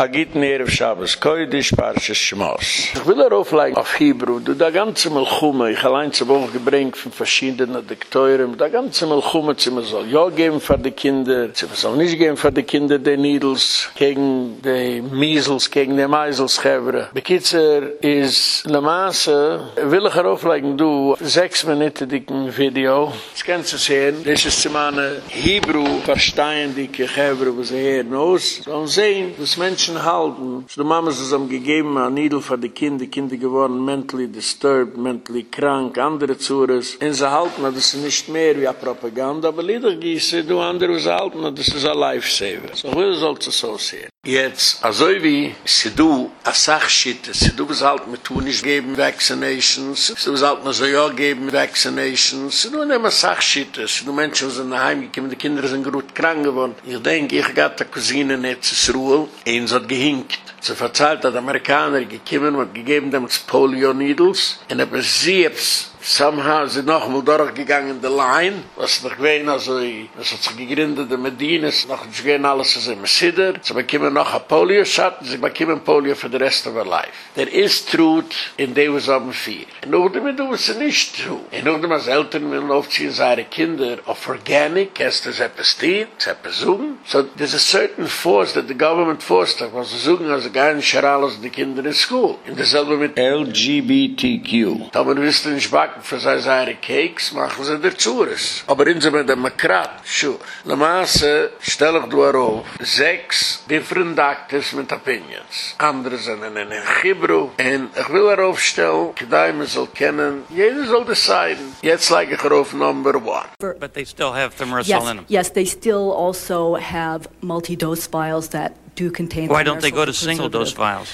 Agit Nerev Shabbos Koidish Parshas Shmos. Ich will er aufleigen auf Hebrew. Du da ganze Melchume, ich allein zu Woche gebringt von verschiedenen Dekteuren, da ganze Melchume, sie man soll ja geben für die Kinder, sie man soll nicht geben für die Kinder, die Needles, gegen die Miesels, gegen die Meisels, Chevre. Bekitzer is Le Masse, will ich er aufleigen, du, sechs Minuten dicken Video. Das kannst du sehen, das ist zu meine Hebrew, verstehen die Chevre, wo sie hier knows. So sehen, dass Menschen Menschen halten. So die Mama ist am gegeben, ein Niedel für die Kinder, die Kinder geworden mentally disturbed, mentally krank, andere Zures. Und sie halten, das ist nicht mehr wie eine Propaganda, aber Lieder gießen, du andere, sie halten, das ist ein Lifesaver. So will es also so sehen. Jetzt, also wie, sie du, a Sachschitte, sie du besalt, me tu nicht geben Vaccinations, sie du besalt, me ja geben Vaccinations, sie du nehm a Sachschitte, sie du Menschen sind nach gekommen, die Kinder sind gut krank geworden. Ich denke, ich gatt a Cousine netzes Ruhl, ein so hat gehinkt. Sie verzeiht, dass Amerikaner gekommen und gegeben dem Polio-Needles, und er besiebt somehow it noch mal durchgegangen the line was doch gewein also es hat sich gegründet der Medina ist noch nicht gehen alles ist immer Sidder so bekommen noch a Polio shot sie bekommen Polio for the rest of her life. There is truth in they was on fear. Und nur dem du es nicht true. Und nur dem als Eltern will aufziehen seine Kinder of organic hast du es etwas stehen etwas suchen so. There's a certain force that the government forced was zu suchen also gar nicht alles die Kinder in school. In derselbe mit LGBTQ da man wisst nicht für seine seine Cakes, machen sie der Zures. Aber in sie mit dem Makrat, sure. Le Masse stell ich du auf sechs different doctors mit opinions. Andere sind in einen Chibru. Und ich will er aufstellen, gedei man soll kennen, jeder soll deciden. Jetzt lege ich er auf number one. But they still have thimerosal Yes, in them. yes, they still also have multi-dose vials that do contain. Why don't they go to single-dose vials?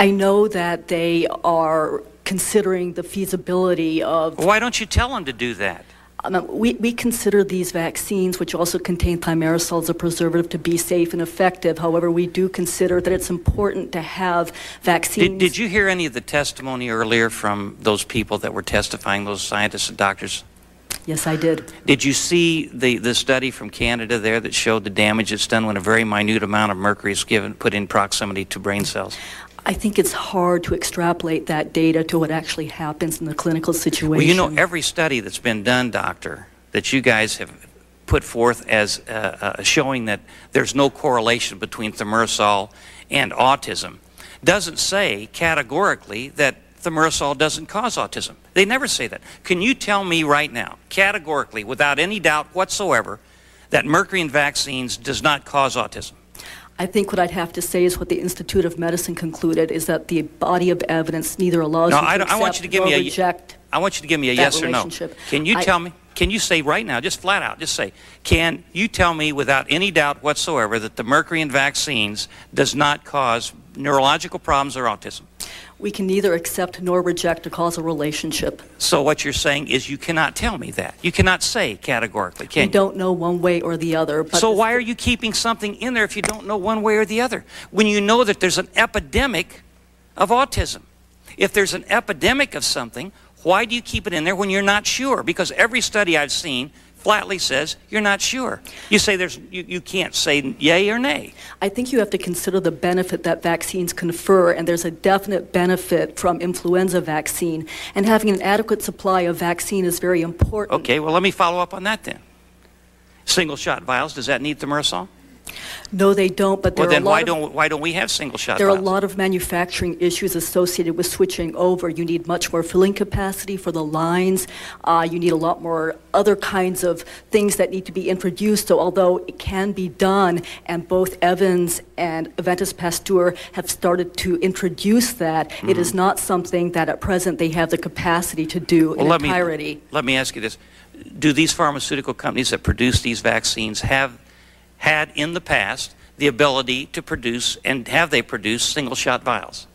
I know that they are considering the feasibility of. Why don't you tell them to do that? Um, we, we consider these vaccines, which also contain thimerosal as a preservative, to be safe and effective. However, we do consider that it's important to have vaccines. Did, did you hear any of the testimony earlier from those people that were testifying, those scientists and doctors? Yes, I did. Did you see the, the study from Canada there that showed the damage that's done when a very minute amount of mercury is given, put in proximity to brain cells? I think it's hard to extrapolate that data to what actually happens in the clinical situation. Well, you know, every study that's been done, doctor, that you guys have put forth as uh, uh, showing that there's no correlation between thimerosal and autism doesn't say categorically that thimerosal doesn't cause autism. They never say that. Can you tell me right now, categorically, without any doubt whatsoever, that mercury in vaccines does not cause autism? I think what I'd have to say is what the Institute of Medicine concluded is that the body of evidence neither allows No, you to I, accept I want you to give nor me a reject. I want you to give me a yes or no. Can you I- tell me? Can you say right now, just flat out, just say, can you tell me without any doubt whatsoever that the mercury in vaccines does not cause neurological problems or autism? We can neither accept nor reject a causal relationship. So what you're saying is you cannot tell me that. You cannot say categorically, We can you? don't know one way or the other. But So why are you keeping something in there if you don't know one way or the other? When you know that there's an epidemic of autism. If there's an epidemic of something, why do you keep it in there when you're not sure? Because every study I've seen flatly says you're not sure. You say there's you, you can't say yay or nay. I think you have to consider the benefit that vaccines confer, and there's a definite benefit from influenza vaccine. And having an adequate supply of vaccine is very important. Okay, well let me follow up on that then. Single shot vials, does that need thimerosal? No, they don't, but there Well are a then why of don't why don't we have single shot There are a lot of manufacturing issues associated with switching over. You need much more filling capacity for the lines. Uh, you need a lot more other kinds of things that need to be introduced. So, although it can be done, and both Evans and Aventis Pasteur have started to introduce that, it is not something that at present they have the capacity to do Well, in let me, let me ask you this. Do these pharmaceutical companies that produce these vaccines have had in the past the ability to produce, and have they produced single shot vials?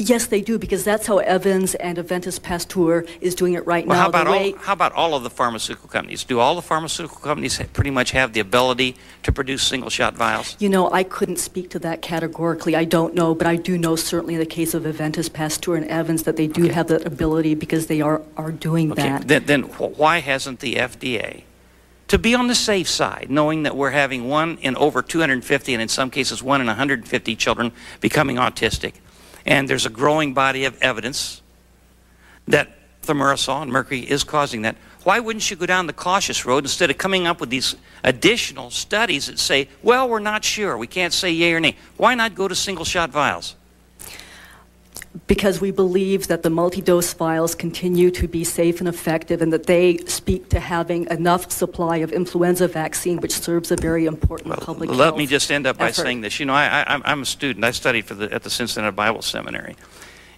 Yes, they do, because that's how Evans and Aventis Pasteur is doing it right Well, now. how about, all, how about all of the pharmaceutical companies? Do all the pharmaceutical companies pretty much have the ability to produce single shot vials? You know, I couldn't speak to that categorically. I don't know, but I do know certainly in the case of Aventis, Pasteur, and Evans that they do Okay. have that ability because they are, are doing Okay, that. then, then why hasn't the FDA to be on the safe side, knowing that we're having one in over 250 and in some cases one in 150 children becoming autistic. And there's a growing body of evidence that thimerosal and mercury is causing that. Why wouldn't you go down the cautious road instead of coming up with these additional studies that say, well, we're not sure, we can't say yay or nay? Why not go to single shot vials? Because we believe that the multi-dose vials continue to be safe and effective and that they speak to having enough supply of influenza vaccine, which serves a very important well, public let me just end up by effort. saying this. You know, I, am a student. I studied for the, at the Cincinnati Bible Seminary.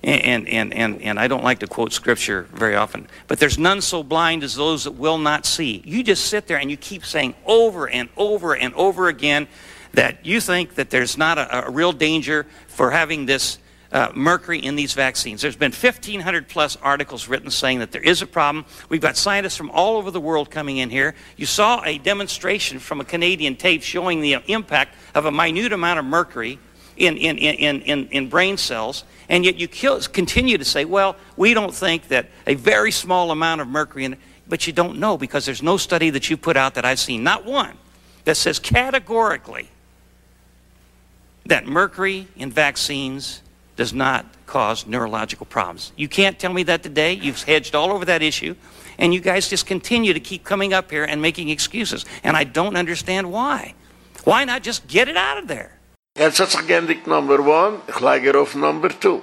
And, and, and, and I don't like to quote scripture very often, but there's none so blind as those that will not see. You just sit there and you keep saying over and over and over again that you think that there's not a, a real danger for having this uh, mercury in these vaccines. There's been 1,500 plus articles written saying that there is a problem. We've got scientists from all over the world coming in here. You saw a demonstration from a Canadian tape showing the impact of a minute amount of mercury in, in, in, in, in brain cells. And yet you kill, continue to say, well, we don't think that a very small amount of mercury, in, but you don't know because there's no study that you put out that I've seen, not one, that says categorically that mercury in vaccines does not cause neurological problems. You can't tell me that today. You've hedged all over that issue. And you guys just continue to keep coming up here and making excuses. And I don't understand why. Why not just get it out of there? Hat sich gendigt number one, auf number two.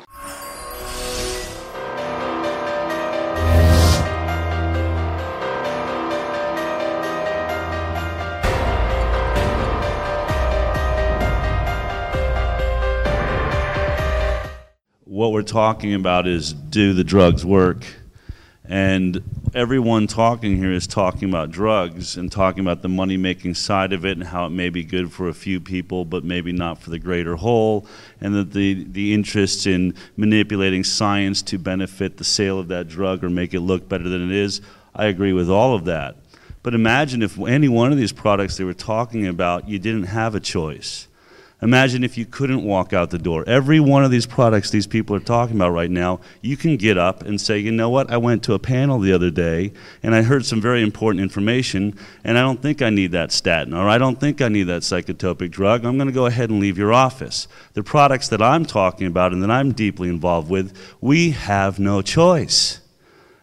What we're talking about is do the drugs work? And everyone talking here is talking about drugs and talking about the money making side of it and how it may be good for a few people, but maybe not for the greater whole, and that the, the interest in manipulating science to benefit the sale of that drug or make it look better than it is. I agree with all of that. But imagine if any one of these products they were talking about, you didn't have a choice. Imagine if you couldn't walk out the door. Every one of these products these people are talking about right now, you can get up and say, you know what, I went to a panel the other day and I heard some very important information and I don't think I need that statin or I don't think I need that psychotropic drug. I'm going to go ahead and leave your office. The products that I'm talking about and that I'm deeply involved with, we have no choice.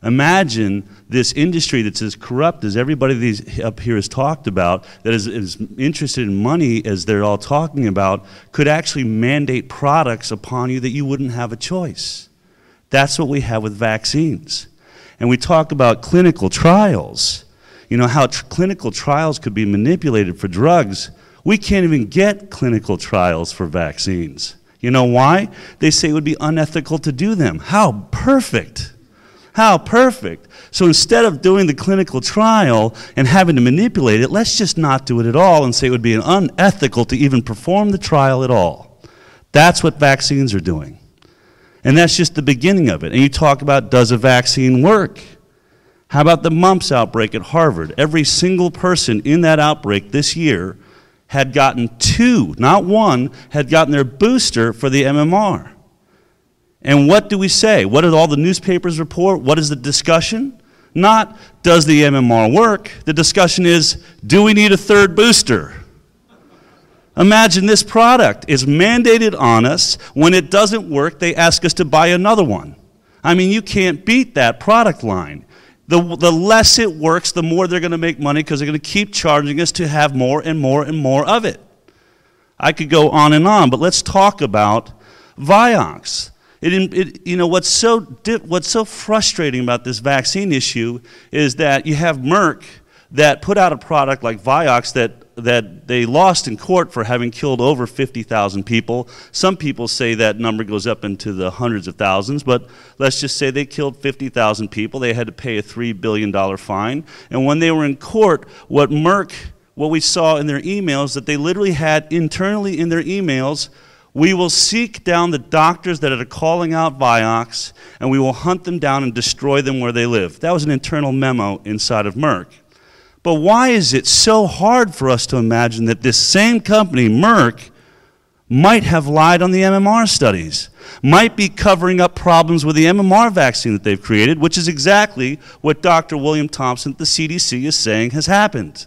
Imagine this industry that's as corrupt as everybody these up here has talked about, that is as interested in money as they're all talking about, could actually mandate products upon you that you wouldn't have a choice. That's what we have with vaccines. And we talk about clinical trials, you know, how tr clinical trials could be manipulated for drugs. We can't even get clinical trials for vaccines. You know why? They say it would be unethical to do them. How perfect! How perfect. So instead of doing the clinical trial and having to manipulate it, let's just not do it at all and say it would be unethical to even perform the trial at all. That's what vaccines are doing. And that's just the beginning of it. And you talk about does a vaccine work? How about the mumps outbreak at Harvard? Every single person in that outbreak this year had gotten two, not one, had gotten their booster for the MMR. And what do we say? What did all the newspapers report? What is the discussion? Not, does the MMR work? The discussion is, do we need a third booster? Imagine this product is mandated on us. When it doesn't work, they ask us to buy another one. I mean, you can't beat that product line. The, the less it works, the more they're going to make money because they're going to keep charging us to have more and more and more of it. I could go on and on, but let's talk about Vioxx. It, it, you know, what's so, what's so frustrating about this vaccine issue is that you have Merck that put out a product like Vioxx that, that they lost in court for having killed over 50,000 people. Some people say that number goes up into the hundreds of thousands, but let's just say they killed 50,000 people. They had to pay a $3 billion fine. And when they were in court, what Merck, what we saw in their emails, that they literally had internally in their emails we will seek down the doctors that are calling out Vioxx, and we will hunt them down and destroy them where they live. That was an internal memo inside of Merck. But why is it so hard for us to imagine that this same company, Merck, might have lied on the MMR studies, might be covering up problems with the MMR vaccine that they've created, which is exactly what Dr. William Thompson at the CDC is saying has happened.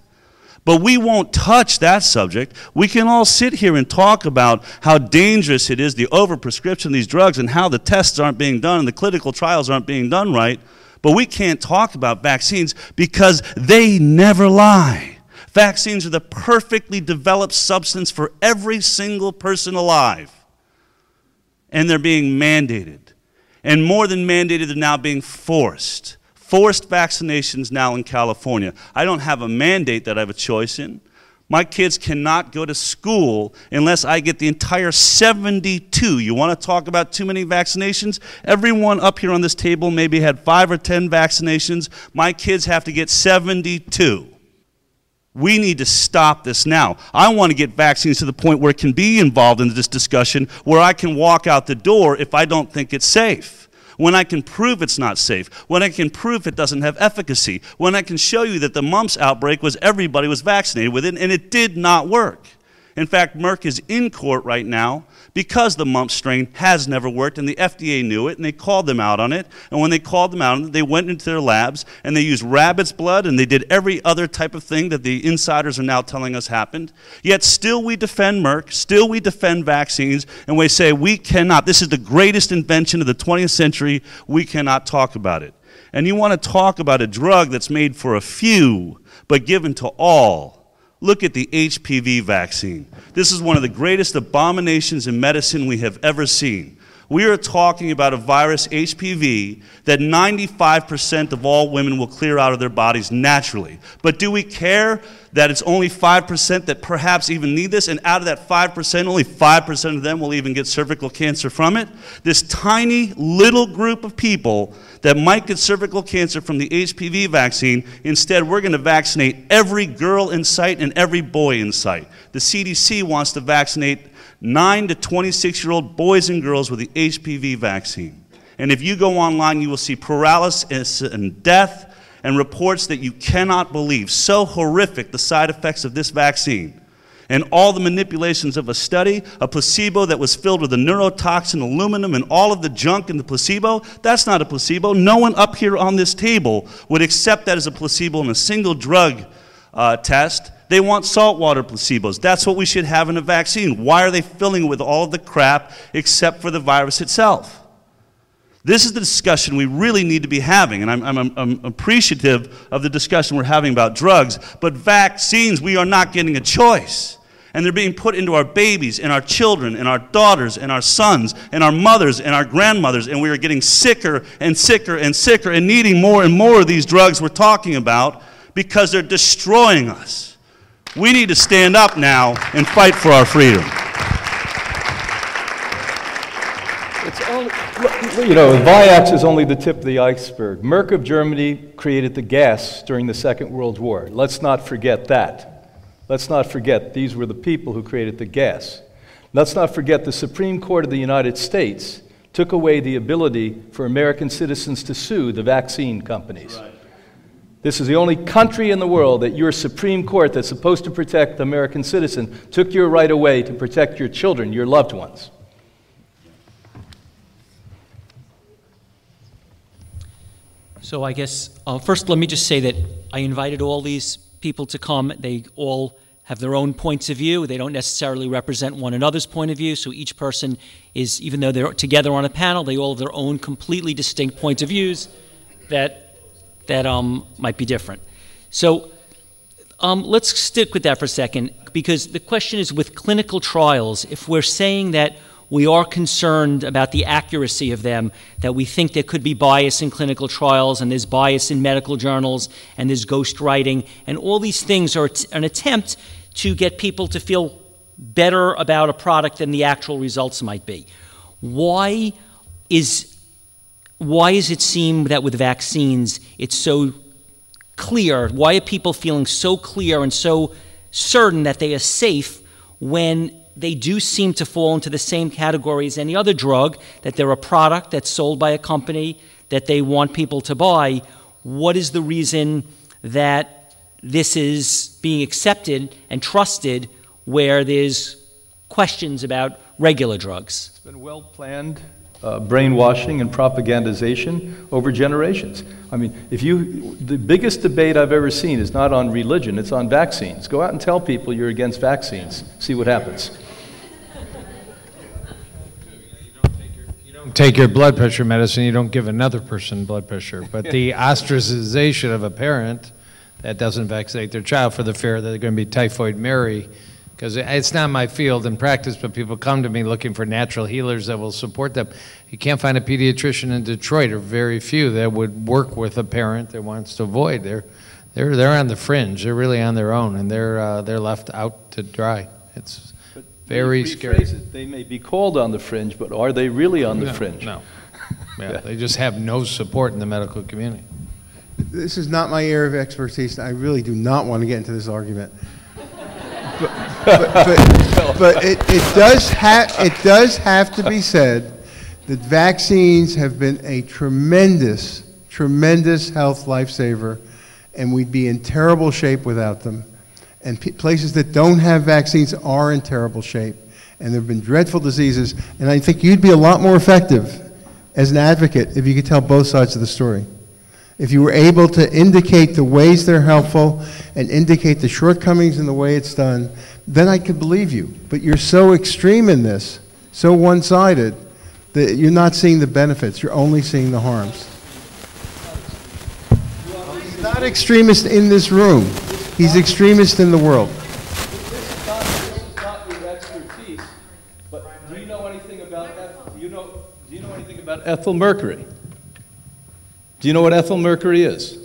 But we won't touch that subject. We can all sit here and talk about how dangerous it is, the overprescription of these drugs, and how the tests aren't being done and the clinical trials aren't being done right. But we can't talk about vaccines because they never lie. Vaccines are the perfectly developed substance for every single person alive. And they're being mandated. And more than mandated, they're now being forced. Forced vaccinations now in California. I don't have a mandate that I have a choice in. My kids cannot go to school unless I get the entire 72. You want to talk about too many vaccinations? Everyone up here on this table maybe had five or 10 vaccinations. My kids have to get 72. We need to stop this now. I want to get vaccines to the point where it can be involved in this discussion, where I can walk out the door if I don't think it's safe when I can prove it's not safe, when I can prove it doesn't have efficacy, when I can show you that the mumps outbreak was everybody was vaccinated with it and it did not work. In fact, Merck is in court right now because the mumps strain has never worked, and the FDA knew it, and they called them out on it. And when they called them out, on it, they went into their labs and they used rabbit's blood and they did every other type of thing that the insiders are now telling us happened. Yet still we defend Merck, still we defend vaccines, and we say we cannot. This is the greatest invention of the 20th century. We cannot talk about it. And you want to talk about a drug that's made for a few, but given to all Look at the HPV vaccine. This is one of the greatest abominations in medicine we have ever seen. We are talking about a virus, HPV, that 95% of all women will clear out of their bodies naturally. But do we care that it's only 5% that perhaps even need this? And out of that 5%, only 5% of them will even get cervical cancer from it? This tiny little group of people that might get cervical cancer from the HPV vaccine, instead, we're going to vaccinate every girl in sight and every boy in sight. The CDC wants to vaccinate 9 to 26 year old boys and girls with the HPV vaccine. And if you go online, you will see paralysis and death and reports that you cannot believe. So horrific the side effects of this vaccine. And all the manipulations of a study, a placebo that was filled with a neurotoxin, aluminum, and all of the junk in the placebo, that's not a placebo. No one up here on this table would accept that as a placebo in a single drug uh, test. They want saltwater placebos. That's what we should have in a vaccine. Why are they filling it with all the crap except for the virus itself? This is the discussion we really need to be having, and I'm, I'm, I'm, appreciative of the discussion we're having about drugs. But vaccines, we are not getting a choice. And they're being put into our babies and our children and our daughters and our sons and our mothers and our grandmothers, and we are getting sicker and sicker and sicker and needing more and more of these drugs we're talking about because they're destroying us. We need to stand up now and fight for our freedom. You know, Vioxx is only the tip of the iceberg. Merck of Germany created the gas during the Second World War. Let's not forget that. Let's not forget these were the people who created the gas. Let's not forget the Supreme Court of the United States took away the ability for American citizens to sue the vaccine companies. Right. This is the only country in the world that your Supreme Court, that's supposed to protect the American citizen, took your right away to protect your children, your loved ones. So I guess uh, first, let me just say that I invited all these people to come. They all have their own points of view. They don't necessarily represent one another's point of view. So each person is, even though they're together on a panel, they all have their own completely distinct points of views that that um, might be different. So um, let's stick with that for a second because the question is with clinical trials, if we're saying that we are concerned about the accuracy of them, that we think there could be bias in clinical trials, and there's bias in medical journals, and there's ghostwriting, and all these things are an attempt to get people to feel better about a product than the actual results might be. Why is why does it seem that with vaccines it's so clear? Why are people feeling so clear and so certain that they are safe when they do seem to fall into the same category as any other drug, that they're a product that's sold by a company that they want people to buy? What is the reason that this is being accepted and trusted where there's questions about regular drugs? It's been well planned uh, brainwashing and propagandization over generations. I mean, if you, the biggest debate I've ever seen is not on religion, it's on vaccines. Go out and tell people you're against vaccines, see what happens. Take your blood pressure medicine, you don't give another person blood pressure. But the ostracization of a parent that doesn't vaccinate their child for the fear that they're going to be typhoid Mary, because it's not my field in practice, but people come to me looking for natural healers that will support them. You can't find a pediatrician in Detroit, or very few, that would work with a parent that wants to avoid. They're, they're, they're on the fringe. They're really on their own, and they're, uh, they're left out to dry. It's very scary. it. They may be called on the fringe, but are they really on the No, fringe? No. Yeah, they just have no support in the medical community. This is not my area of expertise. I really do not want to get into this argument. But, but, but, but it, it, does ha- it does have to be said that vaccines have been a tremendous, tremendous health lifesaver, and we'd be in terrible shape without them. And p- places that don't have vaccines are in terrible shape. And there have been dreadful diseases, and I think you'd be a lot more effective as an advocate if you could tell both sides of the story if you were able to indicate the ways they're helpful and indicate the shortcomings in the way it's done, then I could believe you. But you're so extreme in this, so one sided, that you're not seeing the benefits, you're only seeing the harms. He's not extremist in this room, he's extremist in the world. This is not, this is not your expertise, but do you know anything about, eth- do you know, do you know anything about ethyl mercury? Do you know what ethyl mercury is?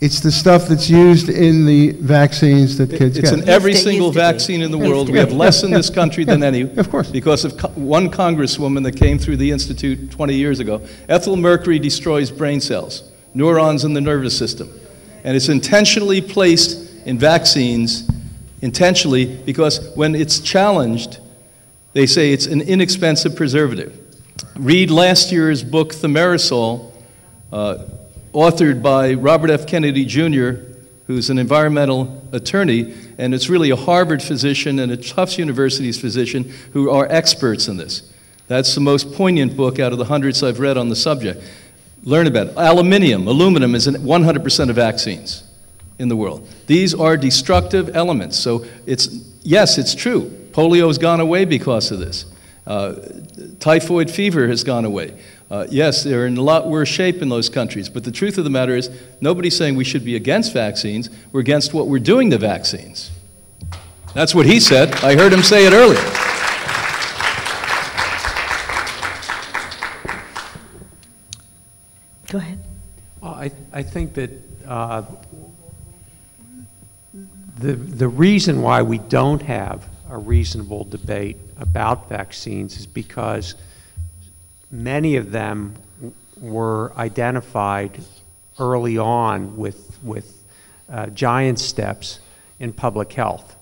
It's the stuff that's used in the vaccines that kids It's get. It's in every Used single used to be. vaccine in the Used world. We have less in this country than any. Of course. Because of co- one congresswoman that came through the Institute 20 years ago. Ethyl mercury destroys brain cells, neurons in the nervous system. And it's intentionally placed in vaccines, intentionally, because when it's challenged, they say it's an inexpensive preservative. Read last year's book, Thimerosal, uh, authored by Robert F. Kennedy Jr., who's an environmental attorney, and it's really a Harvard physician and a Tufts University's physician who are experts in this. That's the most poignant book out of the hundreds I've read on the subject. Learn about it. Aluminium, aluminum is in 100% of vaccines in the world. These are destructive elements. So it's, yes, it's true. Polio has gone away because of this. Uh, typhoid fever has gone away. Uh, yes, they're in a lot worse shape in those countries, but the truth of the matter is, nobody's saying we should be against vaccines. We're against what we're doing to vaccines. That's what he said. I heard him say it earlier. Go ahead. Well, I, I think that uh, the, the reason why we don't have a reasonable debate about vaccines is because many of them were identified early on with, with uh, giant steps in public health.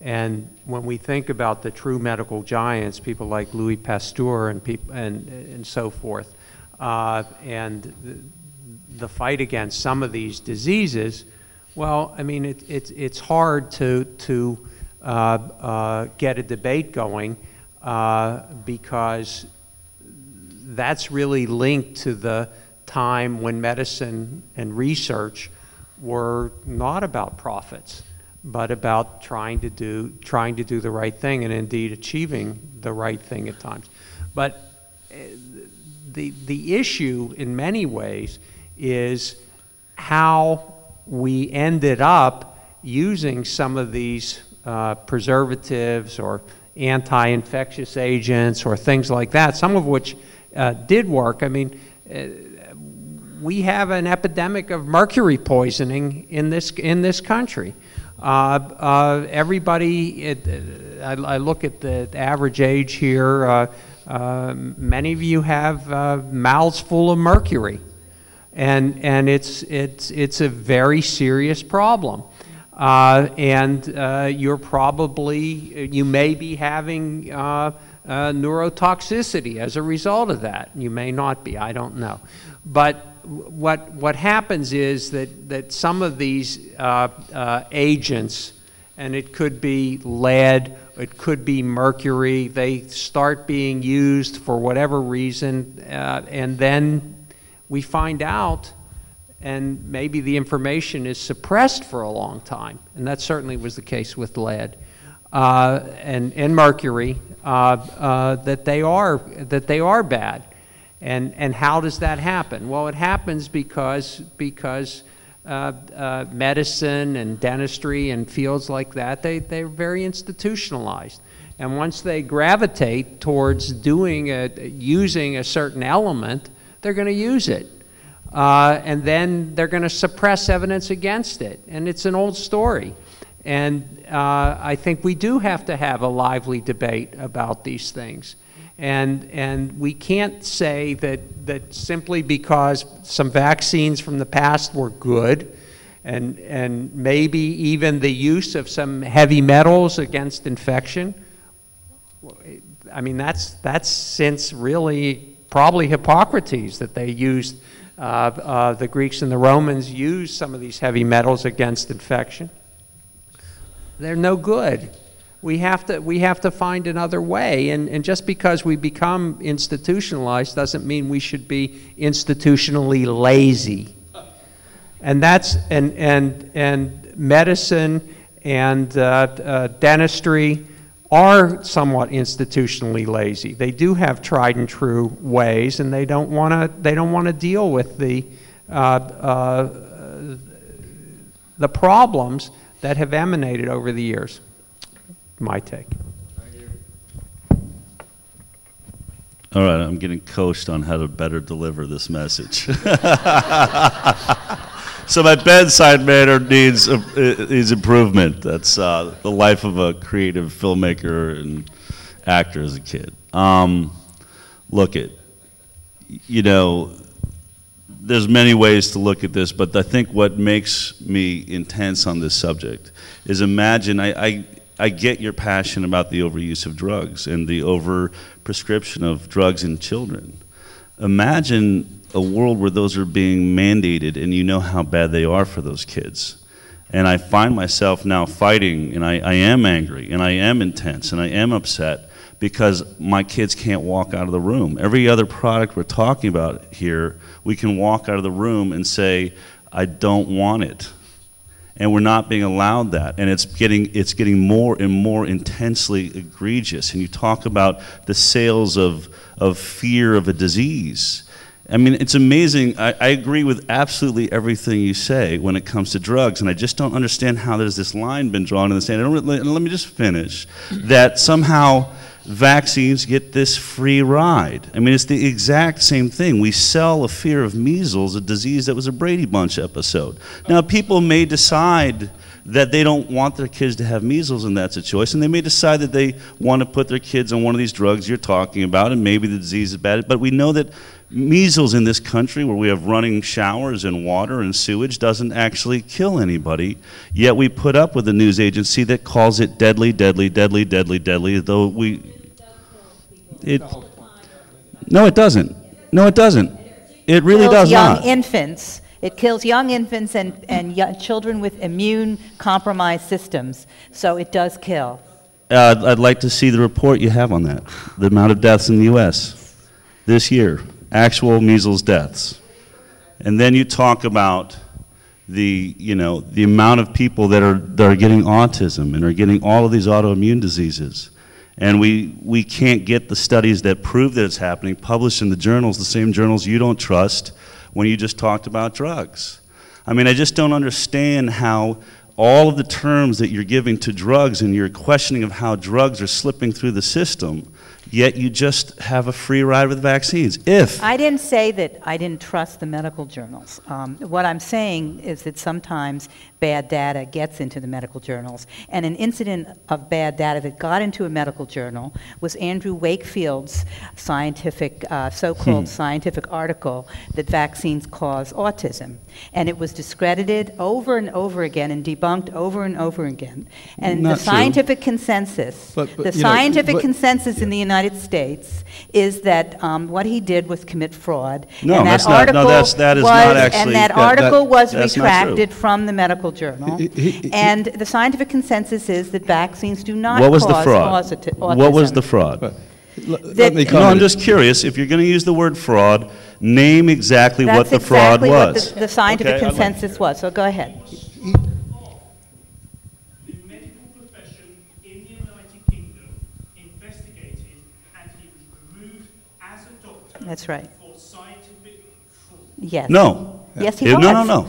And when we think about the true medical giants, people like Louis Pasteur and, peop- and, and so forth, uh, and the, fight against some of these diseases, well, I mean, it, it, it's hard to, to uh, uh, get a debate going uh, because that's really linked to the time when medicine and research were not about profits, but about trying to do trying to do the right thing and indeed achieving the right thing at times. But uh, the the issue in many ways is how we ended up using some of these uh, preservatives or anti-infectious agents or things like that, some of which uh, did work. I mean, uh, we have an epidemic of mercury poisoning in this in this country. Uh, uh, everybody, it, I, I look at the average age here. Uh, uh, many of you have uh, mouths full of mercury, and and it's it's it's a very serious problem. Uh, and uh, you're probably you may be having uh, uh, neurotoxicity as a result of that. You may not be. I don't know, but what what happens is that that some of these uh, uh, agents and it could be lead, it could be mercury. They start being used for whatever reason, and then we find out, and maybe the information is suppressed for a long time, and that certainly was the case with lead uh, and, and mercury, uh, uh, that they are that they are bad. And, and how does that happen? Well, it happens because, because uh, uh, medicine and dentistry and fields like that, they, they're very institutionalized. And once they gravitate towards doing a, using a certain element, they're going to use it. Uh, and then they're going to suppress evidence against it. And it's an old story. And uh, I think we do have to have a lively debate about these things. And, and we can't say that, that simply because some vaccines from the past were good, and, and maybe even the use of some heavy metals against infection, I mean, that's, that's since really probably Hippocrates that they used, uh, uh, the Greeks and the Romans used some of these heavy metals against infection. They're no good we have to we have to find another way and, and just because we become institutionalized doesn't mean we should be institutionally lazy and that's and and and medicine and uh, uh, dentistry are somewhat institutionally lazy they do have tried and true ways and they don't want to they don't want to deal with the uh, uh, the problems that have emanated over the years my take. All right, I'm getting coached on how to better deliver this message. so my bedside manner needs uh, needs improvement. That's uh, the life of a creative filmmaker and actor as a kid. Um, look at, you know, there's many ways to look at this, but I think what makes me intense on this subject is imagine I, I I get your passion about the overuse of drugs and the over prescription of drugs in children. Imagine a world where those are being mandated and you know how bad they are for those kids. And I find myself now fighting, and I, I am angry, and I am intense, and I am upset because my kids can't walk out of the room. Every other product we're talking about here, we can walk out of the room and say, I don't want it and we're not being allowed that and it's getting it's getting more and more intensely egregious and you talk about the sales of of fear of a disease I mean, it's amazing. I, I, agree with absolutely everything you say when it comes to drugs, and I just don't understand how there's this line been drawn in the sand. Let me just finish. That somehow vaccines get this free ride. I mean, it's the exact same thing. We sell a fear of measles, a disease that was a Brady Bunch episode. Now, people may decide that they don't want their kids to have measles, and that's a choice. And they may decide that they want to put their kids on one of these drugs you're talking about, and maybe the disease is bad. But we know that measles in this country, where we have running showers and water and sewage, doesn't actually kill anybody. Yet we put up with a news agency that calls it deadly, deadly, deadly, deadly, deadly, though we. It, no, it doesn't. No, it doesn't. It really does young not. infants. It kills young infants and, and young children with immune compromised systems. So it does kill. Uh, I'd like to see the report you have on that. The amount of deaths in the U.S. this year actual measles deaths. And then you talk about the, you know, the amount of people that are, that are getting autism and are getting all of these autoimmune diseases. And we, we can't get the studies that prove that it's happening published in the journals, the same journals you don't trust when you just talked about drugs. I mean, I just don't understand how all of the terms that you're giving to drugs and your questioning of how drugs are slipping through the system yet you just have a free ride with vaccines. If I didn't say that I didn't trust the medical journals. Um, what I'm saying is that sometimes bad data gets into the medical journals. And an incident of bad data that got into a medical journal was Andrew Wakefield's scientific, uh, so-called hmm. scientific article that vaccines cause autism. And it was discredited over and over again and debunked over and over again. And Not the scientific true. consensus, but, but, the scientific know, but, consensus yeah. in the United States is that um, what he did was commit fraud. No, and that that's article not. No, that's, that is was, not actually. And that, that article was retracted from the medical medical journal. He- he- he- And the scientific consensus is that vaccines do not What was cause the fraud? auti- What was the fraud? Let- That- Let me No, I'm just curious, if you're going to use the word fraud, name exactly what That's the fraud exactly what the- the scientific Okay, I'd like consensus was, so go ahead. The medical profession in the United Kingdom investigated and he was removed as a doctor That's right. for scientific fraud. Yes. No. Yes, he was. No, no, no.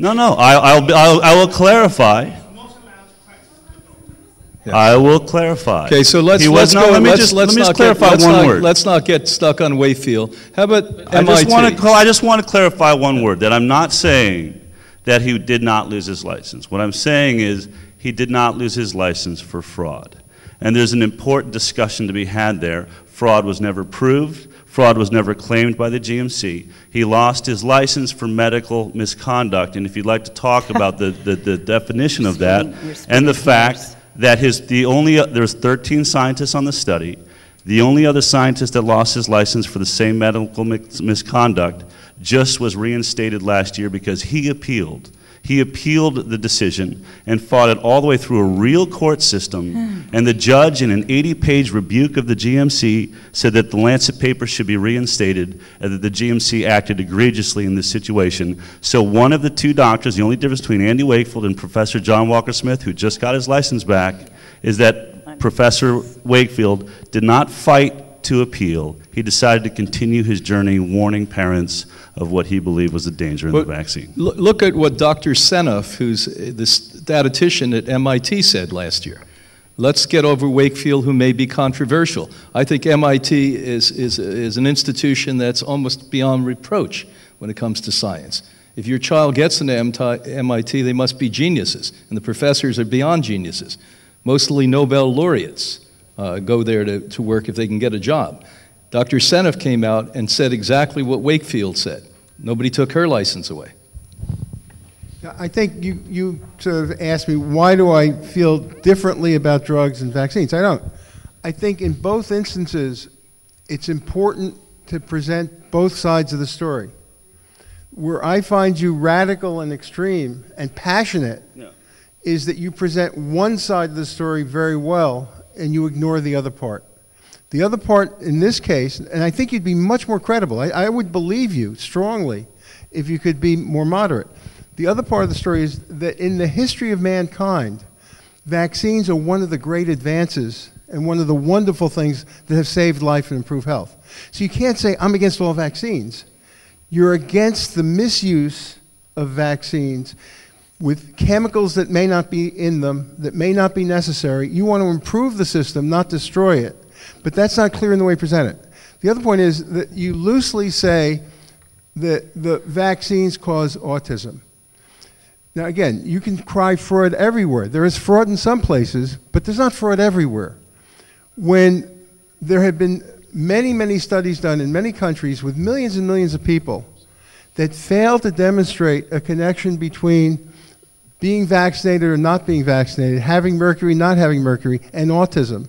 No, no, I, I'll, I'll, I will clarify. Not allowed to practice as a doctor. I will clarify. Okay, so let's, He let's was not- go, let me let's, just, let's let me just clarify get, one not, word. let's not get stuck on Wakefield. How about I MIT? just want to, I just want to clarify one word, that I'm not saying that he did not lose his license. What I'm saying is he did not lose his license for fraud. And there's an important discussion to be had there. Fraud was never proved. Fraud was never claimed by the GMC. He lost his license for medical misconduct. And if you'd like to talk about the, the, the definition of that and the fact that his, the only, there's 13 scientists on the study. The only other scientist that lost his license for the same medical mis- misconduct just was reinstated last year because he appealed. He appealed the decision and fought it all the way through a real court system. Hmm. and the judge, in an 80 page rebuke of the GMC, said that the Lancet paper should be reinstated and that the GMC acted egregiously in this situation. So, one of the two doctors, the only difference between Andy Wakefield and Professor John Walker Smith, who just got his license back, is that Professor Wakefield did not fight to appeal. He decided to continue his journey warning parents of what he believed was the danger in the vaccine. Look at what Dr. Seneff, who's uh, the statistician at MIT, said last year. Let's get over Wakefield, who may be controversial. I think MIT is, is, is an institution that's almost beyond reproach when it comes to science. If your child gets into MIT, they must be geniuses, and the professors are beyond geniuses. Mostly Nobel laureates uh, go there to, to work if they can get a job. Dr. Seneff came out and said exactly what Wakefield said. Nobody took her license away. I think you, you sort of asked me, why do I feel differently about drugs and vaccines? I don't. I think in both instances, it's important to present both sides of the story. Where I find you radical and extreme and passionate Yeah. is that you present one side of the story very well and you ignore the other part. The other part in this case, and I think you'd be much more credible, I, I would believe you strongly if you could be more moderate. The other part of the story is that in the history of mankind, vaccines are one of the great advances and one of the wonderful things that have saved life and improved health. So you can't say, I'm against all vaccines. You're against the misuse of vaccines with chemicals that may not be in them, that may not be necessary. You want to improve the system, not destroy it. But that's not clear in the way you presented. The other point is that you loosely say that the vaccines cause autism. Now, again, you can cry fraud everywhere. There is fraud in some places, but there's not fraud everywhere. When there have been many, many studies done in many countries with millions and millions of people that fail to demonstrate a connection between being vaccinated or not being vaccinated, having mercury, not having mercury, and autism.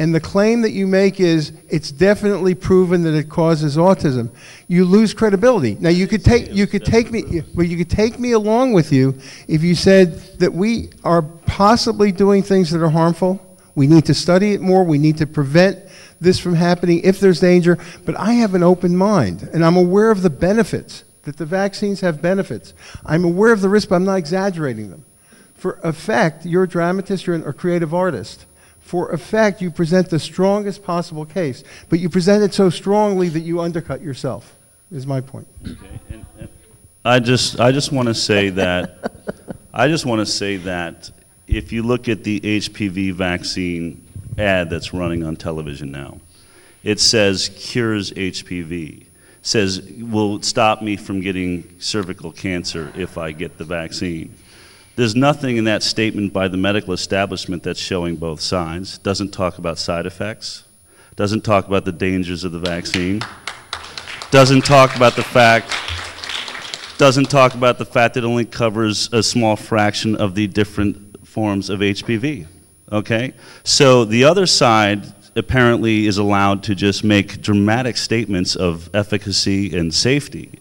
And the claim that you make is it's definitely proven that it causes autism. You lose credibility. Now you could take you could take me well you could take me along with you if you said that we are possibly doing things that are harmful. We need to study it more. We need to prevent this from happening if there's danger. But I have an open mind and I'm aware of the benefits that the vaccines have benefits. I'm aware of the risk, but I'm not exaggerating them. For effect, you're a dramatist, you're a creative artist. For effect, you present the strongest possible case, but you present it so strongly that you undercut yourself, is my point. Okay. I just, I just want to say that, I just want to say that if you look at the HPV vaccine ad that's running on television now, it says cures HPV, says will stop me from getting cervical cancer if I get the vaccine. There's nothing in that statement by the medical establishment that's showing both sides. Doesn't talk about side effects, doesn't talk about the dangers of the vaccine, doesn't talk about the fact doesn't talk about the fact that it only covers a small fraction of the different forms of HPV. Okay? So the other side apparently is allowed to just make dramatic statements of efficacy and safety.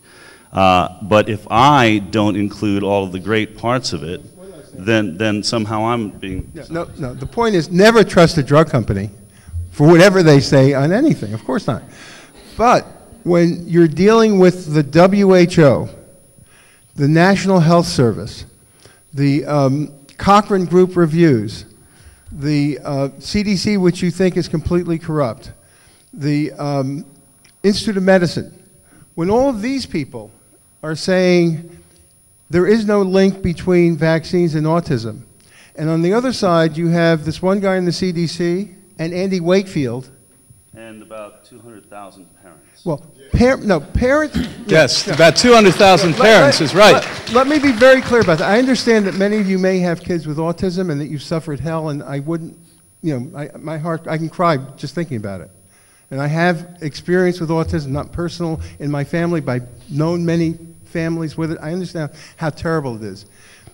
Uh, but if I don't include all of the great parts of it, then, then somehow I'm being. No, no, no, the point is never trust a drug company for whatever they say on anything. Of course not. But when you're dealing with the WHO, the National Health Service, the um, Cochrane Group reviews, the uh, CDC, which you think is completely corrupt, the um, Institute of Medicine, when all of these people are saying there is no link between vaccines and autism, and on the other side, you have this one guy in the CDC and Andy Wakefield. And about 200,000 parents. Well, par- no, parents. Yes, no. about 200,000 Let- parents let- is right. Let, let me be very clear about that. I understand that many of you may have kids with autism and that you've suffered hell, and I wouldn't, you know, I, my heart, I can cry just thinking about it. And I have experience with autism, not personal in my family, but I've known many families with it. I understand how terrible it is.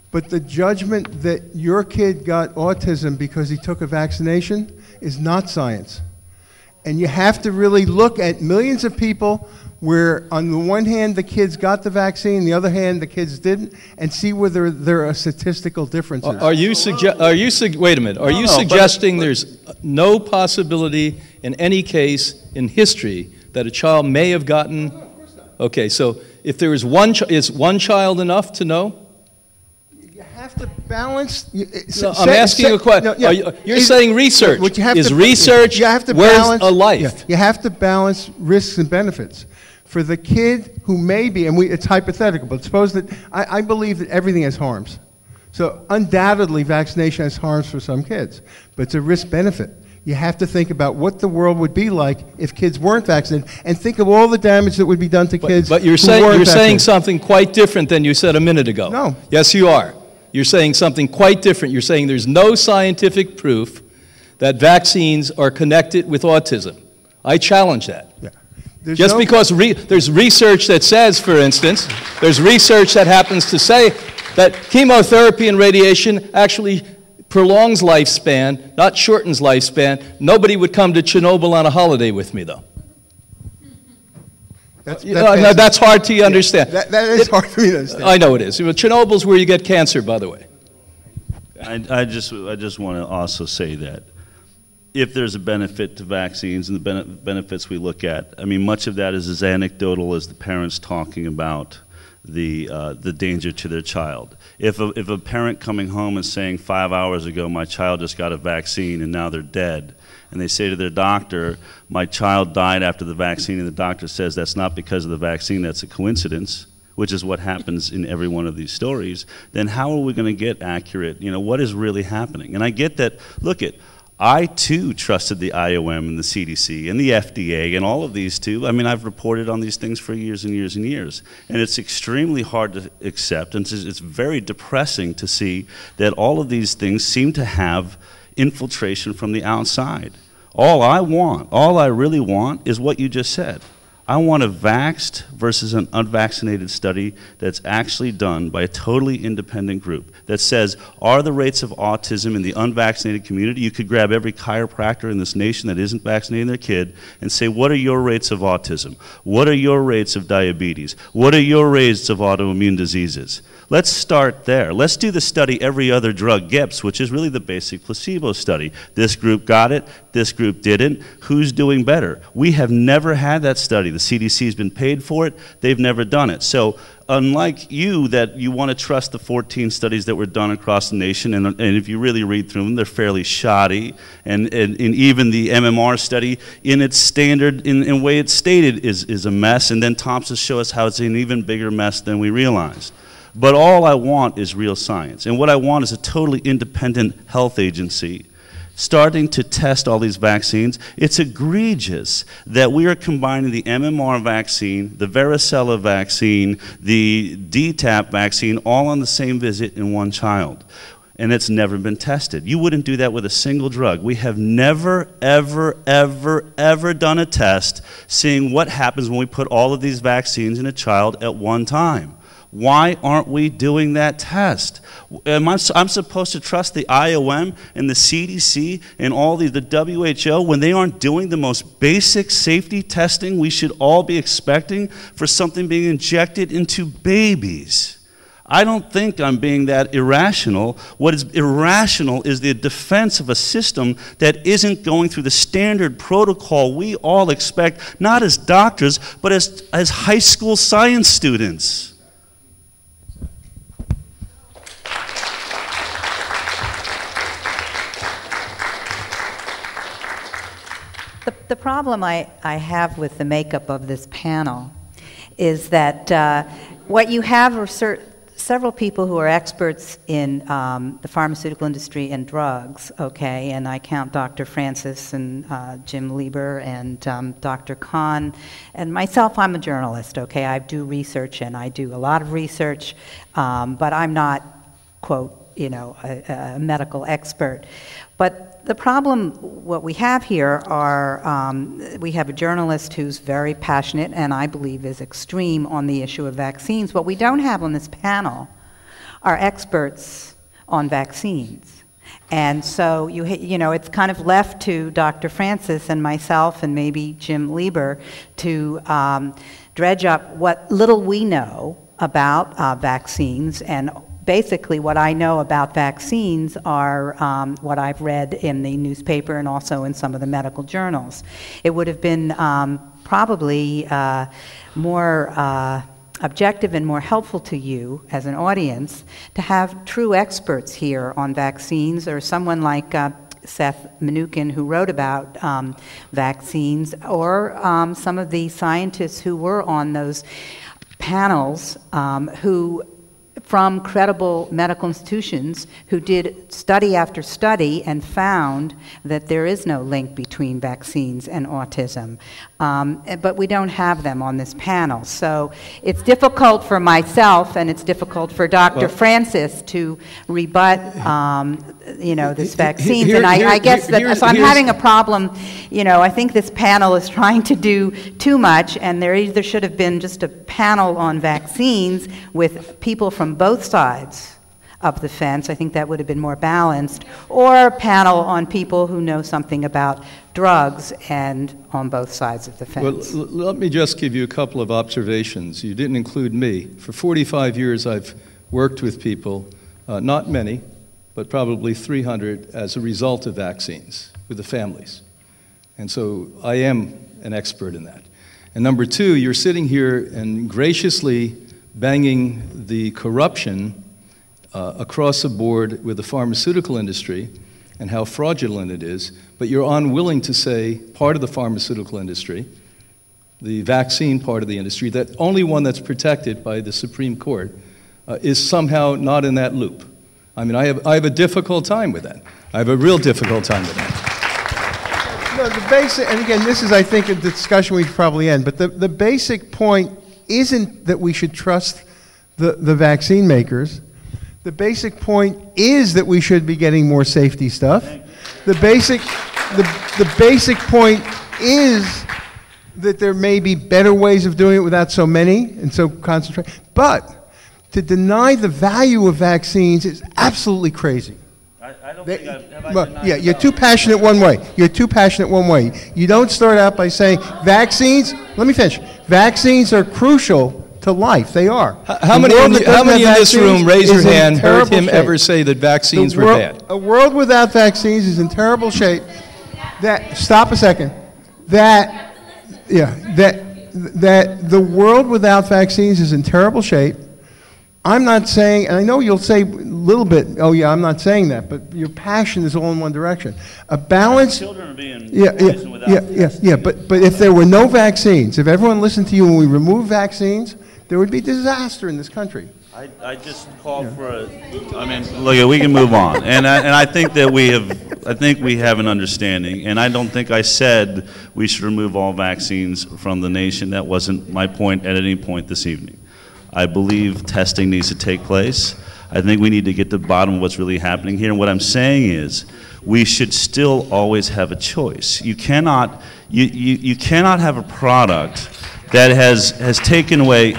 But the judgment that your kid got autism because he took a vaccination is not science. And you have to really look at millions of people where, on the one hand, the kids got the vaccine, the other hand, the kids didn't, and see whether there are statistical differences. Are you sugge- are you sug- wait a minute, are No, you no, but- suggesting there's no possibility in any case in history that a child may have gotten? Okay, so if there is one, chi- is one child enough to know? You have to balance. you- it- eh, No, say- I'm asking say- you a question. no, yeah. Are you- You're Is- saying research. what you have Is to- research you have to balance, a life? yeah, you have to balance risks and benefits. For the kid who may be, and we, it's hypothetical, but suppose that I, I believe that everything has harms. So undoubtedly, vaccination has harms for some kids, but it's a risk benefit. You have to think about what the world would be like if kids weren't vaccinated, and think of all the damage that would be done to kids. But you're who saying, you're saying something quite different than you said a minute ago. No. Yes, you are. You're saying something quite different. You're saying there's no scientific proof that vaccines are connected with autism. I challenge that. There's Just no- because re- there's research that says, for instance, there's research that happens to say that chemotherapy and radiation actually prolongs lifespan, not shortens lifespan. Nobody would come to Chernobyl on a holiday with me, though. That's, You that know, passes- that's hard to understand. That, that is hard for me to understand. I know it is. Chernobyl's where you get cancer, by the way. I, I just, I just want to also say that if there's a benefit to vaccines and the bene- benefits we look at, I mean, much of that is as anecdotal as the parents talking about the, uh, the danger to their child. If a, if a parent coming home and saying, five hours ago, my child just got a vaccine and now they're dead, and they say to their doctor, my child died after the vaccine, and the doctor says that's not because of the vaccine, that's a coincidence, which is what happens in every one of these stories, then how are we going to get accurate, you know, what is really happening? And I get that, look it, I too trusted the IOM and the CDC and the FDA and all of these too. I mean, I've reported on these things for years and years and years. And it's extremely hard to accept, and it's, it's very depressing to see that all of these things seem to have infiltration from the outside. All I want, all I really want, is what you just said. I want a vaxxed versus an unvaccinated study that's actually done by a totally independent group that says, are the rates of autism in the unvaccinated community? You could grab every chiropractor in this nation that isn't vaccinating their kid and say, what are your rates of autism? What are your rates of diabetes? What are your rates of autoimmune diseases? Let's start there. Let's do the study every other drug gets, which is really the basic placebo study. This group got it, this group didn't. Who's doing better? We have never had that study. The CDC has been paid for it, they've never done it. So, unlike you, that you want to trust the 14 studies that were done across the nation, and, and if you really read through them, they're fairly shoddy. And, and, and even the MMR study, in its standard, in, in way it's stated, is, is a mess. And then Thompson show us how it's an even bigger mess than we realized. But all I want is real science. And what I want is a totally independent health agency starting to test all these vaccines. It's egregious that we are combining the MMR vaccine, the varicella vaccine, the DTaP vaccine, all on the same visit in one child. And it's never been tested. You wouldn't do that with a single drug. We have never, ever, ever, ever done a test seeing what happens when we put all of these vaccines in a child at one time. Why aren't we doing that test? Am I, I'm supposed to trust the IOM and the CDC and all the, the WHO when they aren't doing the most basic safety testing we should all be expecting for something being injected into babies? I don't think I'm being that irrational. What is irrational is the defense of a system that isn't going through the standard protocol we all expect, not as doctors, but as, as high school science students. The, the problem I, I have with the makeup of this panel is that uh, what you have are several people who are experts in um, the pharmaceutical industry and drugs, okay, and I count Dr. Francis and uh, Jim Lieber and um, Dr. Kahn, and myself, I'm a journalist, okay, I do research and I do a lot of research, um, but I'm not, quote, you know, a, a medical expert. But the problem, what we have here are, um, we have a journalist who's very passionate and I believe is extreme on the issue of vaccines. What we don't have on this panel are experts on vaccines. And so, you, you know, it's kind of left to Dr. Francis and myself and maybe Jim Lieber to um, dredge up what little we know about uh, vaccines and basically what I know about vaccines are um, what I've read in the newspaper and also in some of the medical journals. It would have been um, probably uh, more uh, objective and more helpful to you as an audience to have true experts here on vaccines or someone like uh, Seth Mnookin, who wrote about um, vaccines, or um, some of the scientists who were on those panels um, who from credible medical institutions who did study after study and found that there is no link between vaccines and autism. Um, but we don't have them on this panel. So it's difficult for myself and it's difficult for Dr. Well, Francis to rebut, um, you know, this vaccines. Here, and I, here, I guess here, that, so I'm having a problem, you know, I think this panel is trying to do too much and there either should have been just a panel on vaccines with people from both sides of the fence. I think that would have been more balanced. Or a panel on people who know something about drugs and on both sides of the fence. Well, let me just give you a couple of observations. You didn't include me. For 45 years, I've worked with people, uh, not many, but probably 300 as a result of vaccines with the families. And so I am an expert in that. And number two, you're sitting here and graciously banging the corruption uh, across the board with the pharmaceutical industry and how fraudulent it is, but you're unwilling to say part of the pharmaceutical industry, the vaccine part of the industry, that only one that's protected by the Supreme Court, uh, is somehow not in that loop. I mean, I have, I have a difficult time with that. I have a real difficult time with that. No, the basic, and again, this is, I think, a discussion we should probably end, but the, the basic point isn't that we should trust the, the vaccine makers. The basic point is that we should be getting more safety stuff. The basic, the, the basic point is that there may be better ways of doing it without so many and so concentrated. But to deny the value of vaccines is absolutely crazy. I, I don't they, think I've, have well, Yeah, you're too passionate one way. You're too passionate one way. You don't start out by saying vaccines, let me finish. Vaccines are crucial to life. They are. How, how many, in, how many in this room, raise your hand, heard him shape. ever say that vaccines were bad? A world without vaccines is in terrible shape. That, stop a second. That, yeah, that, that the world without vaccines is in terrible shape. I'm not saying, and I know you'll say a little bit, oh yeah, I'm not saying that, but your passion is all in one direction. A balance. Children are being yeah, yeah, yeah, yeah, yeah, but, but if there were no vaccines, if everyone listened to you when we remove vaccines, there would be disaster in this country. I, I just call yeah. for a. I mean, look, we can move on, and I, and I think that we have. I think we have an understanding, and I don't think I said we should remove all vaccines from the nation. That wasn't my point at any point this evening. I believe testing needs to take place. I think we need to get to the bottom of what's really happening here. And what I'm saying is, we should still always have a choice. You cannot, you, you, you cannot have a product that has, has taken away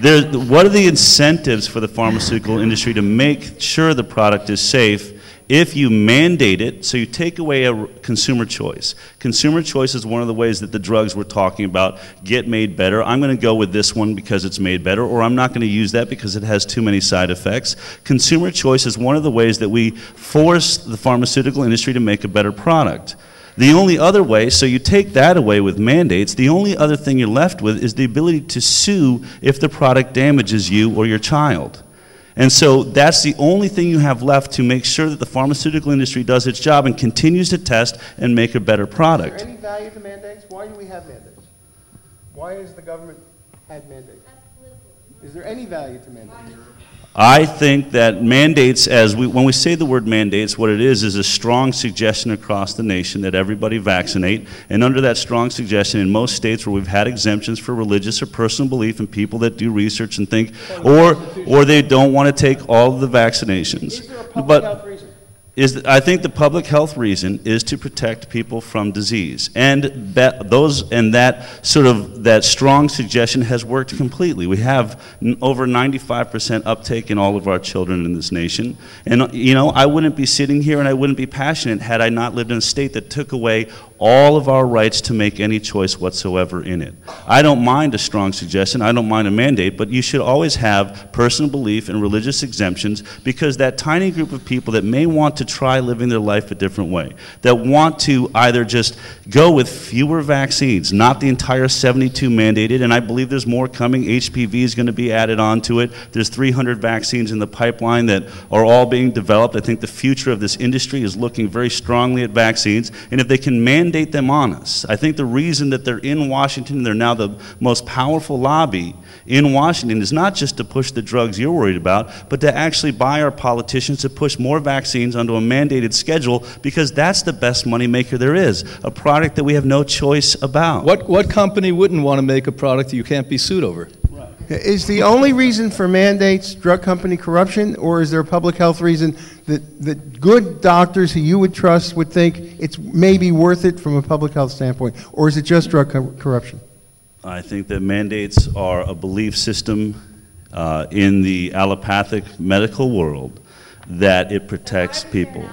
There, what are the incentives for the pharmaceutical industry to make sure the product is safe if you mandate it, so you take away a consumer choice. Consumer choice is one of the ways that the drugs we're talking about get made better. I'm going to go with this one because it's made better, or I'm not going to use that because it has too many side effects. Consumer choice is one of the ways that we force the pharmaceutical industry to make a better product. The only other way, so you take that away with mandates, the only other thing you're left with is the ability to sue if the product damages you or your child. And so that's the only thing you have left to make sure that the pharmaceutical industry does its job and continues to test and make a better product. Is product. there any value to mandates? Why do we have mandates? Why has the government had mandates? Is there any value to mandates? I think that mandates, as we, when we say the word mandates, what it is is a strong suggestion across the nation that everybody vaccinate. And under that strong suggestion, in most states where we've had exemptions for religious or personal belief and people that do research and think, or, or they don't want to take all of the vaccinations. Is there a public But- is I think the public health reason is to protect people from disease, and that those and that sort of that strong suggestion has worked completely. We have over 95% uptake in all of our children in this nation, and you know I wouldn't be sitting here and I wouldn't be passionate had I not lived in a state that took away all of our rights to make any choice whatsoever in it. I don't mind a strong suggestion, I don't mind a mandate, but you should always have personal belief and religious exemptions because that tiny group of people that may want to try living their life a different way, that want to either just go with fewer vaccines, not the entire 72 mandated, and I believe there's more coming. HPV is going to be added onto it. There's 300 vaccines in the pipeline that are all being developed. I think the future of this industry is looking very strongly at vaccines, and if they can mandate them on us, I think the reason that they're in Washington, and they're now the most powerful lobby in Washington is not just to push the drugs you're worried about, but to actually buy our politicians to push more vaccines onto a mandated schedule because that's the best moneymaker there is, a product that we have no choice about. What, what company wouldn't want to make a product that you can't be sued over? Is the only reason for mandates drug company corruption, or is there a public health reason that, that good doctors who you would trust would think it's maybe worth it from a public health standpoint, or is it just drug co- corruption? I think that mandates are a belief system uh, in the allopathic medical world that it protects people.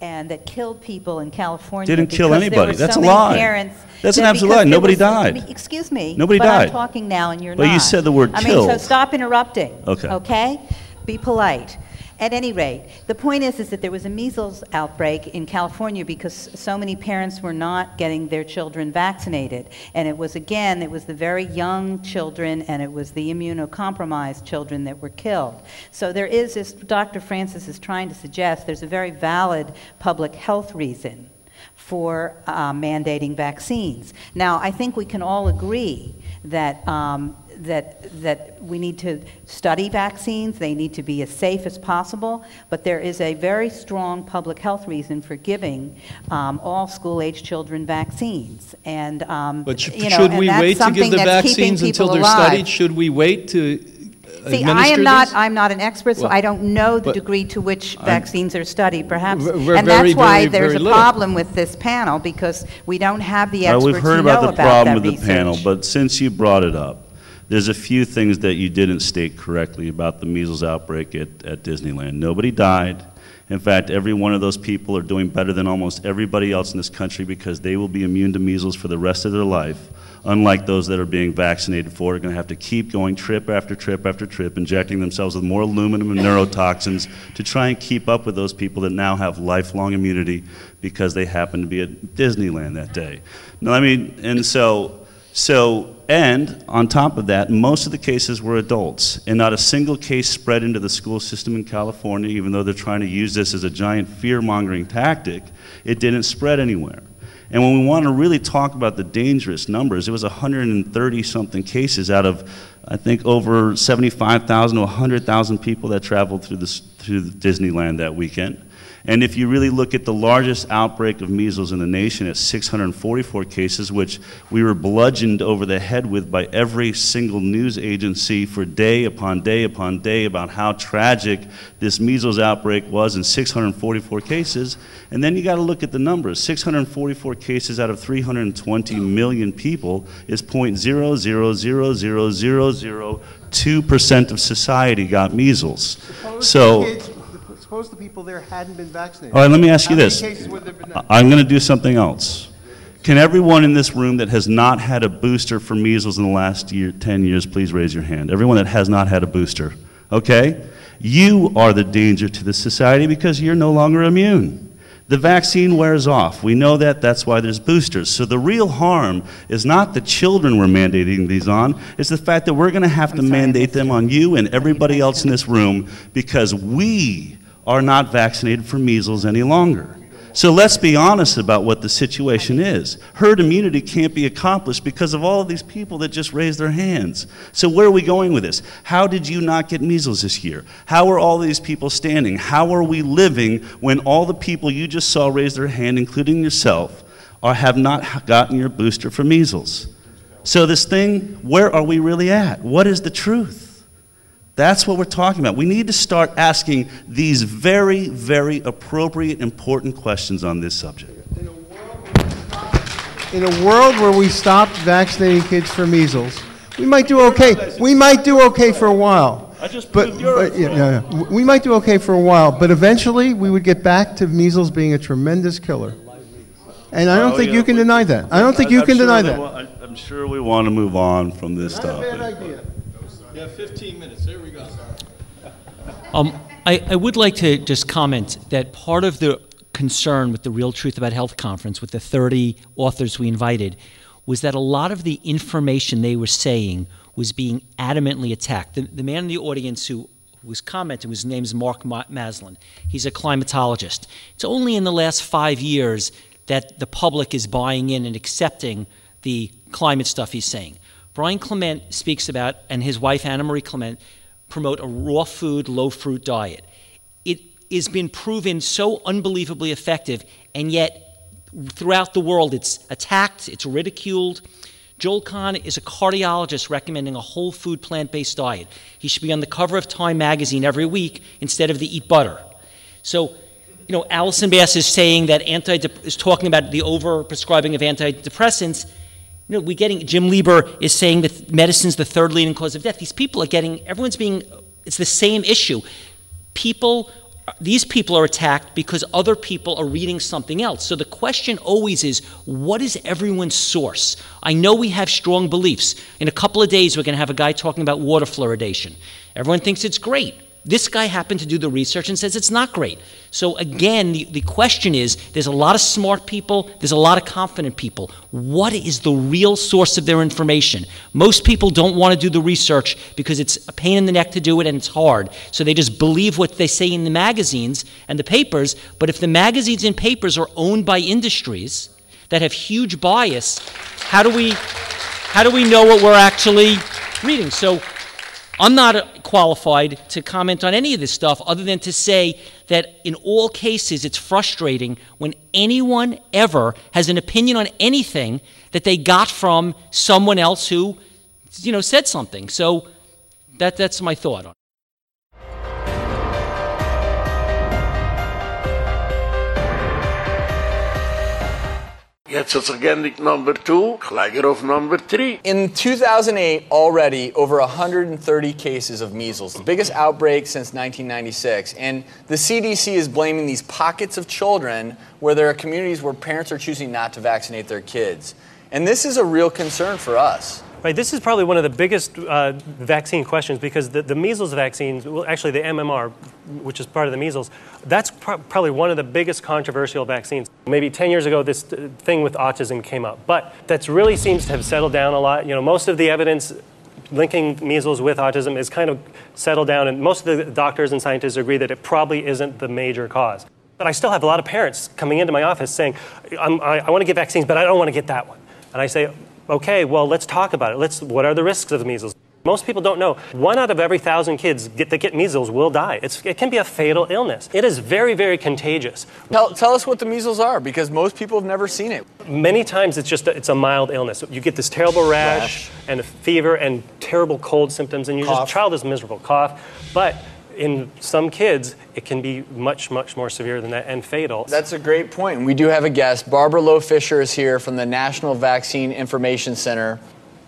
and that killed people in California. Didn't kill because there anybody. were That's so a many lie. Parents That's an that absolute lie. Nobody was- died. Excuse me. Nobody but died. I'm talking now, and you're But not. you said the word I mean, so stop interrupting. Okay. Okay. Be polite. At any rate, the point is, is that there was a measles outbreak in California because so many parents were not getting their children vaccinated. And it was, again, it was the very young children and it was the immunocompromised children that were killed. So there is, as Dr. Francis is trying to suggest, there's a very valid public health reason for uh, mandating vaccines. Now, I think we can all agree that, um, that, that we need to study vaccines, they need to be as safe as possible, but there is a very strong public health reason for giving um, all school-age children vaccines. And, um, But sh- you know, should and we wait to give the vaccines until they're alive. studied? Should we wait to See, I am not, these? I'm not an expert, so Well, I don't know the degree to which I'm- vaccines are studied, perhaps. We're- we're And very, that's why very, there's very a little. problem with this panel, because we don't have the Well, experts we've heard who know about the about problem that with the panel, but since you brought it up, there's a few things that you didn't state correctly about the measles outbreak at, at Disneyland. Nobody died. In fact, every one of those people are doing better than almost everybody else in this country because they will be immune to measles for the rest of their life, unlike those that are being vaccinated for are going to have to keep going trip after trip after trip, injecting themselves with more aluminum and neurotoxins to try and keep up with those people that now have lifelong immunity because they happen to be at Disneyland that day. No, I mean, and so, so, and on top of that, most of the cases were adults, and not a single case spread into the school system in California, even though they're trying to use this as a giant fear mongering tactic, it didn't spread anywhere. And when we want to really talk about the dangerous numbers, it was 130 something cases out of, I think, over 75,000 to 100,000 people that traveled through, this, through Disneyland that weekend. And if you really look at the largest outbreak of measles in the nation at 644 cases, which we were bludgeoned over the head with by every single news agency for day upon day upon day about how tragic this measles outbreak was in 644 cases. And then you got to look at the numbers 644 cases out of 320 million people is 0.0000002% of society got measles. So. Suppose the people there hadn't been vaccinated. All right, let me ask you this. cases would there have been? I- I'm going to do something else. Can everyone in this room that has not had a booster for measles in the last year, 10 years, please raise your hand? Everyone that has not had a booster, okay? You are the danger to the society because you're no longer immune. The vaccine wears off. We know that. That's why there's boosters. So the real harm is not the children we're mandating these on, it's the fact that we're going to have to mandate them on you and everybody else in this room because we are not vaccinated for measles any longer. So let's be honest about what the situation is. Herd immunity can't be accomplished because of all of these people that just raised their hands. So where are we going with this? How did you not get measles this year? How are all these people standing? How are we living when all the people you just saw raise their hand, including yourself, are, have not gotten your booster for measles? So this thing, where are we really at? What is the truth? That's what we're talking about. We need to start asking these very, very appropriate, important questions on this subject. In a world where we stopped vaccinating kids for measles, we might do okay. We might do okay for a while. I just But, proved but yeah, yeah, yeah. we might do okay for a while, but eventually we would get back to measles being a tremendous killer. And I don't Oh, think yeah, you can but- deny that. I don't think I- you I'm can sure deny that. wa- I- I'm sure we want to move on from this topic. Have 15 minutes, there we go. Um, I, I would like to just comment that part of the concern with the Real Truth About Health conference, with the 30 authors we invited, was that a lot of the information they were saying was being adamantly attacked. The, the man in the audience who was commenting, his name is Mark Ma- Maslin. He's a climatologist. It's only in the last five years that the public is buying in and accepting the climate stuff he's saying. Brian Clement speaks about, and his wife Anna Marie Clement promote a raw food, low fruit diet. It has been proven so unbelievably effective, and yet throughout the world it's attacked, it's ridiculed. Joel Kahn is a cardiologist recommending a whole food plant based diet. He should be on the cover of Time magazine every week instead of the Eat Butter. So, you know, Alison Bass is saying that anti is talking about the over prescribing of antidepressants. You know, we getting Jim Lieber is saying that medicine's the third leading cause of death. These people are getting everyone's being it's the same issue. People these people are attacked because other people are reading something else. So the question always is what is everyone's source? I know we have strong beliefs. In a couple of days, we're going to have a guy talking about water fluoridation. Everyone thinks it's great. This guy happened to do the research and says it's not great. So, again, the, the question is there's a lot of smart people, there's a lot of confident people. What is the real source of their information? Most people don't want to do the research because it's a pain in the neck to do it and it's hard. So they just believe what they say in the magazines and the papers. But if the magazines and papers are owned by industries that have huge bias, how do we, how do we know what we're actually reading? So, I'm not qualified to comment on any of this stuff other than to say that in all cases it's frustrating when anyone ever has an opinion on anything that they got from someone else who you know said something. So that that's my thought on it. Jetzt hat sich Number 2, gleich auf Number 3. In 2008, already over 130 cases of measles, the biggest outbreak since 1996. And the CDC is blaming these pockets of children where there are communities where parents are choosing not to vaccinate their kids. And this is a real concern for us. Right, this is probably one of the biggest uh, vaccine questions because the, the measles vaccines, well, actually the MMR, which is part of the measles, that's pro- probably one of the biggest controversial vaccines. Maybe 10 years ago, this uh, thing with autism came up, but that really seems to have settled down a lot. You know, most of the evidence linking measles with autism is kind of settled down, and most of the doctors and scientists agree that it probably isn't the major cause. But I still have a lot of parents coming into my office saying, I, I want to get vaccines, but I don't want to get that one. And I say, okay, well, let's talk about it. Let's, what are the risks of measles? Most people don't know. One out of every thousand kids get, that get measles will die. It's, it can be a fatal illness. It is very, very contagious. Tell, tell us what the measles are, because most people have never seen it. Many times it's just a, it's a mild illness. You get this terrible rash, Rash. and a fever and terrible cold symptoms, and your child is miserable. Cough, but in some kids it can be much, much more severe than that and fatal. That's a great point. We do have a guest. Barbara Loe Fisher is here from the National Vaccine Information Center.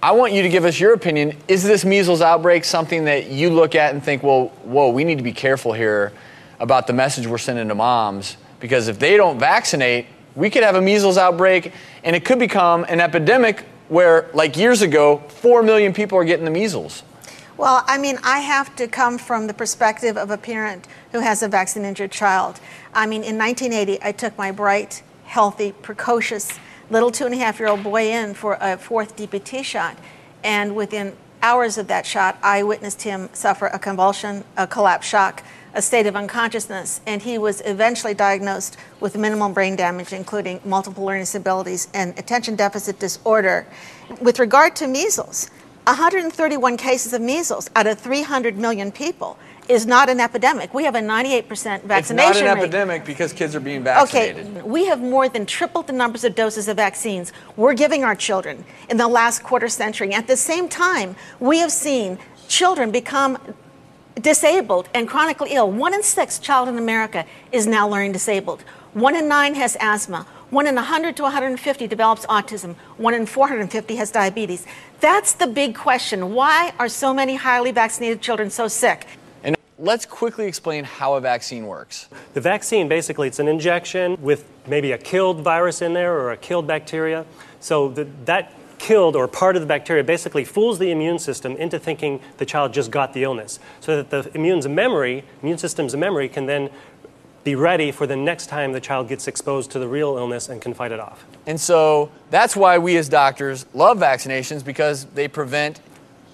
I want you to give us your opinion. Is this measles outbreak something that you look at and think, well, whoa, we need to be careful here about the message we're sending to moms? Because if they don't vaccinate, we could have a measles outbreak and it could become an epidemic where, like years ago, 4 million people are getting the measles. Well, I mean, I have to come from the perspective of a parent who has a vaccine injured child. I mean, in 1980, I took my bright, healthy, precocious little two and a half year old boy in for a fourth DPT shot. And within hours of that shot, I witnessed him suffer a convulsion, a collapse shock, a state of unconsciousness. And he was eventually diagnosed with minimal brain damage, including multiple learning disabilities and attention deficit disorder. With regard to measles, 131 cases of measles out of 300 million people is not an epidemic. We have a 98% vaccination rate. It's not an rate. epidemic because kids are being vaccinated. Okay, we have more than tripled the numbers of doses of vaccines we're giving our children in the last quarter century. At the same time, we have seen children become disabled and chronically ill. One in six child in America is now learning disabled. One in nine has asthma. One in 100 to 150 develops autism. One in 450 has diabetes. That's the big question. Why are so many highly vaccinated children so sick? And let's quickly explain how a vaccine works. The vaccine basically it's an injection with maybe a killed virus in there or a killed bacteria. So the, that killed or part of the bacteria basically fools the immune system into thinking the child just got the illness, so that the immune's memory, immune system's memory, can then be ready for the next time the child gets exposed to the real illness and can fight it off. And so that's why we as doctors love vaccinations because they prevent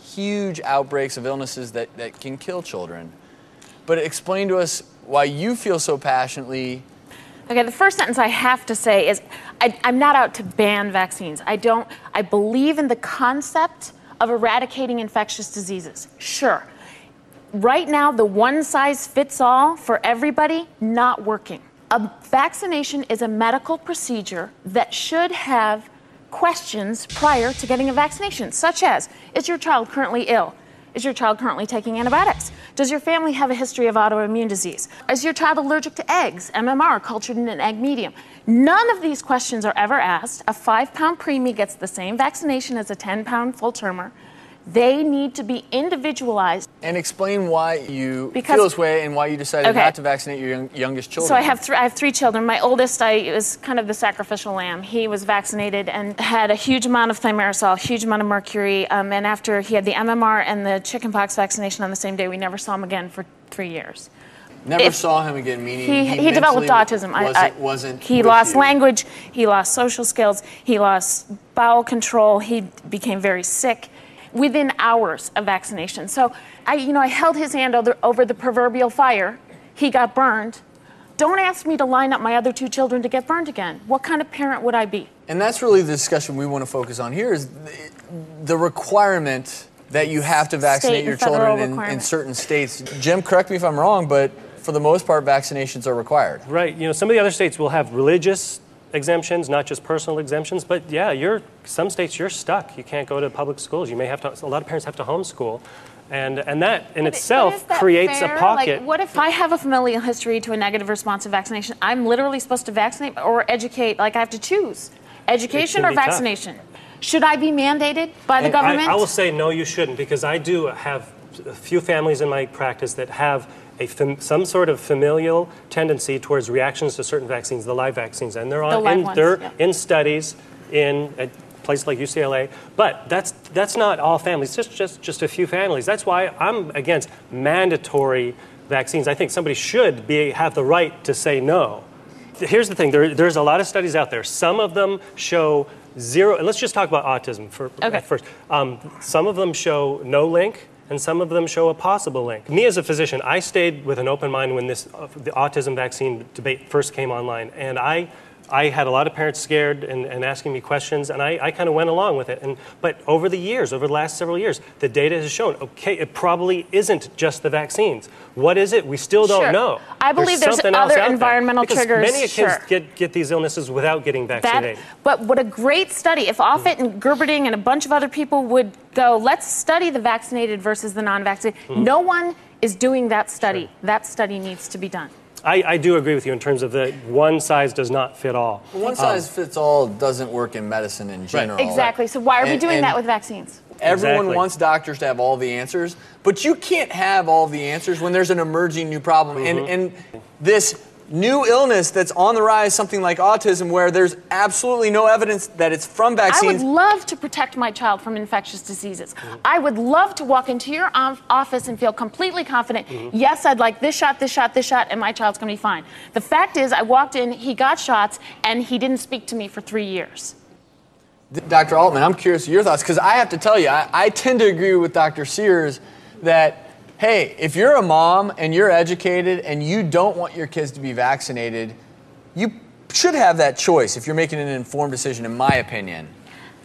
huge outbreaks of illnesses that, that can kill children. But explain to us why you feel so passionately Okay, the first sentence I have to say is I, I'm not out to ban vaccines. I don't, I believe in the concept of eradicating infectious diseases. Sure. Right now, the one size fits all for everybody, not working. A vaccination is a medical procedure that should have questions prior to getting a vaccination, such as Is your child currently ill? Is your child currently taking antibiotics? Does your family have a history of autoimmune disease? Is your child allergic to eggs, MMR, cultured in an egg medium? None of these questions are ever asked. A five pound preemie gets the same vaccination as a 10 pound full termer. They need to be individualized. and explain why you Because- feel this way and why you decided Okay. not to vaccinate your young, youngest children. So I have three. I have three children. My oldest, I was kind of the sacrificial lamb. He was vaccinated and had a huge amount of thimerosal, a huge amount of mercury. Um, and after he had the MMR and the chickenpox vaccination on the same day, we never saw him again for three years. Never saw him again, meaning He, he, he, developed autism. I- Wasn't, I- wasn't he lost you. language. He lost social skills. He lost bowel control. He became very sick within hours of vaccination. So I, you know, I held his hand over, over the proverbial fire. He got burned. Don't ask me to line up my other two children to get burned again. What kind of parent would I be? And that's really the discussion we want to focus on here is the, the requirement that you have to vaccinate State your children in, in certain states. Jim, correct me if I'm wrong, but for the most part, vaccinations are required. Right. You know, some of the other states will have religious exemptions, not just personal exemptions. But yeah, you're some states you're stuck. You can't go to public schools. You may have to. A lot of parents have to homeschool, and and that in itself Is that creates fair? a pocket. Like, what if I have a familial history to a negative response to vaccination? I'm literally supposed to vaccinate or educate. Like I have to choose education or be tough. vaccination. Should I be mandated by the And I- government? I, will say no, you shouldn't, because I do have a few families in my practice that have a fam- some sort of familial tendency towards reactions to certain vaccines, the live vaccines, and they're The live in, ones, they're yeah. in studies in a place like UCLA. But that's that's not all families, just just just a few families. That's why I'm against mandatory vaccines. I think somebody should be have the right to say no. Here's the thing: there, there's a lot of studies out there. Some of them show zero. And let's just talk about autism for Okay. at first. Um, some of them show no link, and some of them show a possible link. Me as a physician, I stayed with an open mind when this uh, the autism vaccine debate first came online, and I I had a lot of parents scared and, and asking me questions, and I, I kind of went along with it. And, but over the years, over the last several years, the data has shown okay, it probably isn't just the vaccines. What is it? We still don't Sure. know. I believe there's else other environmental triggers, Many kids sure. get, get these illnesses without getting That, vaccinated. but what a great study. If Offit and Gerberding and a bunch of other people would go, let's study the vaccinated versus the non vaccinated. Mhm. No one is doing that study. That study needs to be done. I, I do agree with you in terms of the one size does not fit all. One Um, size fits all doesn't work in medicine in general. Exactly. So why are we doing that with vaccines? Everyone Exactly. wants doctors to have all the answers, but you can't have all the answers when there's an emerging new problem. Mm-hmm. And, and this new illness that's on the rise, something like autism, where there's absolutely no evidence that it's from vaccines. I would love to protect my child from infectious diseases. I would love to walk into your office and feel completely confident, mm-hmm. yes, I'd like this shot, this shot, this shot, and my child's going to be fine. The fact is, I walked in, he got shots, and he didn't speak to me for three years. Dr. Altman, I'm curious your thoughts because I have to tell you, I, I tend to agree with Dr. Sears that, hey, if you're a mom and you're educated and you don't want your kids to be vaccinated, you should have that choice if you're making an informed decision, in my opinion.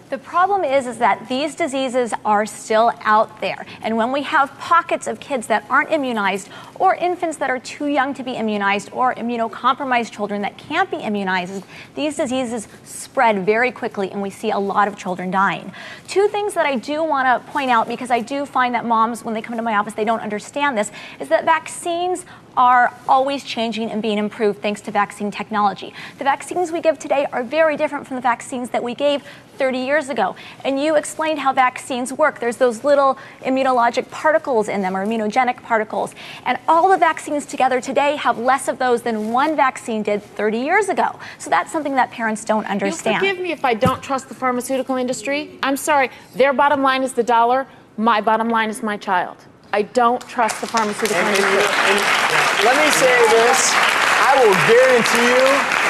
The problem is, is that these diseases are still out there. And when we have pockets of kids that aren't immunized, or infants that are too young to be immunized, or immunocompromised children that can't be immunized, these diseases spread very quickly and we see a lot of children dying. Two things that I do want to point out, because I do find that moms, when they come to my office, they don't understand this, is that vaccines are always changing and being improved thanks to vaccine technology. The vaccines we give today are very different from the vaccines that we gave 30 years ago. And you explained how vaccines work. There's those little immunologic particles in them, or immunogenic particles. And all the vaccines together today have less of those than one vaccine did 30 years ago. So that's something that parents don't understand. You'll forgive me if I don't trust the pharmaceutical industry. I'm sorry. Their bottom line is the dollar. My bottom line is my child. I don't trust the pharmaceutical industry. let me say this I will guarantee you.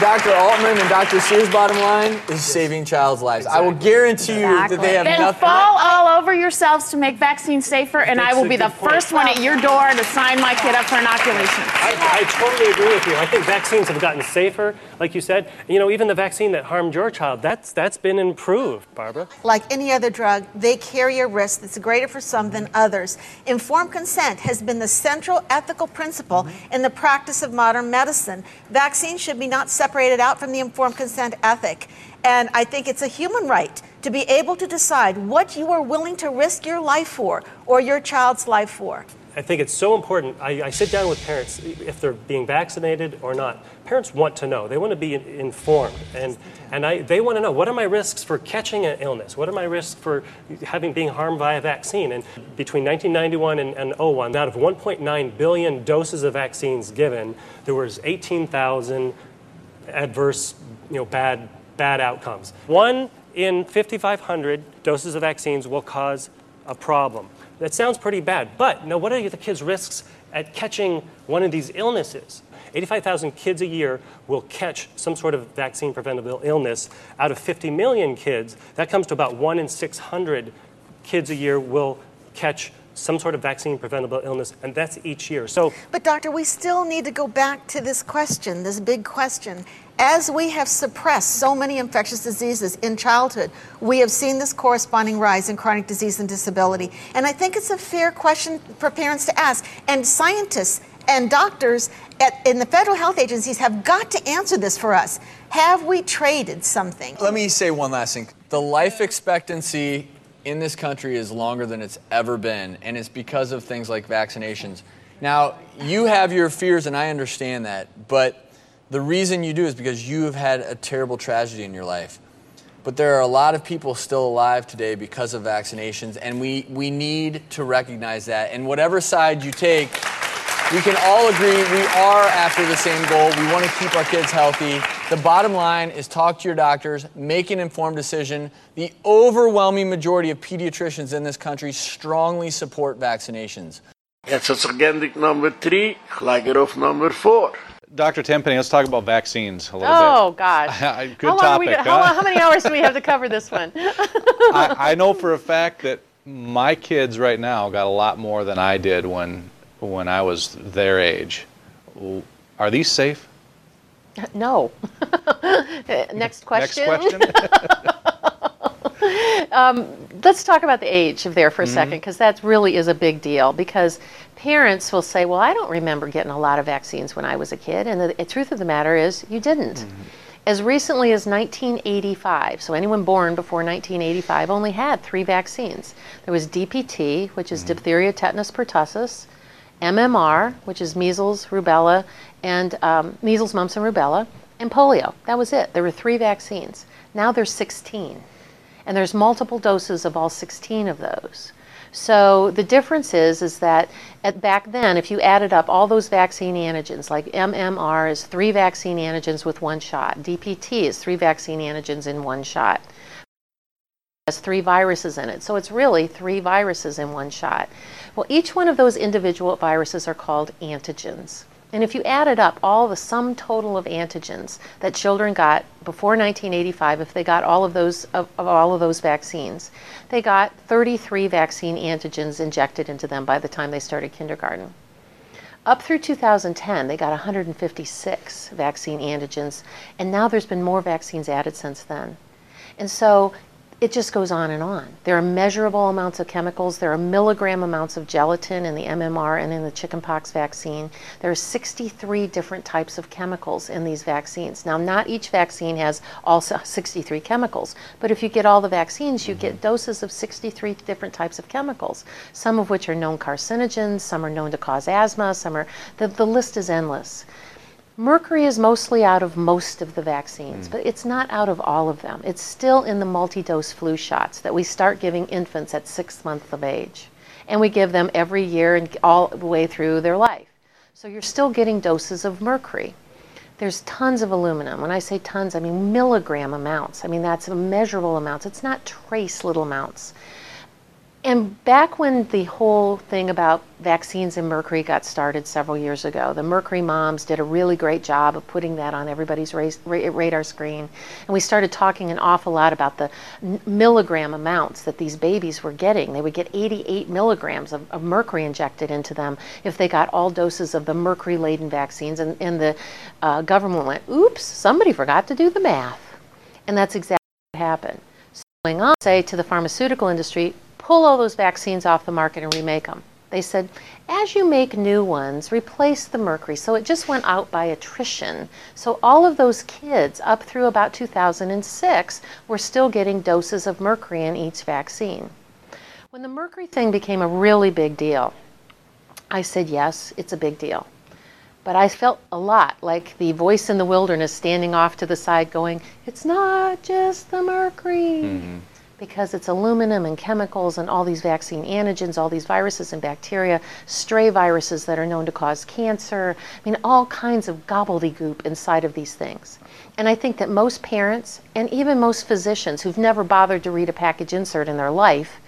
Dr. Altman and Dr. Sears' bottom line is saving child's lives. I will guarantee you that they have then nothing. fall all over yourselves to make vaccines safer, and I will be the point. first one at your door to sign my kid up for inoculation. I, I totally agree with you. I think vaccines have gotten safer, like you said. You know, even the vaccine that harmed your child, that's that's been improved, Barbara. Like any other drug, they carry a risk that's greater for some than others. Informed consent has been the central ethical principle in the practice of modern medicine. Vaccines should be not separated out from the informed consent ethic. And I think it's a human right to be able to decide what you are willing to risk your life for or your child's life for. I think it's so important. I, I sit down with parents, if they're being vaccinated or not. Parents want to know. They want to be informed, and and I, they want to know what are my risks for catching an illness. What are my risks for having being harmed by a vaccine? And between 1991 and, and 01, out of 1.9 billion doses of vaccines given, there was 18,000 adverse, you know, bad bad outcomes. One in 5,500 doses of vaccines will cause a problem. That sounds pretty bad, but now what are the kids' risks at catching one of these illnesses? 85,000 kids a year will catch some sort of vaccine preventable illness. Out of 50 million kids, that comes to about 1 in 600 kids a year will catch some sort of vaccine preventable illness, and that's each year. So But, Doctor, we still need to go back to this question, this big question. As we have suppressed so many infectious diseases in childhood, we have seen this corresponding rise in chronic disease and disability. And I think it's a fair question for parents to ask. And scientists and doctors at, in the federal health agencies have got to answer this for us. Have we traded something? Let me say one last thing. The life expectancy in this country is longer than it's ever been, and it's because of things like vaccinations. Now, you have your fears, and I understand that, but the reason you do is because you have had a terrible tragedy in your life. But there are a lot of people still alive today because of vaccinations, and we, we need to recognize that. And whatever side you take, we can all agree we are after the same goal. We want to keep our kids healthy. The bottom line is talk to your doctors, make an informed decision. The overwhelming majority of pediatricians in this country strongly support vaccinations. Jetzt hat sich geendigt 3, gleich er auf Nummer 4. Dr. Tenpenny, let's talk about vaccines a little bit. Oh, bit. gosh. Good how long we topic, gonna- how, long- how many hours do we have to cover this one? I, I know for a fact that my kids right now got a lot more than I did when when I was their age. Are these safe? No. Next question. Next question. um, let's talk about the age of there for a Mhm. second, because that really is a big deal. Because parents will say, "Well, I don't remember getting a lot of vaccines when I was a kid," and the, the truth of the matter is, you didn't. As recently as 1985, so anyone born before 1985 only had three vaccines. There was DPT, which is diphtheria, tetanus, pertussis, MMR, which is measles, rubella, and um, measles, mumps, and rubella, and polio. That was it. There were three vaccines. Now there's 16, and there's multiple doses of all 16 of those. So the difference is, is that at back then, if you added up all those vaccine antigens, like MMR is three vaccine antigens with one shot, DPT is three vaccine antigens in one shot, has three viruses in it. So it's really three viruses in one shot. Well, each one of those individual viruses are called antigens. And if you added up all the sum total of antigens that children got before 1985, if they got all of those of, of all of those vaccines, they got 33 vaccine antigens injected into them by the time they started kindergarten. Up through 2010, they got 156 vaccine antigens, and now there's been more vaccines added since then. And so it just goes on and on. There are measurable amounts of chemicals. There are milligram amounts of gelatin in the MMR and in the chickenpox vaccine. There are 63 different types of chemicals in these vaccines. Now, not each vaccine has all 63 chemicals, but if you get all the vaccines, you get mm-hmm. doses of 63 different types of chemicals, some of which are known carcinogens, some are known to cause asthma, some are, the, the list is endless. Mercury is mostly out of most of the vaccines, hmm. but it's not out of all of them. It's still in the multi dose flu shots that we start giving infants at six months of age. And we give them every year and all the way through their life. So you're still getting doses of mercury. There's tons of aluminum. When I say tons, I mean milligram amounts. I mean, that's measurable amounts. It's not trace little amounts. And back when the whole thing about vaccines and mercury got started several years ago, the Mercury moms did a really great job of putting that on everybody's ra- ra- radar screen. And we started talking an awful lot about the milligram amounts that these babies were getting. They would get 88 milligrams of, of mercury injected into them if they got all doses of the mercury laden vaccines. And, and the uh, government went, oops, somebody forgot to do the math. And that's exactly what happened. So going on, say to the pharmaceutical industry, pull all those vaccines off the market and remake them. They said, as you make new ones, replace the mercury. So it just went out by attrition. So all of those kids up through about 2006 were still getting doses of mercury in each vaccine. When the mercury thing became a really big deal, I said, yes, it's a big deal. But I felt a lot like the voice in the wilderness standing off to the side going, it's not just the mercury mm-hmm. Because it's aluminum and chemicals and all these vaccine antigens, all these viruses and bacteria, stray viruses that are known to cause cancer. I mean, all kinds of gobbledygook inside of these things. And I think that most parents and even most physicians who've never bothered to read a package insert in their life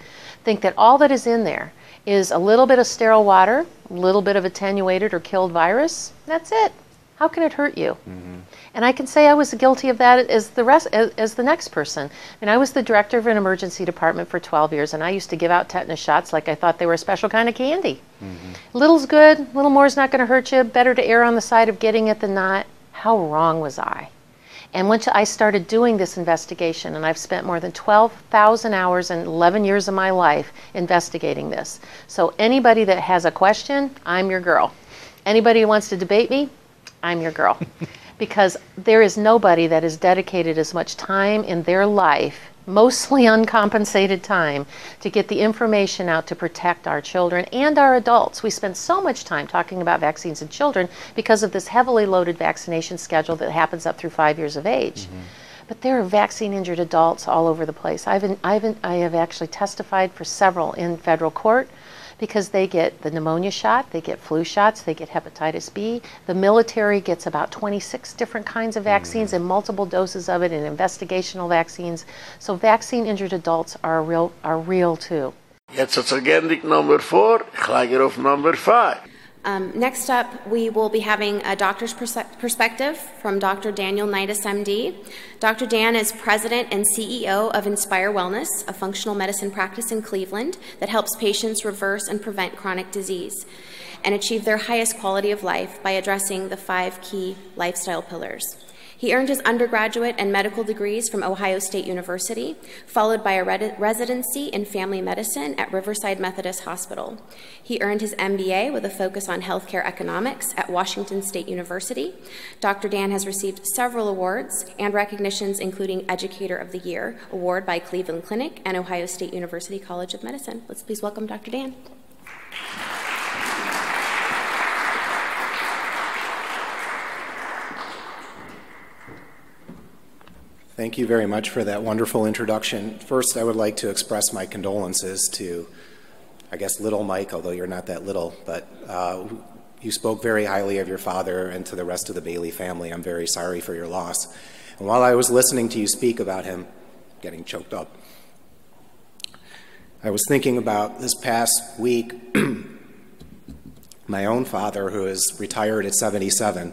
think that all that is in there is a little bit of sterile water, a little bit of attenuated or killed virus. That's it. How can it hurt you? Mm-hmm. And I can say I was guilty of that as the rest as, as the next person. I mean, I was the director of an emergency department for 12 years, and I used to give out tetanus shots like I thought they were a special kind of candy. Mm-hmm. Little's good, little more is not going to hurt you. Better to err on the side of getting it than not. How wrong was I? And once I started doing this investigation, and I've spent more than 12,000 hours and 11 years of my life investigating this. So anybody that has a question, I'm your girl. Anybody who wants to debate me, I'm your girl. because there is nobody that has dedicated as much time in their life, mostly uncompensated time, to get the information out to protect our children and our adults. We spend so much time talking about vaccines in children because of this heavily loaded vaccination schedule that happens up through five years of age. Mm-hmm. But there are vaccine injured adults all over the place. I've, I've I have actually testified for several in federal court because they get the pneumonia shot, they get flu shots, they get hepatitis B. The military gets about 26 different kinds of vaccines and mm. multiple doses of it and investigational vaccines. So vaccine injured adults are real, are real too. Jetzt hat sich geendigt Nummer 4, ich lege auf Nummer 5. Um, next up, we will be having a doctor's perspective from Dr. Daniel Neides, MD. Dr. Dan is president and CEO of Inspire Wellness, a functional medicine practice in Cleveland that helps patients reverse and prevent chronic disease and achieve their highest quality of life by addressing the five key lifestyle pillars. He earned his undergraduate and medical degrees from Ohio State University, followed by a re- residency in family medicine at Riverside Methodist Hospital. He earned his MBA with a focus on healthcare economics at Washington State University. Dr. Dan has received several awards and recognitions, including Educator of the Year award by Cleveland Clinic and Ohio State University College of Medicine. Let's please welcome Dr. Dan. Thank you very much for that wonderful introduction. First, I would like to express my condolences to, I guess, little Mike, although you're not that little, but uh, you spoke very highly of your father and to the rest of the Bailey family. I'm very sorry for your loss. And while I was listening to you speak about him, getting choked up, I was thinking about this past week. my own father, who is retired at 77,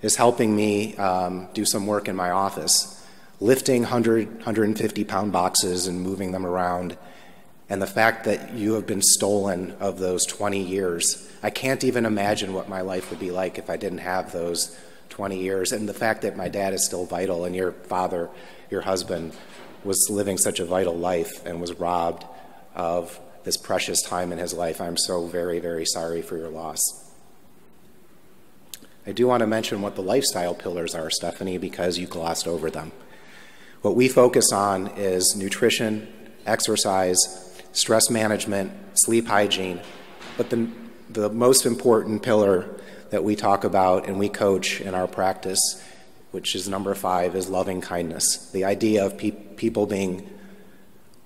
is helping me um, do some work in my office lifting 100, 150 pound boxes and moving them around, and the fact that you have been stolen of those 20 years. I can't even imagine what my life would be like if I didn't have those 20 years. And the fact that my dad is still vital and your father, your husband, was living such a vital life and was robbed of this precious time in his life. I'm so very, very sorry for your loss. I do want to mention what the lifestyle pillars are, Stephanie, because you glossed over them. What we focus on is nutrition, exercise, stress management, sleep hygiene, but the, the most important pillar that we talk about and we coach in our practice, which is number five, is loving kindness. The idea of pe- people being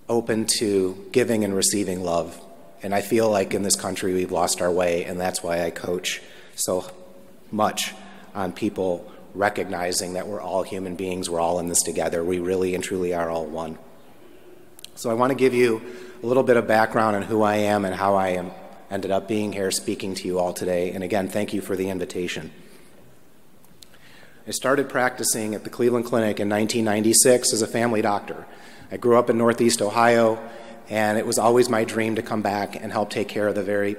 open to giving and receiving love. And I feel like in this country we've lost our way, and that's why I coach so much on people recognizing that we're all human beings, we're all in this together. We really and truly are all one. So I want to give you a little bit of background on who I am and how I am ended up being here speaking to you all today. And again, thank you for the invitation. I started practicing at the Cleveland Clinic in 1996 as a family doctor. I grew up in Northeast Ohio, and it was always my dream to come back and help take care of the very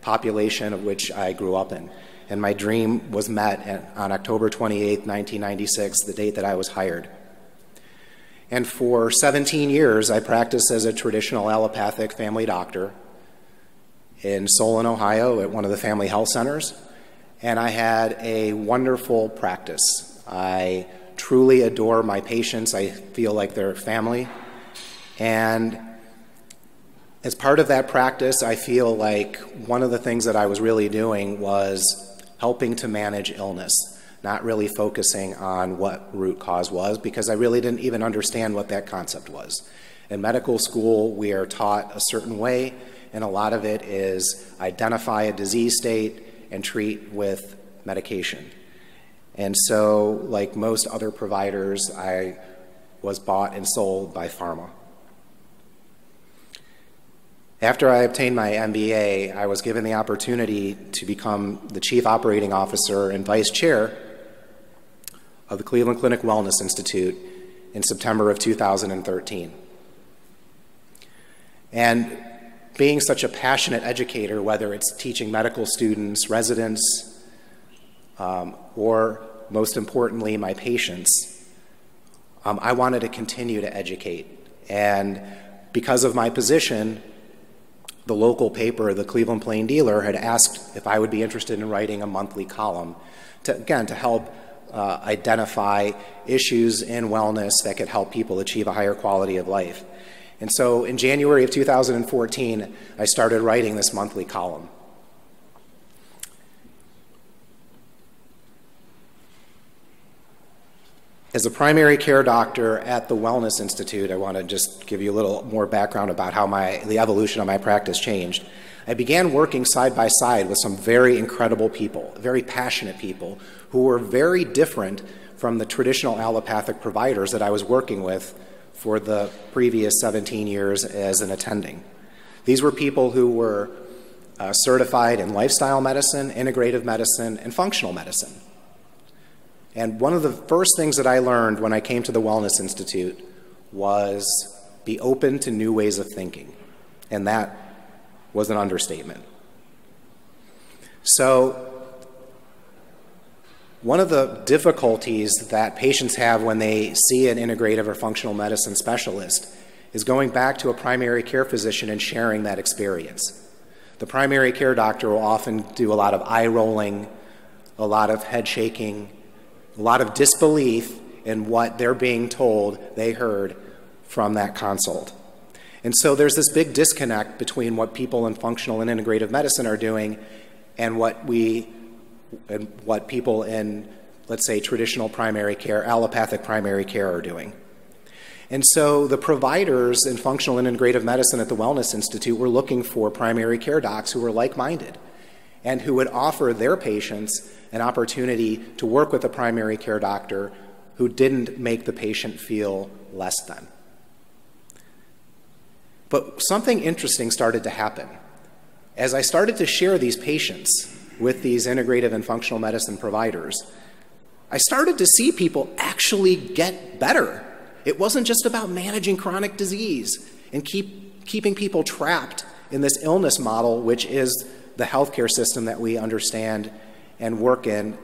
population of which I grew up in and my dream was met on October 28, 1996, the date that I was hired. And for 17 years, I practiced as a traditional allopathic family doctor in Solon, Ohio, at one of the family health centers. And I had a wonderful practice. I truly adore my patients, I feel like they're family. And as part of that practice, I feel like one of the things that I was really doing was helping to manage illness, not really focusing on what root cause was because I really didn't even understand what that concept was. In medical school, we are taught a certain way, and a lot of it is identify a disease state and treat with medication. And so, like most other providers, I was bought and sold by pharma. After I obtained my MBA, I was given the opportunity to become the Chief Operating Officer and Vice Chair of the Cleveland Clinic Wellness Institute in September of 2013. And being such a passionate educator, whether it's teaching medical students, residents, um, or most importantly, my patients, um, I wanted to continue to educate. And because of my position, the local paper, the Cleveland Plain Dealer, had asked if I would be interested in writing a monthly column, to, again, to help uh, identify issues in wellness that could help people achieve a higher quality of life. And so in January of 2014, I started writing this monthly column. As a primary care doctor at the Wellness Institute, I want to just give you a little more background about how my, the evolution of my practice changed. I began working side by side with some very incredible people, very passionate people, who were very different from the traditional allopathic providers that I was working with for the previous 17 years as an attending. These were people who were uh, certified in lifestyle medicine, integrative medicine, and functional medicine. And one of the first things that I learned when I came to the Wellness Institute was be open to new ways of thinking. And that was an understatement. So, one of the difficulties that patients have when they see an integrative or functional medicine specialist is going back to a primary care physician and sharing that experience. The primary care doctor will often do a lot of eye rolling, a lot of head shaking, a lot of disbelief in what they're being told they heard from that consult. And so there's this big disconnect between what people in functional and integrative medicine are doing and what we and what people in let's say traditional primary care, allopathic primary care are doing. And so the providers in functional and integrative medicine at the Wellness Institute were looking for primary care docs who were like minded and who would offer their patients an opportunity to work with a primary care doctor who didn't make the patient feel less than. But something interesting started to happen. As I started to share these patients with these integrative and functional medicine providers, I started to see people actually get better it wasn't just about managing chronic disease and keep, keeping people trapped in this illness model, which is the healthcare system that we understand and work in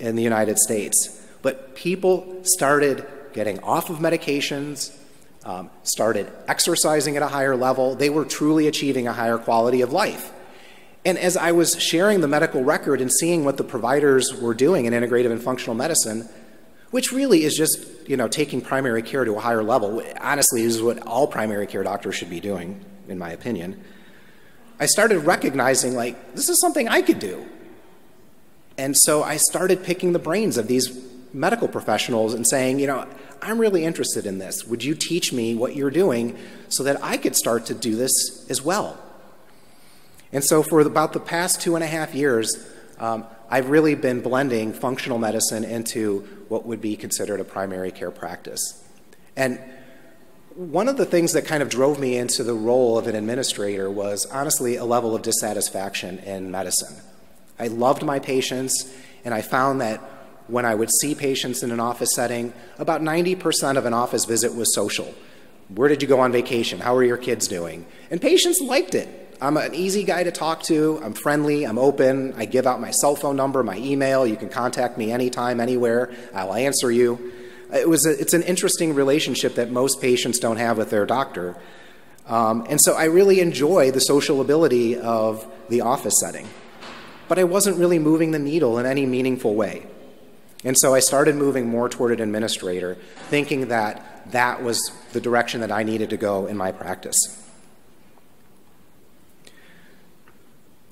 in the United States. But people started getting off of medications, um, started exercising at a higher level. They were truly achieving a higher quality of life. And as I was sharing the medical record and seeing what the providers were doing in integrative and functional medicine, which really is just you know taking primary care to a higher level. Honestly, is what all primary care doctors should be doing, in my opinion. I started recognizing like this is something I could do, and so I started picking the brains of these medical professionals and saying, you know, I'm really interested in this. Would you teach me what you're doing so that I could start to do this as well? And so, for about the past two and a half years, um, I've really been blending functional medicine into what would be considered a primary care practice. And one of the things that kind of drove me into the role of an administrator was honestly a level of dissatisfaction in medicine. I loved my patients, and I found that when I would see patients in an office setting, about 90% of an office visit was social. Where did you go on vacation? How are your kids doing? And patients liked it. I'm an easy guy to talk to. I'm friendly. I'm open. I give out my cell phone number, my email. You can contact me anytime, anywhere. I'll answer you. It was a, it's an interesting relationship that most patients don't have with their doctor. Um, and so I really enjoy the social ability of the office setting. But I wasn't really moving the needle in any meaningful way. And so I started moving more toward an administrator, thinking that that was the direction that I needed to go in my practice.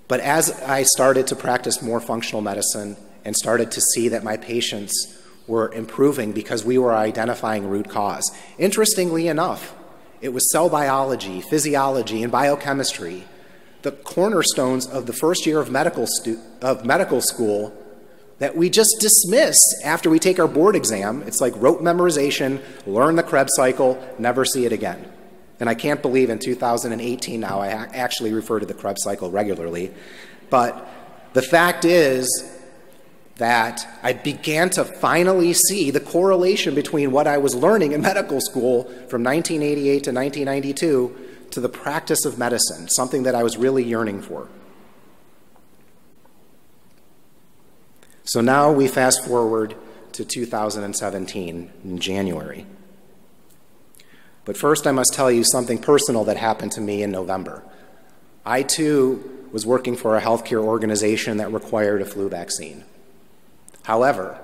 But as I started to practice more functional medicine and started to see that my patients were improving because we were identifying root cause, interestingly enough, it was cell biology, physiology, and biochemistry, the cornerstones of the first year of medical, stu- of medical school that we just dismiss after we take our board exam. It's like rote memorization, learn the Krebs cycle, never see it again. And I can't believe in 2018 now I actually refer to the Krebs cycle regularly. But the fact is that I began to finally see the correlation between what I was learning in medical school from 1988 to 1992 to the practice of medicine, something that I was really yearning for. So now we fast forward to 2017 in January. But first, I must tell you something personal that happened to me in November. I too was working for a healthcare organization that required a flu vaccine. However,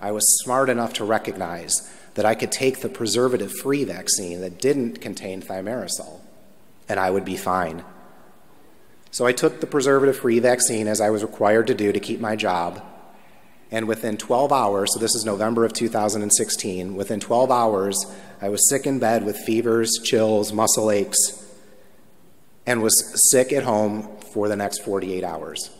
I was smart enough to recognize that I could take the preservative free vaccine that didn't contain thimerosal, and I would be fine. So I took the preservative free vaccine as I was required to do to keep my job. And within 12 hours, so this is November of 2016, within 12 hours, I was sick in bed with fevers, chills, muscle aches, and was sick at home for the next 48 hours.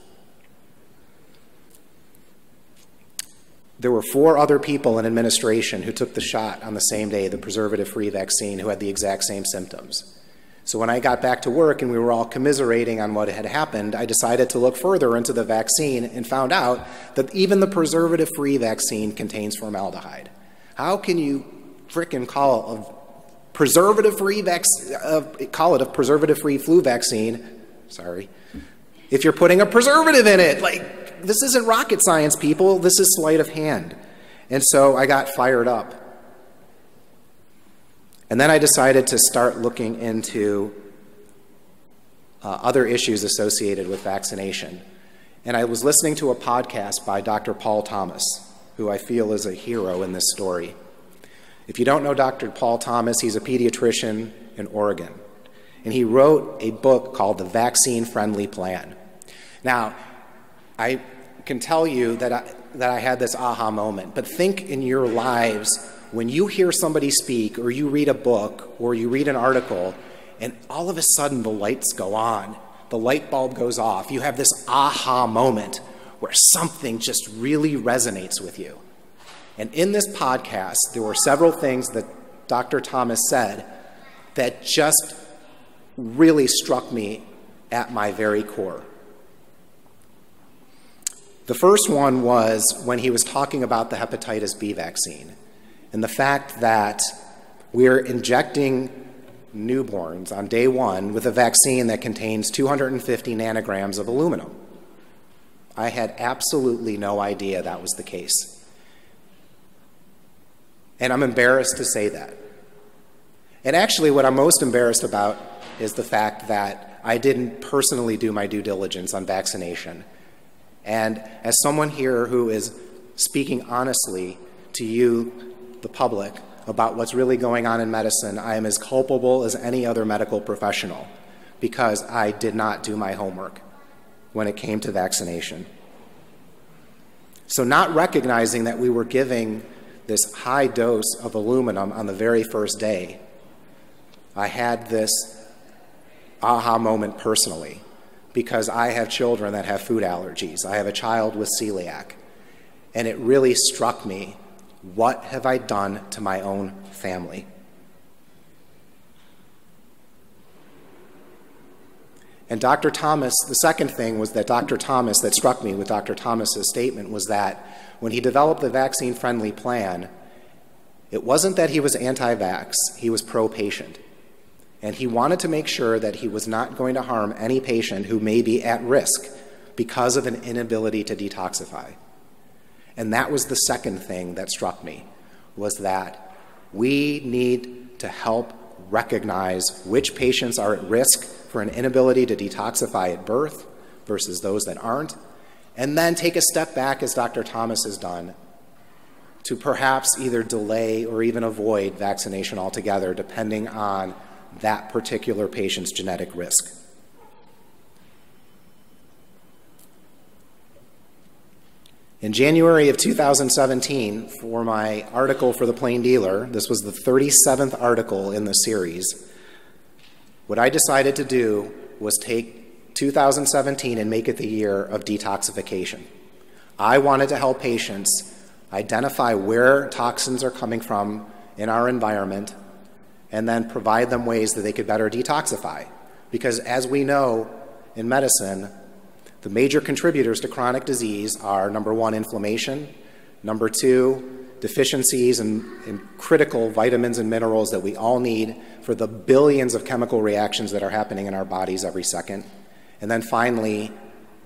There were four other people in administration who took the shot on the same day, the preservative free vaccine, who had the exact same symptoms. So when I got back to work and we were all commiserating on what had happened, I decided to look further into the vaccine and found out that even the preservative free vaccine contains formaldehyde. How can you frickin' call a preservative free vac- uh, call it a preservative free flu vaccine? Sorry. If you're putting a preservative in it, like this isn't rocket science, people. This is sleight of hand. And so I got fired up. And then I decided to start looking into uh, other issues associated with vaccination. And I was listening to a podcast by Dr. Paul Thomas, who I feel is a hero in this story. If you don't know Dr. Paul Thomas, he's a pediatrician in Oregon. And he wrote a book called The Vaccine Friendly Plan. Now, I can tell you that I, that I had this aha moment, but think in your lives when you hear somebody speak or you read a book or you read an article and all of a sudden the lights go on, the light bulb goes off, you have this aha moment where something just really resonates with you. And in this podcast, there were several things that Dr. Thomas said that just really struck me at my very core. The first one was when he was talking about the hepatitis B vaccine and the fact that we're injecting newborns on day one with a vaccine that contains 250 nanograms of aluminum. I had absolutely no idea that was the case. And I'm embarrassed to say that. And actually, what I'm most embarrassed about is the fact that I didn't personally do my due diligence on vaccination. And as someone here who is speaking honestly to you the public about what's really going on in medicine, I am as culpable as any other medical professional because I did not do my homework when it came to vaccination. So, not recognizing that we were giving this high dose of aluminum on the very first day, I had this aha moment personally because I have children that have food allergies. I have a child with celiac. And it really struck me what have I done to my own family? And Dr. Thomas, the second thing was that Dr. Thomas, that struck me with Dr. Thomas's statement, was that when he developed the vaccine friendly plan, it wasn't that he was anti vax, he was pro patient. And he wanted to make sure that he was not going to harm any patient who may be at risk because of an inability to detoxify. And that was the second thing that struck me was that we need to help recognize which patients are at risk for an inability to detoxify at birth versus those that aren't, and then take a step back, as Dr. Thomas has done, to perhaps either delay or even avoid vaccination altogether, depending on that particular patient's genetic risk. In January of 2017, for my article for the Plain Dealer, this was the 37th article in the series, what I decided to do was take 2017 and make it the year of detoxification. I wanted to help patients identify where toxins are coming from in our environment and then provide them ways that they could better detoxify. Because as we know in medicine, the major contributors to chronic disease are number one, inflammation, number two, deficiencies in, in, critical vitamins and minerals that we all need for the billions of chemical reactions that are happening in our bodies every second. And then finally,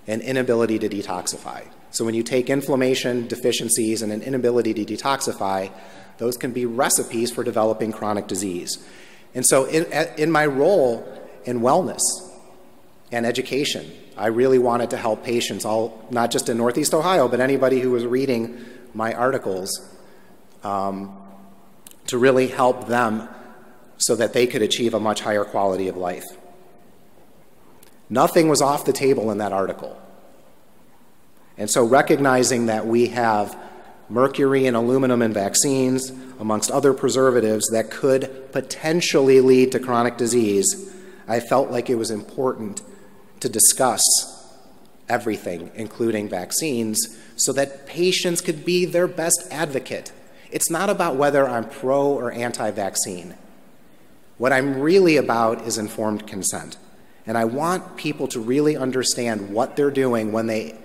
an inability to detoxify. So when you take inflammation, deficiencies, and an inability to detoxify, those can be recipes for developing chronic disease. And so in, in my role in wellness and education, I really wanted to help patients, all not just in Northeast Ohio, but anybody who was reading my articles, um, to really help them so that they could achieve a much higher quality of life. Nothing was off the table in that article. And so, recognizing that we have mercury and aluminum in vaccines, amongst other preservatives that could potentially lead to chronic disease, I felt like it was important to discuss everything, including vaccines, so that patients could be their best advocate. It's not about whether I'm pro or anti vaccine. What I'm really about is informed consent. And I want people to really understand what they're doing when they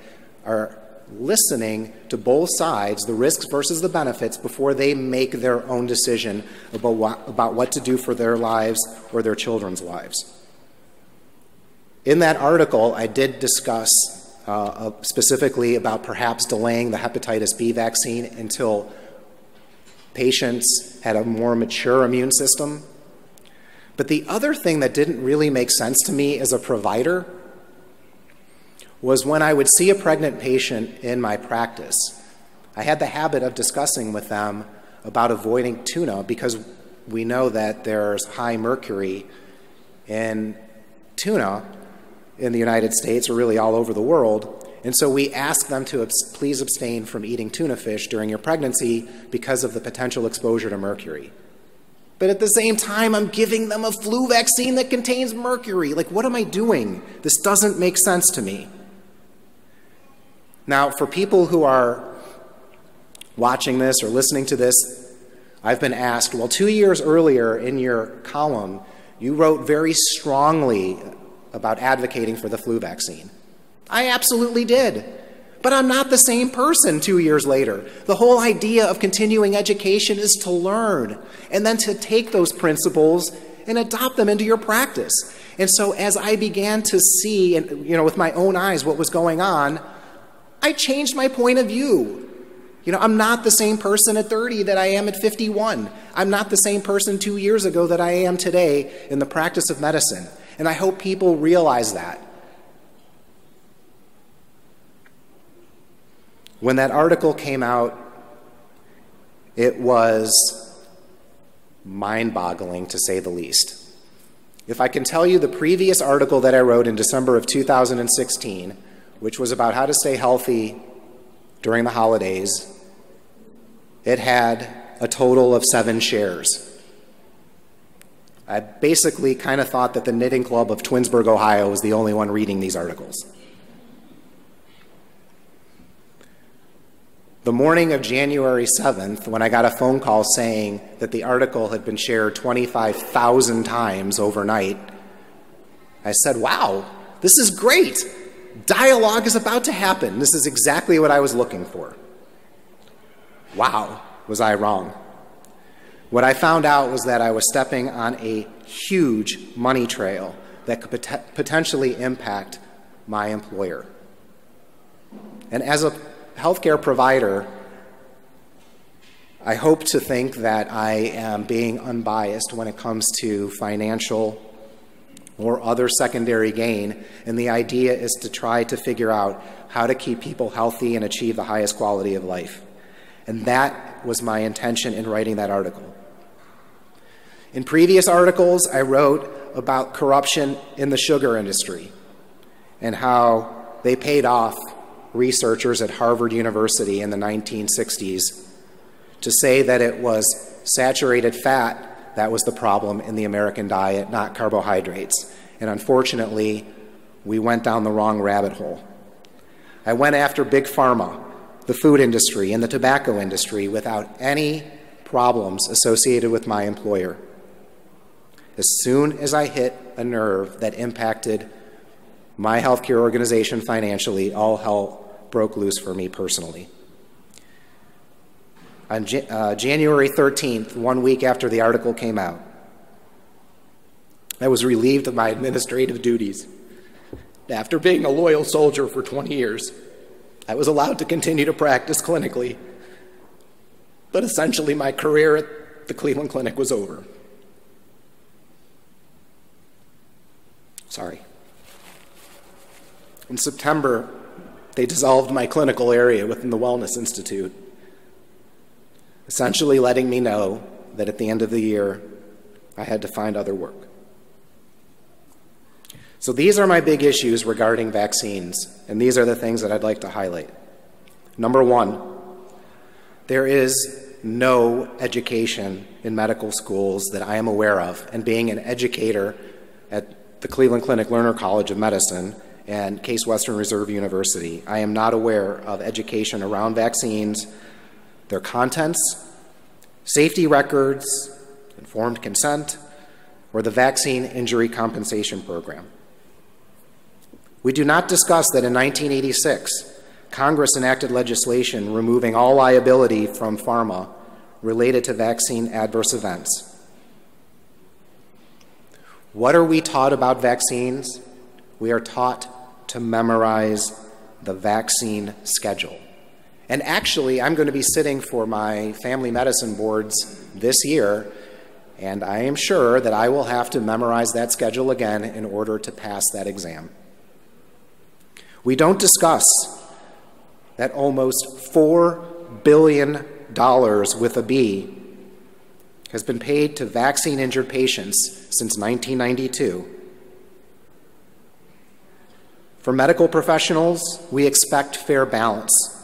are listening to both sides, the risks versus the benefits, before they make their own decision about what, about what to do for their lives or their children's lives. In that article, I did discuss uh, uh, specifically about perhaps delaying the hepatitis B vaccine until patients had a more mature immune system. But the other thing that didn't really make sense to me as a provider was when I would see a pregnant patient in my practice. I had the habit of discussing with them about avoiding tuna because we know that there's high mercury in tuna in the United States or really all over the world. And so we ask them to abs- please abstain from eating tuna fish during your pregnancy because of the potential exposure to mercury. But at the same time, I'm giving them a flu vaccine that contains mercury. Like, what am I doing? This doesn't make sense to me. Now, for people who are watching this or listening to this, I've been asked, well, two years earlier in your column, you wrote very strongly about advocating for the flu vaccine. I absolutely did. But I'm not the same person two years later. The whole idea of continuing education is to learn and then to take those principles and adopt them into your practice. And so as I began to see, and you know, with my own eyes what was going on, I changed my point of view. You know, I'm not the same person at 30 that I am at 51. I'm not the same person two years ago that I am today in the practice of medicine. And I hope people realize that. When that article came out, it was mind boggling to say the least. If I can tell you the previous article that I wrote in December of 2016, which was about how to stay healthy during the holidays, it had a total of seven shares. I basically kind of thought that the Knitting Club of Twinsburg, Ohio was the only one reading these articles. The morning of January 7th, when I got a phone call saying that the article had been shared 25,000 times overnight, I said, Wow, this is great. Dialogue is about to happen. This is exactly what I was looking for. Wow, was I wrong? What I found out was that I was stepping on a huge money trail that could pot- potentially impact my employer. And as a healthcare provider, I hope to think that I am being unbiased when it comes to financial or other secondary gain. And the idea is to try to figure out how to keep people healthy and achieve the highest quality of life. And that was my intention in writing that article. In previous articles, I wrote about corruption in the sugar industry and how they paid off researchers at Harvard University in the 1960s to say that it was saturated fat that was the problem in the American diet, not carbohydrates. And unfortunately, we went down the wrong rabbit hole. I went after Big Pharma, the food industry, and the tobacco industry without any problems associated with my employer. As soon as I hit a nerve that impacted my healthcare organization financially, all hell broke loose for me personally. On uh, January 13th, one week after the article came out, I was relieved of my administrative duties. After being a loyal soldier for 20 years, I was allowed to continue to practice clinically, but essentially my career at the Cleveland Clinic was over. Sorry. In September, they dissolved my clinical area within the Wellness Institute, essentially letting me know that at the end of the year, I had to find other work. So these are my big issues regarding vaccines, and these are the things that I'd like to highlight. Number one, there is no education in medical schools that I am aware of, and being an educator at the Cleveland Clinic Lerner College of Medicine, and Case Western Reserve University. I am not aware of education around vaccines, their contents, safety records, informed consent, or the Vaccine Injury Compensation Program. We do not discuss that in 1986, Congress enacted legislation removing all liability from pharma related to vaccine adverse events. What are we taught about vaccines? We are taught to memorize the vaccine schedule. And actually, I'm going to be sitting for my family medicine boards this year, and I am sure that I will have to memorize that schedule again in order to pass that exam. We don't discuss that almost $4 billion with a B has been paid to vaccine injured patients since 1992. For medical professionals, we expect fair balance,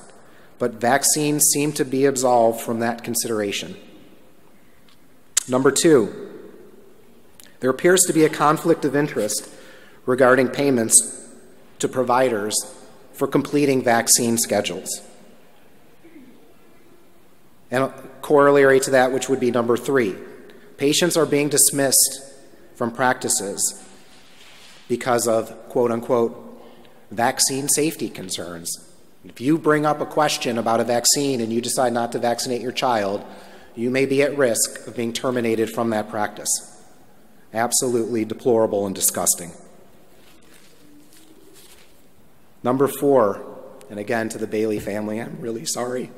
but vaccines seem to be absolved from that consideration. Number two, there appears to be a conflict of interest regarding payments to providers for completing vaccine schedules. And corollary to that, which would be number three, patients are being dismissed from practices because of quote unquote vaccine safety concerns. If you bring up a question about a vaccine and you decide not to vaccinate your child, you may be at risk of being terminated from that practice. Absolutely deplorable and disgusting. Number four, and again to the Bailey family, I'm really sorry.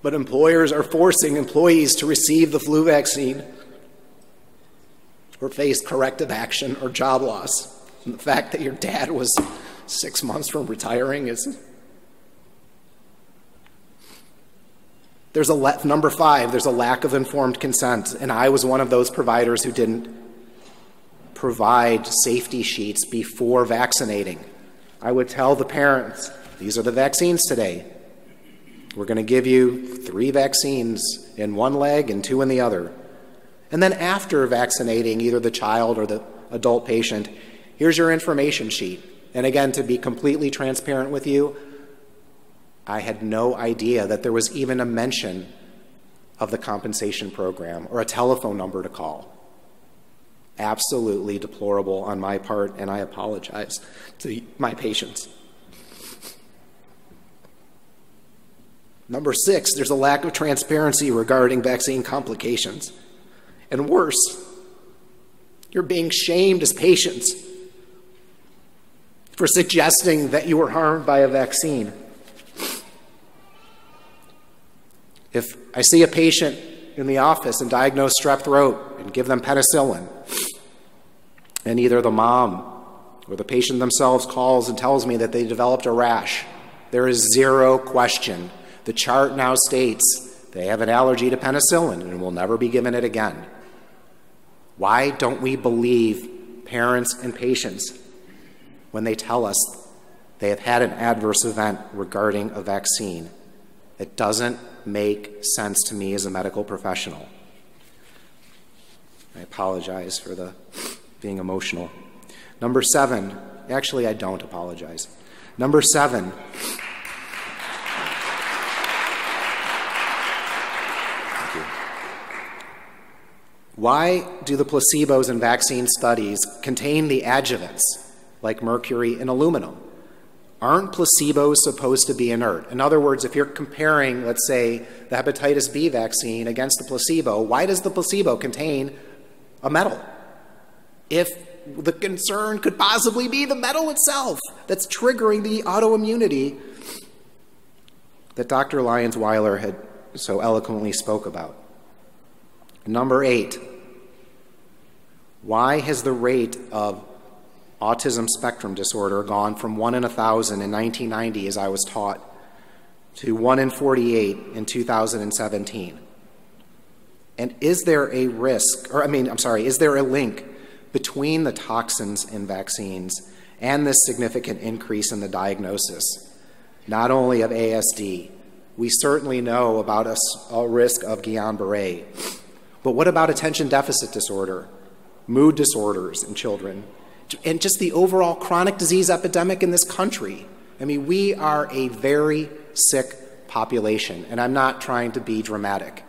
But employers are forcing employees to receive the flu vaccine or face corrective action or job loss. And the fact that your dad was six months from retiring is. There's a le- number five, there's a lack of informed consent. And I was one of those providers who didn't provide safety sheets before vaccinating. I would tell the parents, these are the vaccines today. We're going to give you three vaccines in one leg and two in the other. And then after vaccinating either the child or the adult patient, here's your information sheet. And again, to be completely transparent with you, I had no idea that there was even a mention of the compensation program or a telephone number to call. Absolutely deplorable on my part, and I apologize to my patients. Number six, there's a lack of transparency regarding vaccine complications. And worse, you're being shamed as patients for suggesting that you were harmed by a vaccine. If I see a patient in the office and diagnose strep throat and give them penicillin, and either the mom or the patient themselves calls and tells me that they developed a rash, there is zero question the chart now states they have an allergy to penicillin and will never be given it again. Why don't we believe parents and patients when they tell us they have had an adverse event regarding a vaccine? It doesn't make sense to me as a medical professional. I apologize for the being emotional. Number seven, actually, I don't apologize. Number seven, Why do the placebos in vaccine studies contain the adjuvants like mercury and aluminum? Aren't placebos supposed to be inert? In other words, if you're comparing, let's say, the hepatitis B vaccine against the placebo, why does the placebo contain a metal? If the concern could possibly be the metal itself that's triggering the autoimmunity that Dr. Lyons Weiler had so eloquently spoke about. Number eight, why has the rate of autism spectrum disorder gone from 1 in 1,000 in 1990, as I was taught, to 1 in 48 in 2017? And is there a risk, or I mean, I'm sorry, is there a link between the toxins in vaccines and this significant increase in the diagnosis, not only of ASD? We certainly know about a, a risk of Guillain Barre, but what about attention deficit disorder? mood disorders in children, and just the overall chronic disease epidemic in this country. I mean, we are a very sick population, and I'm not trying to be dramatic,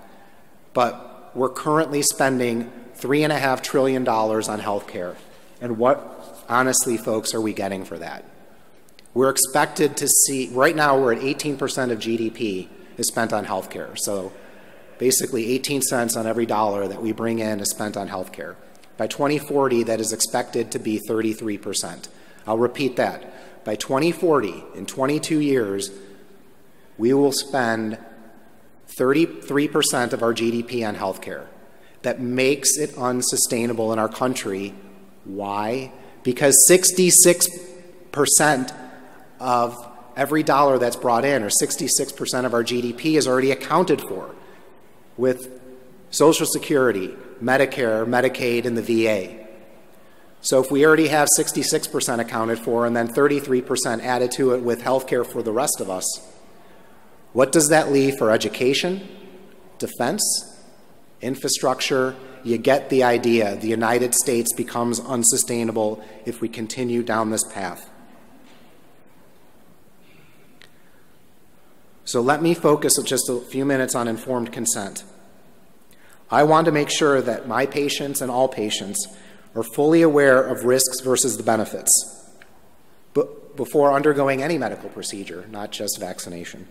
but we're currently spending $3.5 trillion on health care. And what, honestly, folks, are we getting for that? We're expected to see, right now, we're at 18% of GDP is spent on health care. So basically, 18 cents on every dollar that we bring in is spent on health care. By 2040, that is expected to be 33%. I'll repeat that. By 2040, in 22 years, we will spend 33% of our GDP on healthcare. That makes it unsustainable in our country. Why? Because 66% of every dollar that's brought in, or 66% of our GDP, is already accounted for with Social Security, Medicare, Medicaid, and the VA. So if we already have 66% accounted for and then 33% added to it with health care for the rest of us, what does that leave for education, defense, infrastructure? You get the idea. The United States becomes unsustainable if we continue down this path. So let me focus just a few minutes on informed consent. I want to make sure that my patients and all patients are fully aware of risks versus the benefits before undergoing any medical procedure, not just vaccination.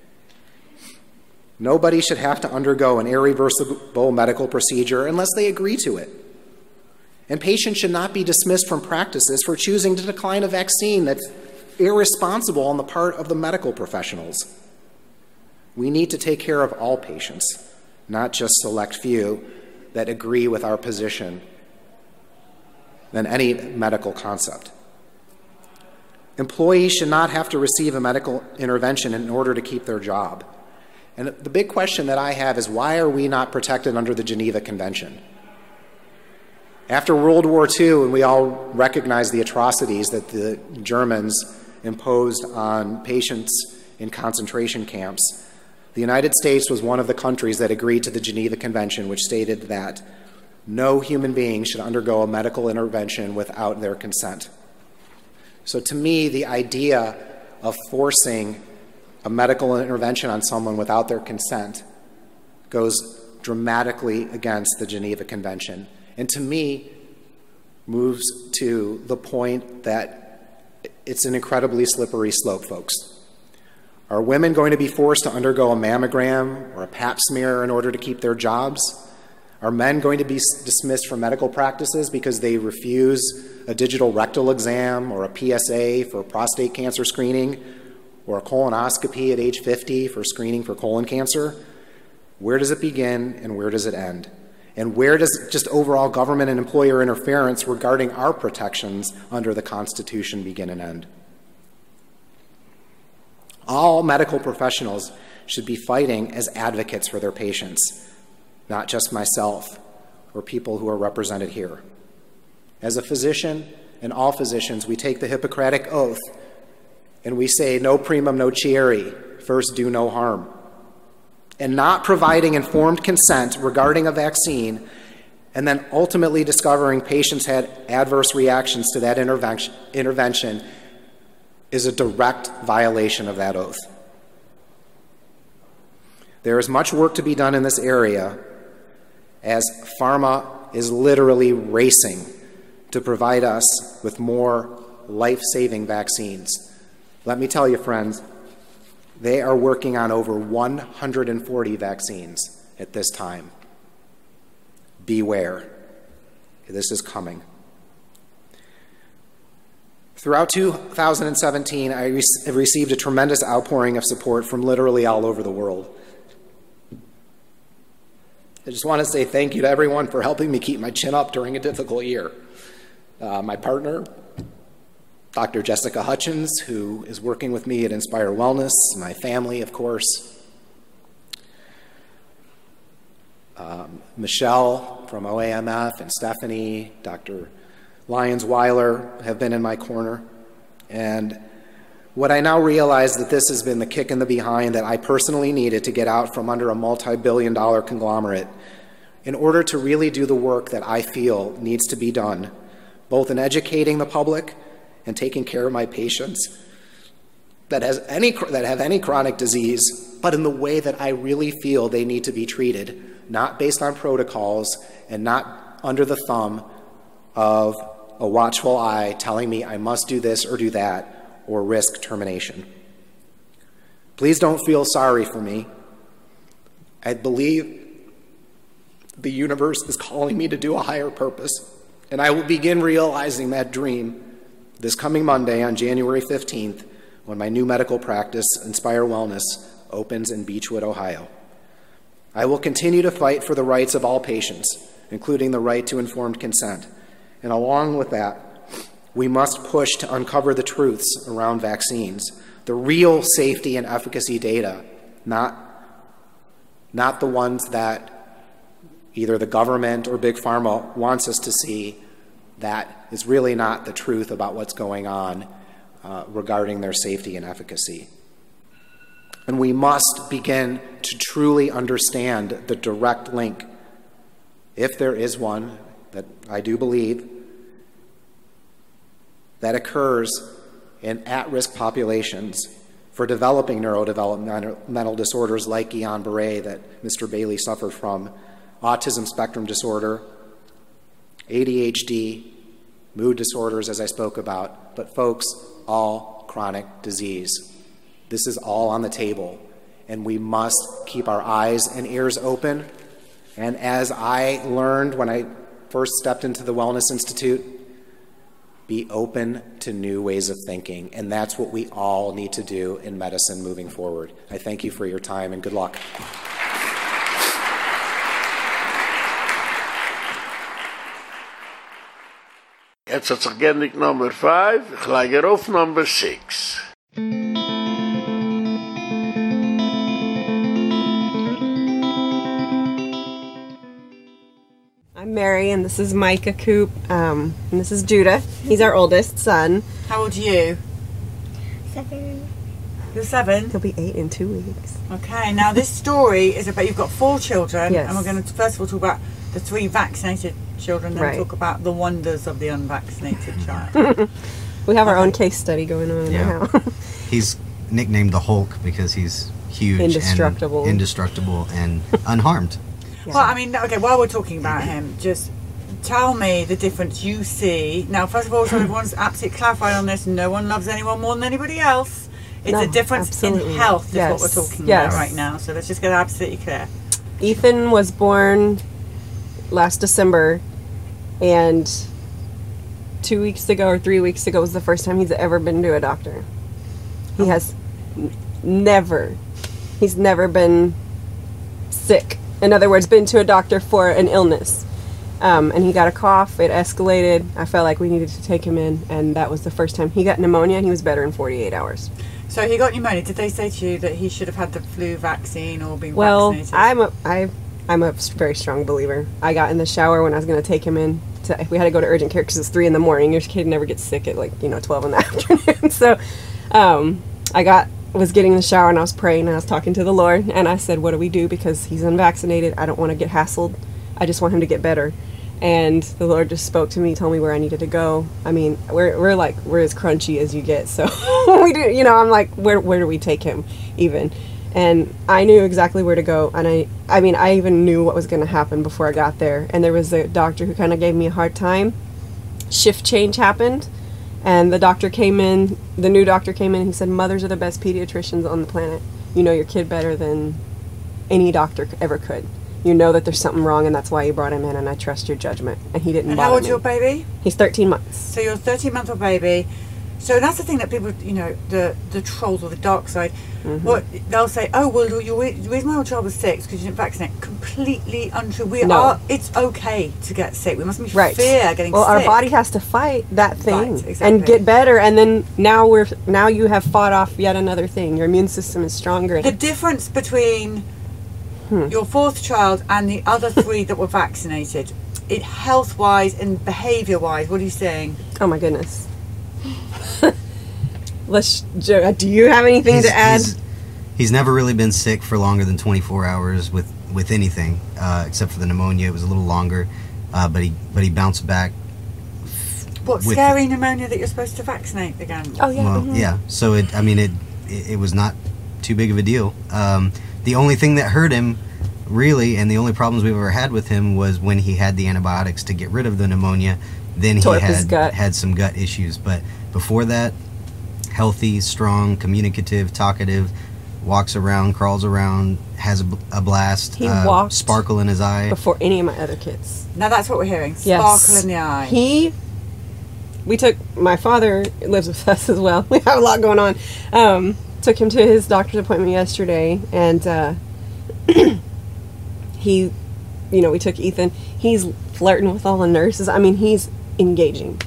Nobody should have to undergo an irreversible medical procedure unless they agree to it. And patients should not be dismissed from practices for choosing to decline a vaccine that's irresponsible on the part of the medical professionals. We need to take care of all patients, not just select few that agree with our position than any medical concept. Employees should not have to receive a medical intervention in order to keep their job. And the big question that I have is why are we not protected under the Geneva Convention? After World War II, and we all recognize the atrocities that the Germans imposed on patients in concentration camps, the United States was one of the countries that agreed to the Geneva Convention, which stated that no human being should undergo a medical intervention without their consent. So, to me, the idea of forcing a medical intervention on someone without their consent goes dramatically against the Geneva Convention. And to me, moves to the point that it's an incredibly slippery slope, folks. Are women going to be forced to undergo a mammogram or a pap smear in order to keep their jobs? Are men going to be dismissed from medical practices because they refuse a digital rectal exam or a PSA for prostate cancer screening or a colonoscopy at age 50 for screening for colon cancer? Where does it begin and where does it end? And where does just overall government and employer interference regarding our protections under the Constitution begin and end? All medical professionals should be fighting as advocates for their patients not just myself or people who are represented here. As a physician and all physicians, we take the Hippocratic Oath and we say, no primum nocere, first do no harm. And not providing informed consent regarding a vaccine and then ultimately discovering patients had adverse reactions to that intervention, intervention is a direct violation of that oath. There is much work to be done in this area, as pharma is literally racing to provide us with more life saving vaccines. Let me tell you, friends, they are working on over 140 vaccines at this time. Beware, this is coming. Throughout 2017, I re- received a tremendous outpouring of support from literally all over the world. I just want to say thank you to everyone for helping me keep my chin up during a difficult year. Uh, my partner, Dr. Jessica Hutchins, who is working with me at Inspire Wellness, my family, of course, um, Michelle from OAMF, and Stephanie, Dr. Lyons Weiler have been in my corner. And what I now realize that this has been the kick in the behind that I personally needed to get out from under a multi billion dollar conglomerate in order to really do the work that I feel needs to be done, both in educating the public and taking care of my patients that, has any, that have any chronic disease, but in the way that I really feel they need to be treated, not based on protocols and not under the thumb of a watchful eye telling me I must do this or do that or risk termination. Please don't feel sorry for me. I believe the universe is calling me to do a higher purpose, and I will begin realizing that dream this coming Monday on January 15th when my new medical practice, Inspire Wellness, opens in Beachwood, Ohio. I will continue to fight for the rights of all patients, including the right to informed consent. And along with that, we must push to uncover the truths around vaccines, the real safety and efficacy data, not, not the ones that either the government or Big Pharma wants us to see that is really not the truth about what's going on uh, regarding their safety and efficacy. And we must begin to truly understand the direct link, if there is one, that I do believe, that occurs in at risk populations for developing neurodevelopmental disorders like Guillain Barre that Mr. Bailey suffered from, autism spectrum disorder, ADHD, mood disorders, as I spoke about, but folks, all chronic disease. This is all on the table, and we must keep our eyes and ears open. And as I learned when I first stepped into the Wellness Institute, be open to new ways of thinking. And that's what we all need to do in medicine moving forward. I thank you for your time and good luck. Jetzt hat sich gendig Nummer 5, ich lege auf Nummer 6. I'm Mary, and this is Micah Coop, um, and this is Judah. He's our oldest son. How old are you? Seven. You're seven? He'll be eight in two weeks. Okay, now this story is about you've got four children, Yes. and we're going to first of all talk about the three vaccinated children, then Right. talk about the wonders of the unvaccinated child. we have our own case study going on Yeah. now. He's nicknamed the Hulk because he's huge, Indestructible. and indestructible, and unharmed. Well, I mean, okay, while we're talking about him, just tell me the difference you see. Now, first of all, so everyone's absolutely clarified on this, no one loves anyone more than anybody else. It's No, a difference absolutely in health, is what we're talking Yes. about right now. So let's just get absolutely clear. Ethan was born last December, and two weeks ago or three weeks ago was the first time he's ever been to a doctor. He oh. has n- never, he's never been sick. In other words, been to a doctor for an illness. Um, and he got a cough, it escalated. I felt like we needed to take him in, and that was the first time. He got pneumonia, and he was better in 48 hours. So he got pneumonia. Did they say to you that he should have had the flu vaccine or been Well, vaccinated? I'm a I I'm a very strong believer. I got in the shower when I was going to take him in. To, we had to go to urgent care because it's three in the morning. Your kid never gets sick at like you know twelve in the afternoon. so, um, I got was getting in the shower and I was praying and I was talking to the Lord and I said, "What do we do? Because he's unvaccinated. I don't want to get hassled. I just want him to get better." And the Lord just spoke to me, told me where I needed to go. I mean, we're, we're like we're as crunchy as you get. So we do, you know. I'm like, where where do we take him, even? and I knew exactly where to go. And I, I mean, I even knew what was going to happen before I got there. And there was a doctor who kind of gave me a hard time. Shift change happened, and the doctor came in. The new doctor came in. He said, "Mothers are the best pediatricians on the planet. You know your kid better than any doctor ever could. You know that there's something wrong, and that's why you brought him in. And I trust your judgment." And he didn't. And bother how old's me. your baby? He's 13 months. So you're a 13 month old baby. So that's the thing that people, you know, the the trolls or the dark side, Mm-hmm. what they'll say, oh well, your re- the reason my old child was sick because you didn't vaccinate. Completely untrue. We No. are. It's okay to get sick. We mustn't be right. fear getting well, sick. our body has to fight that thing Right, and get better, and then now we're now you have fought off yet another thing. Your immune system is stronger. The difference between Hmm. your fourth child and the other three that were vaccinated, it health wise and behaviour wise, what are you saying? Oh my goodness. Let's. Jo- Do you have anything He's- to add? He's, he's never really been sick for longer than 24 hours with with anything, uh, except for the pneumonia. It was a little longer, uh, but he but he bounced back. What With- scary pneumonia that you're supposed to vaccinate again? Oh yeah. Well, yeah. So it, I mean, it, it, it was not too big of a deal. Um, the only thing that hurt him really, and the only problems we've ever had with him was when he had the antibiotics to get rid of the pneumonia. Then he Tore up his had had some gut issues, but before that, healthy, strong, communicative, talkative, walks around, crawls around, has a, a blast, He uh, walked sparkle in his eye. before any of my other kids. Now that's what we're hearing. Yes. Sparkle in the eye. He, we took, my father lives with us as well. We have a lot going on. Um, took him to his doctor's appointment yesterday, and uh, he, you know, we took Ethan. He's flirting with all the nurses. I mean, he's engaging.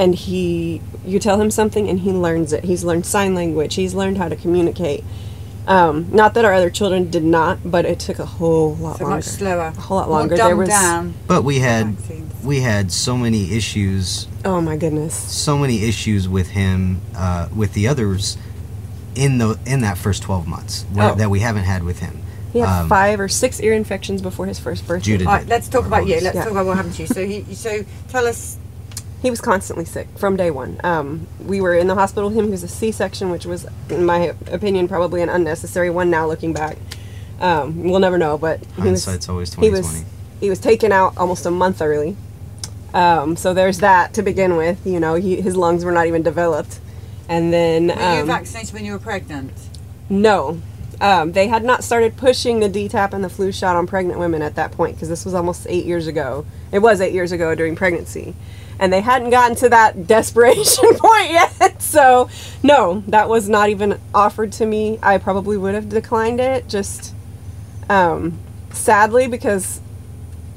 And he, you tell him something and he learns it. He's learned sign language, he's learned how to communicate. Um, not that our other children did not, but it took a whole lot So longer. much slower. A whole lot longer. dumbed there was, down. But we had we had so many issues. Oh my goodness. So many issues with him, uh, with the others, in the in that first twelve months where, Oh. that we haven't had with him. He had Um, five or six ear infections before his first birthday. Judah All right, let's talk about you. Let's Yeah. talk about what happened to you. So, he, so tell us. He was constantly sick from day one. Um, we were in the hospital with him. He was a C-section, which was, in my opinion, probably an unnecessary one. Now looking back, um, we'll never know. But he was, Hindsight's always he was he was taken out almost a month early. Um, so there's that to begin with. You know, he, his lungs were not even developed, and then Were you um, vaccinated when you were pregnant? no. Um, they had not started pushing the DTaP and the flu shot on pregnant women at that point because this was almost eight years ago. It was eight years ago during pregnancy. And they hadn't gotten to that desperation point yet. So, no, that was not even offered to me. I probably would have declined it, just um, sadly, because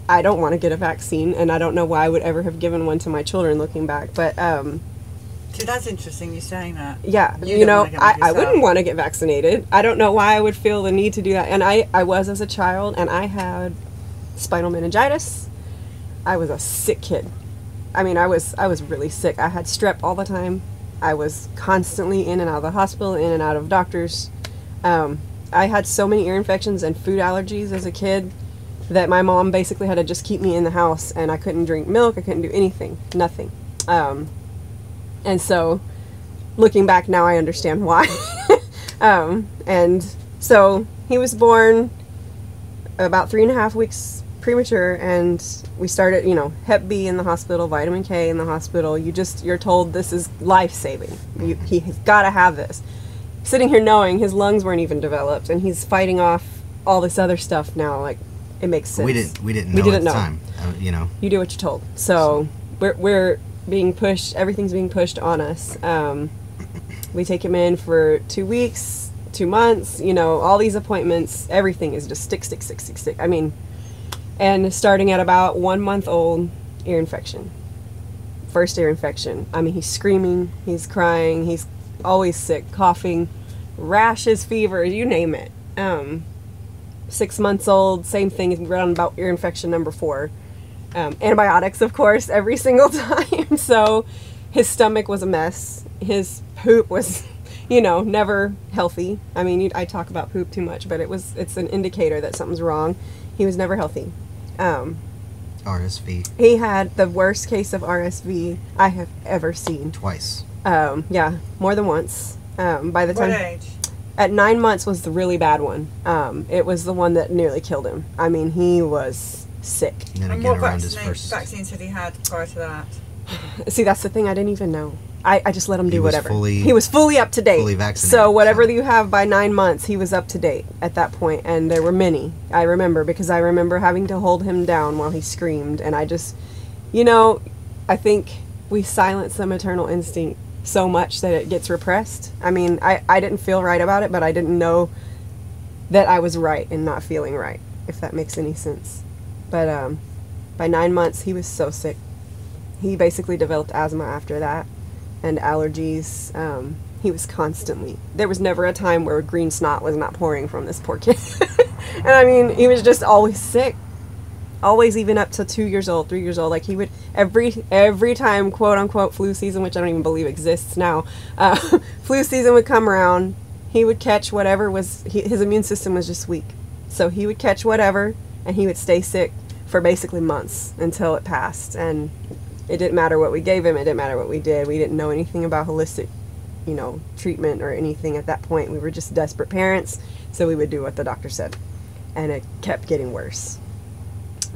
I don't want to get a vaccine and I don't know why I would ever have given one to my children looking back. But, um, See, that's interesting. You saying that. yeah, You you, know, I, I wouldn't want to get vaccinated. I don't know why I would feel the need to do that. And I, I was as a child, and I had spinal meningitis. I was a sick kid. I mean, I was I was really sick. I had strep all the time. I was constantly in and out of the hospital, in and out of doctors. Um, I had so many ear infections and food allergies as a kid that my mom basically had to just keep me in the house, and I couldn't drink milk. I couldn't do anything, nothing. Um, and so, looking back now, I understand why. um, and so he was born about three and a half weeks premature, and we started, you know, Hep B in the hospital, vitamin K in the hospital. You just you're told this is life saving. He has got to have this. Sitting here knowing his lungs weren't even developed, and he's fighting off all this other stuff now. Like it makes sense. We didn't we didn't We know didn't at the know. time. Uh, you know. You do what you're told. So we're, we're being pushed, everything's being pushed on us. Um, we take him in for two weeks, two months, you know, all these appointments, everything is just stick, stick, stick, stick, stick. I mean, and starting at about one month old, ear infection. First ear infection. I mean, he's screaming, he's crying, he's always sick, coughing, rashes, fever, you name it. Um, six months old, same thing, on about ear infection number four. Um, antibiotics, of course, every single time. so his stomach was a mess. His poop was, you know, never healthy. I mean, I talk about poop too much, but it was it's an indicator that something's wrong. He was never healthy. Um, RSV he had the worst case of RSV I have ever seen. twice. Um, yeah, more than once. Um, by the What time age? at nine months was the really bad one. Um, it was the one that nearly killed him. I mean, he was sick. And then And what around his vaccina- first. vaccines had he had prior to that? See, that's the thing. I didn't even know. I, I just let him He do was whatever. fully- he was fully up to date. fully vaccinated, So whatever you have by nine months, he was up to date at that point, and there were many. I remember because I remember having to hold him down while he screamed, and I just, you know, I think we silence the maternal instinct so much that it gets repressed. I mean, I I didn't feel right about it, but I didn't know that I was right in not feeling right, if that makes any sense. But um, by nine months, he was so sick. He basically developed asthma after that and allergies. Um, he was constantly, there was never a time where green snot was not pouring from this poor kid. and I mean, he was just always sick. Always, even up to two years old, three years old. Like he would every every time, quote unquote, flu season, which I don't even believe exists now. Uh, flu season would come around. He would catch whatever was he, his immune system was just weak, so he would catch whatever, and he would stay sick for basically months until it passed. And it didn't matter what we gave him. It didn't matter what we did. We didn't know anything about holistic, you know, treatment or anything at that point. We were just desperate parents, so we would do what the doctor said. and it kept getting worse.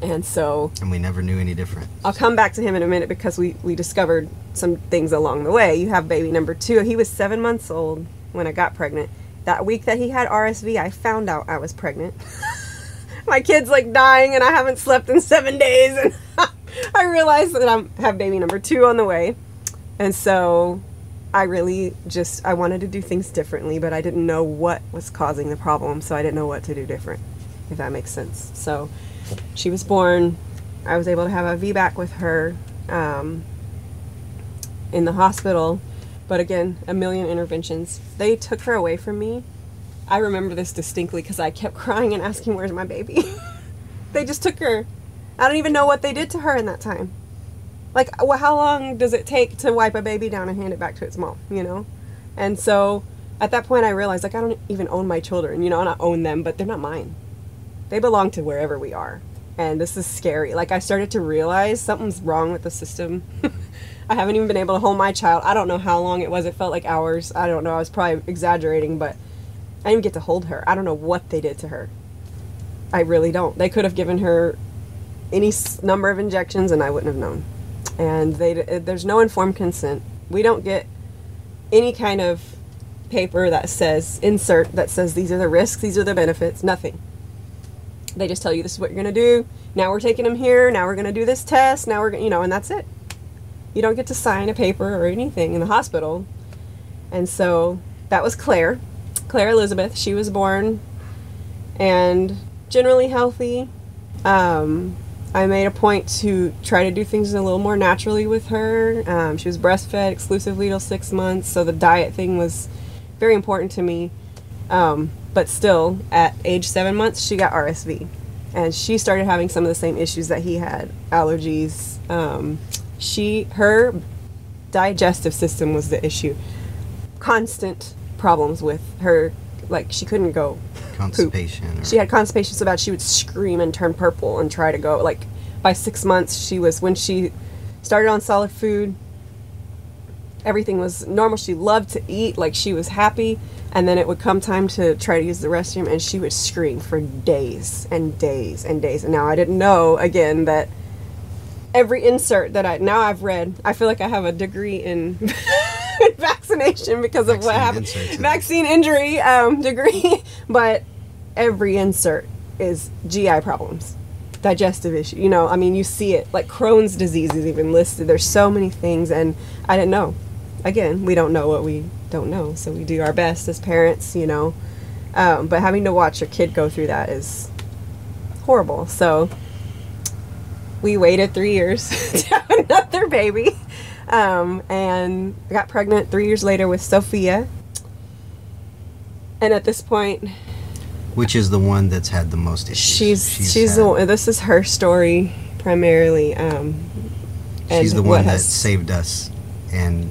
And so And we never knew any different. I'll come back to him in a minute because we, we discovered some things along the way. You have baby number two. He was seven months old when I got pregnant. That week that he had RSV, I found out I was pregnant. My kid's like dying and I haven't slept in seven days. And I realized that I have baby number two on the way. And so I really just, I wanted to do things differently, but I didn't know what was causing the problem. So I didn't know what to do different, if that makes sense. So she was born. I was able to have a VBAC with her um, in the hospital. But again, a million interventions. They took her away from me. I remember this distinctly because I kept crying and asking, Where's my baby? they just took her. I don't even know what they did to her in that time. Like, well, how long does it take to wipe a baby down and hand it back to its mom, you know? And so at that point, I realized, like, I don't even own my children, you know, I own them, but they're not mine they belong to wherever we are. And this is scary. Like I started to realize something's wrong with the system. I haven't even been able to hold my child. I don't know how long it was. It felt like hours. I don't know. I was probably exaggerating, but I didn't get to hold her. I don't know what they did to her. I really don't. They could have given her any number of injections and I wouldn't have known. And they there's no informed consent. We don't get any kind of paper that says insert that says these are the risks, these are the benefits, nothing. They just tell you this is what you're going to do. Now we're taking them here. Now we're going to do this test. Now we're, you know, and that's it. You don't get to sign a paper or anything in the hospital. And so that was Claire, Claire Elizabeth. She was born and generally healthy. Um, I made a point to try to do things a little more naturally with her. Um, she was breastfed exclusively till six months, so the diet thing was very important to me. Um, but still, at age seven months, she got RSV, and she started having some of the same issues that he had: allergies. Um, she, her digestive system was the issue. Constant problems with her, like she couldn't go. Constipation. or- She had constipation so bad she would scream and turn purple and try to go. Like by six months, she was when she started on solid food. Everything was normal. She loved to eat, like she was happy. And then it would come time to try to use the restroom, and she would scream for days and days and days. And now I didn't know again that every insert that I now I've read, I feel like I have a degree in vaccination because of what happened. Vaccine injury um, degree, but every insert is GI problems, digestive issue. You know, I mean, you see it like Crohn's disease is even listed. There's so many things, and I didn't know. Again, we don't know what we don't know, so we do our best as parents. You know, um, but having to watch your kid go through that is horrible. So we waited three years to have another baby. Um, and I got pregnant three years later with Sophia. And at this point, Which is the one that's had the most issues. she's she's, the one, this is her story primarily. Um, She's the one that has- saved us and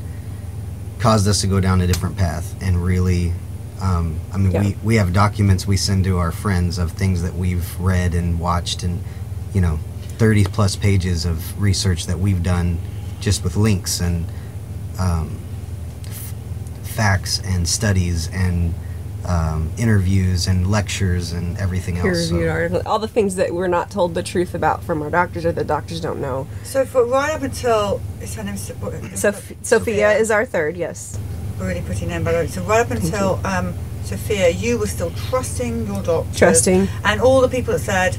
caused us to go down a different path and really. Um, I mean, Yeah. we, we have documents we send to our friends of things that we've read and watched, and you know, 30 plus pages of research that we've done just with links and um, f- facts and studies and um, interviews and lectures and everything peer else. so- reviewed article, all the things that we're not told the truth about from our doctors or the doctors don't know. So for right up until is her name Sophia? Soph- Sophia is our third, yes. really pretty name by the way. So right up until um, Sophia, you were still trusting your doctor, Trusting. and all the people that said,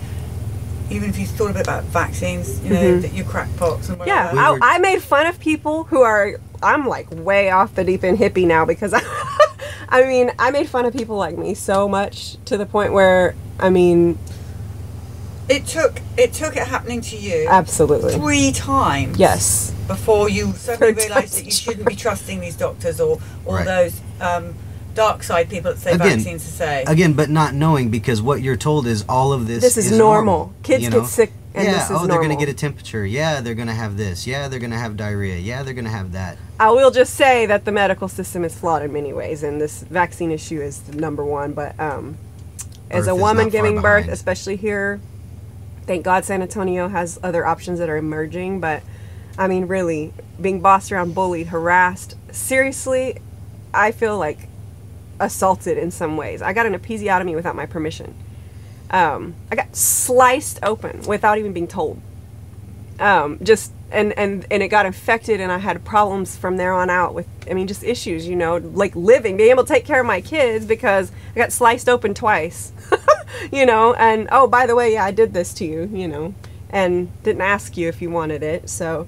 even if you thought a bit about vaccines, you know Mhm. that you crackpots and Yeah, whatever. I, I made fun of people who are. I'm like way off the deep end hippie now because I, I mean, I made fun of people like me so much to the point where, I mean, it took it took it happening to you Absolutely. three times. Yes. Before you suddenly For realised that you shouldn't be trusting these doctors or all Right. those um, dark side people that say Again- vaccines to say. Again, but not knowing because what you're told is all of this. This is normal. Kids you get sick and yeah, this is oh, they're gonna get a temperature. Yeah, they're gonna have this. Yeah, they're gonna have diarrhea. Yeah, they're gonna have that. I will just say that the medical system is flawed in many ways, and this vaccine issue is the number one. But um, as a woman giving birth, especially here, thank God San Antonio has other options that are emerging. But I mean, really, being bossed around, bullied, harassed, seriously, I feel like assaulted in some ways. I got an episiotomy without my permission. Um, I got sliced open without even being told. Um, just and and and it got infected, and I had problems from there on out with. I mean, just issues, you know, like living, being able to take care of my kids because I got sliced open twice. you know, and oh, by the way, yeah, I did this to you, you know, and didn't ask you if you wanted it. So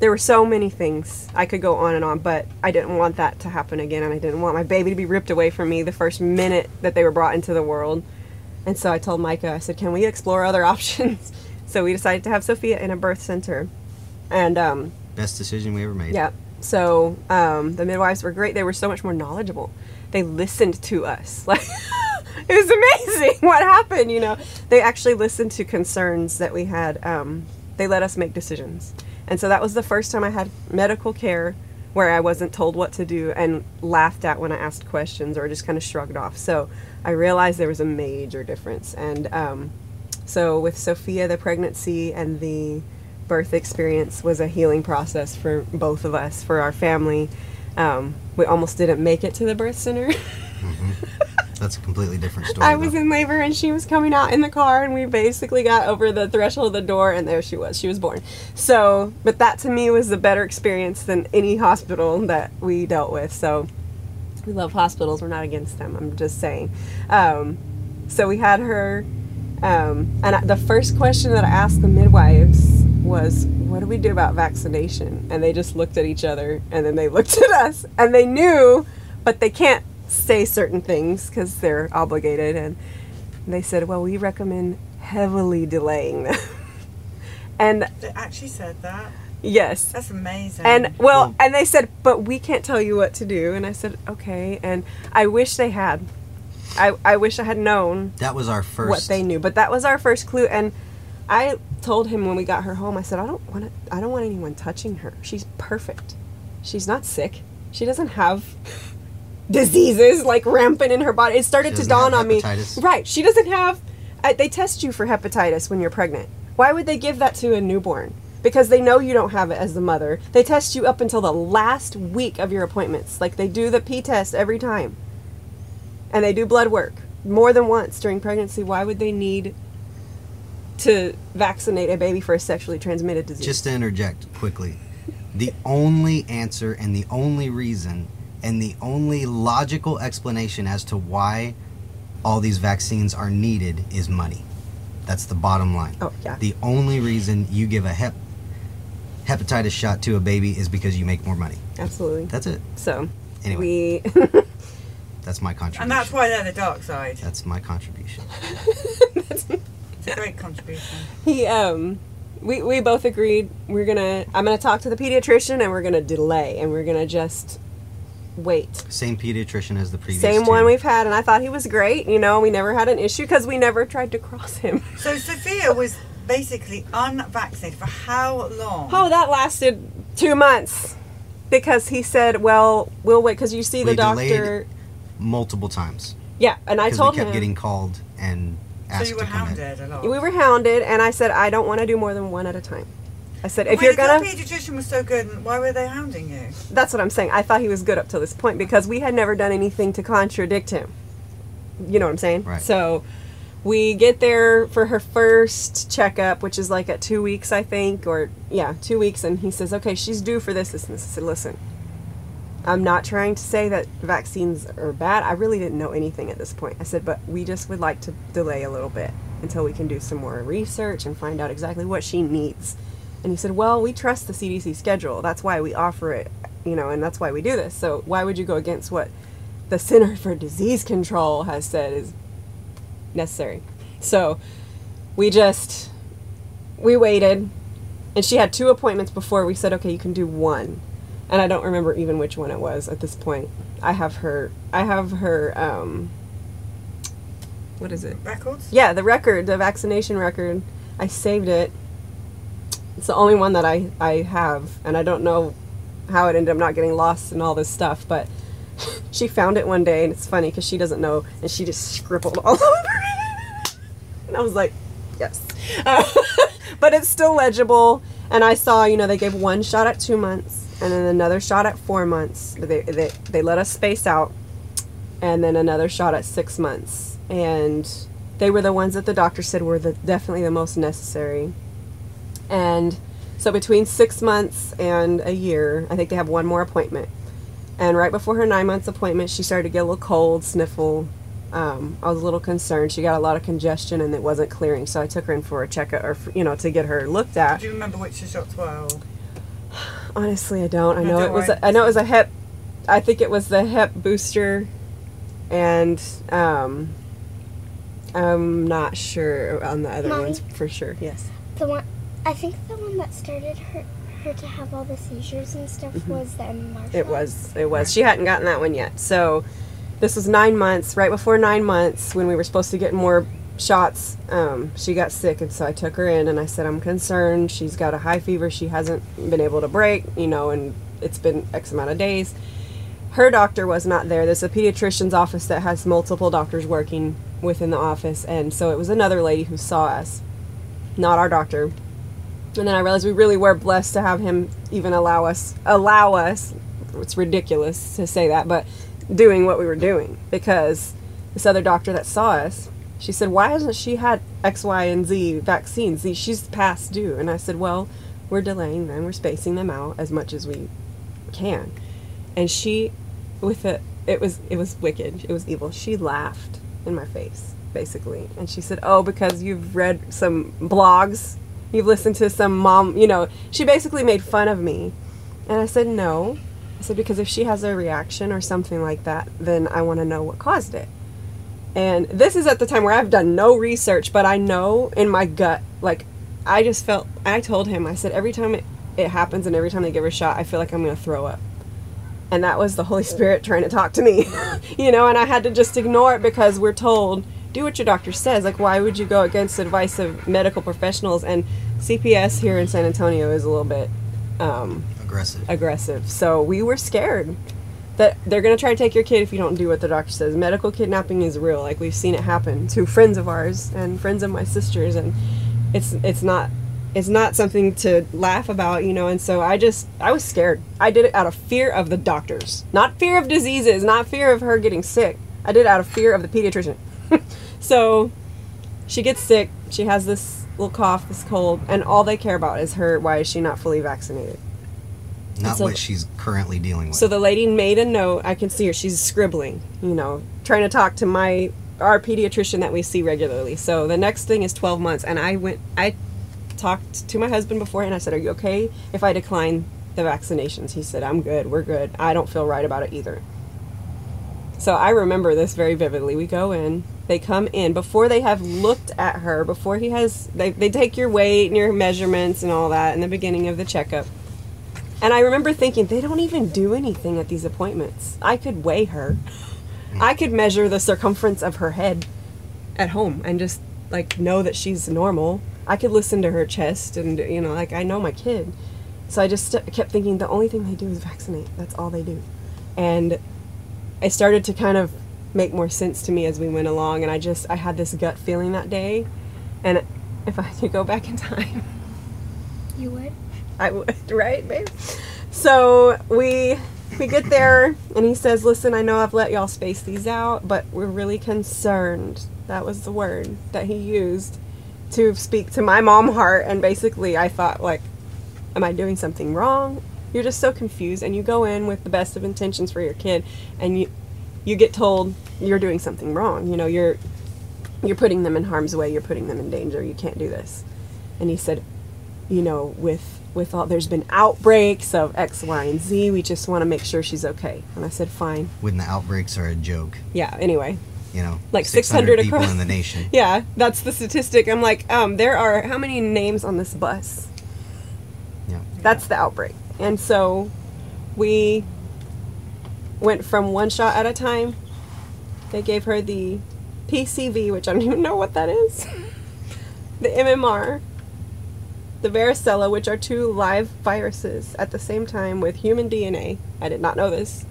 there were so many things I could go on and on, but I didn't want that to happen again, and I didn't want my baby to be ripped away from me the first minute that they were brought into the world. And so I told Micah, I said, "Can we explore other options?" so we decided to have Sophia in a birth center, and um, Best decision we ever made. yeah. So um, the midwives were great. They were so much more knowledgeable. They listened to us. Like it was amazing what happened. You know, they actually listened to concerns that we had. Um, they let us make decisions, and so that was the first time I had medical care where I wasn't told what to do and laughed at when I asked questions or just kind of shrugged off. So I realized there was a major difference. And um, so with Sophia, the pregnancy and the birth experience was a healing process for both of us, for our family. Um, we almost didn't make it to the birth center. That's a completely different story. I was in labor and she was coming out in the car, and we basically got over the threshold of the door, and there she was. She was born. So, but that to me was a better experience than any hospital that we dealt with. So, we love hospitals. We're not against them. I'm just saying. Um, so we had her, um, and I- the first question that I asked the midwives was, "What do we do about vaccination?" And they just looked at each other, and then they looked at us, and they knew, but they can't say certain things because they're obligated. And they said, "Well, we recommend heavily delaying them." and They actually said that. yes, That's amazing. and well, and they said, but we can't tell you what to do. And I said, okay. And I wish they had. I, I wish I had known That was our first. what they knew. But that was our first clue. And I told him when we got her home, I said, I don't want to, I don't want anyone touching her. She's perfect. She's not sick. She doesn't have diseases like rampant in her body. It started to dawn on me. Right. She doesn't have. I, they test you for hepatitis when you're pregnant. Why would they give that to a newborn? Because they know you don't have it as the mother. They test you up until the last week of your appointments. Like they do the P test every time. And they do blood work more than once during pregnancy. Why would they need to vaccinate a baby for a sexually transmitted disease? Just to interject quickly, the only answer and the only reason and the only logical explanation as to why all these vaccines are needed is money. That's the bottom line. Oh, yeah. The only reason you give a hep hepatitis shot to a baby is because you make more money. Absolutely. That's it. So Anyway. we That's my contribution. and that's why they're the dark side. That's my contribution. It's a great contribution. he um we, we both agreed we're gonna i'm gonna talk to the pediatrician and we're gonna delay and we're gonna just wait Same pediatrician as the previous same two. one we've had and i thought he was great you know we never had an issue because we never tried to cross him So Sophia was basically unvaccinated for how long? oh that lasted two months because he said well we'll wait because you see the We delayed doctor multiple times. yeah and i Because told we kept him getting called and So asked you were to come in. a lot. we were hounded and i said i don't want to do more than one at a time i said if Wait, you're if your gonna pediatrician was so good, why were they hounding you? That's what I'm saying. I thought he was good up till this point because we had never done anything to contradict him. You know what I'm saying? Right. So we get there for her first checkup, which is like at two weeks, I think, or yeah, two weeks, and he says, "Okay, she's due for this, this, and this." I said, "Listen, I'm not trying to say that vaccines are bad. I really didn't know anything at this point." I said, "But we just would like to delay a little bit until we can do some more research and find out exactly what she needs." And he said, "Well, we trust the CDC schedule. That's why we offer it, you know, and that's why we do this. So why would you go against what the Center for Disease Control has said is necessary?" So we just we waited, and she had two appointments before we said, "Okay, you can do one." And I don't remember even which one it was at this point. I have her. I have her. Um, what is it? Records? Yeah, the record, the vaccination record. I saved it. It's the only one that I, I have, and I don't know how it ended up not getting lost and all this stuff, but she found it one day, and it's funny because she doesn't know, and she just scribbled all over it. And I was like, yes. Uh, but it's still legible, and I saw, you know, they gave one shot at two months, and then another shot at four months. They, they, they let us space out, and then another shot at six months. And They were the ones that the doctor said were the, definitely the most necessary. And so between six months and a year, I think they have one more appointment. And right before her nine months appointment, she started to get a little cold, sniffle. Um, I was a little concerned. She got a lot of congestion and it wasn't clearing. So I took her in for a checkup, or for, you know, to get her looked at. Do you remember which the shots were? Honestly, I don't. I No, know don't it was. worry. A, I know it was a hep. I think it was the hep booster, and um, I'm not sure on the other Mommy? ones for sure. Yes. The one, I think the one that started her, her to have all the seizures and stuff Mhm. was the MMR. It was. It was. She hadn't gotten that one yet. So this was nine months, right before nine months, when we were supposed to get more shots. Um, she got sick, and so I took her in, and I said, "I'm concerned. She's got a high fever. She hasn't been able to break, you know, and it's been X amount of days." Her doctor was not there. There's a pediatrician's office that has multiple doctors working within the office, and so it was another lady who saw us, not our doctor. And then I realized we really were blessed to have him even allow us allow us. It's ridiculous to say that, but doing what we were doing because this other doctor that saw us, she said, "Why hasn't she had X, Y, and Z vaccines? She's past due." And I said, "Well, we're delaying them. We're spacing them out as much as we can." And she, with it, it was it was wicked. It was evil. She laughed in my face, basically, and she said, "Oh, because you've read some blogs, you've listened to some mom, you know." She basically made fun of me, and I said, "No." I said because if she has a reaction or something like that, then I want to know what caused it. And this is at the time where I've done no research, but I know in my gut, like, I just felt, I told him, I said, every time it, it happens and every time they give her a shot, I feel like I'm going to throw up. And that was the Holy Spirit trying to talk to me, you know, and I had to just ignore it because we're told, do what your doctor says. Like, why would you go against the advice of medical professionals? And CPS here in San Antonio is a little bit um, aggressive. Aggressive. So we were scared that they're going to try to take your kid if you don't do what the doctor says. Medical kidnapping is real. Like we've seen it happen to friends of ours and friends of my sisters, and it's it's not it's not something to laugh about, you know. And so I just I was scared. I did it out of fear of the doctors, not fear of diseases, not fear of her getting sick. I did it out of fear of the pediatrician. so she gets sick. She has this little cough, this cold, and all they care about is her. Why is she not fully vaccinated? Not so- what she's currently dealing with. So the lady made a note. I can see her. She's scribbling, you know, trying to talk to my our pediatrician that we see regularly. So the next thing is 12 months, and I went. I talked to my husband before, and I said, "Are you okay if I decline the vaccinations?" He said, "I'm good. We're good. I don't feel right about it either." So I remember this very vividly. We go in. They come in before they have looked at her. Before he has, they, they take your weight and your measurements and all that in the beginning of the checkup. And I remember thinking, they don't even do anything at these appointments. I could weigh her. I could measure the circumference of her head at home and just like know that she's normal. I could listen to her chest and you know, like I know my kid. So I just st- kept thinking the only thing they do is vaccinate. That's all they do. And I started to kind of make more sense to me as we went along and I just I had this gut feeling that day and if I could go back in time You would? I would, right, babe? So we we get there and he says, "Listen, I know I've let y'all space these out, but we're really concerned." That was the word that he used to speak to my mom heart and basically I thought like am I doing something wrong? You're just so confused and you go in with the best of intentions for your kid and you you get told you're doing something wrong. You know, you're you're putting them in harm's way, you're putting them in danger. You can't do this. And he said, you know, with with all there's been outbreaks of X, Y, and Z. We just want to make sure she's okay. And I said, fine. when the outbreaks are a joke. Yeah. Anyway, You know, like 600 people across in the nation. Yeah, that's the statistic. I'm like, um, there are how many names on this bus? Yeah. That's the outbreak. And so we went from one shot at a time. They gave her the PCV, which I don't even know what that is. the MMR, the varicella, which are two live viruses at the same time with human DNA. I did not know this.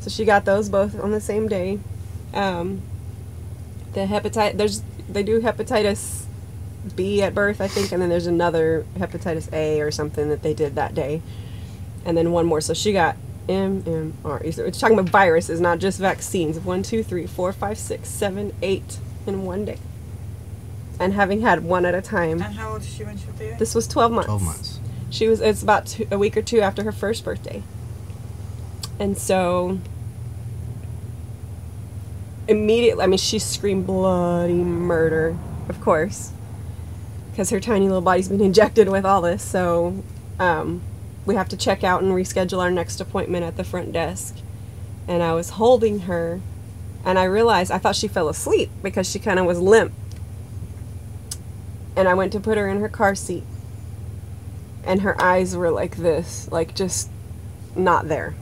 So she got those both on the same day. Um, the hepatitis, there's they do hepatitis B at birth, I think, and then there's another hepatitis A or something that they did that day, and then one more. So she got MMR. So It's talking about viruses, not just vaccines. One, two, three, four, five, six, seven, eight in one day. And having had one at a time. And how old is she when she was doing? This was 12 months. 12 months. She was, it's about two, a week or two after her first birthday. And so, immediately, I mean, she screamed bloody murder, of course, because her tiny little body's been injected with all this. So, um, we have to check out and reschedule our next appointment at the front desk. And I was holding her, and I realized I thought she fell asleep because she kind of was limp. And I went to put her in her car seat and her eyes were like this, like just not there.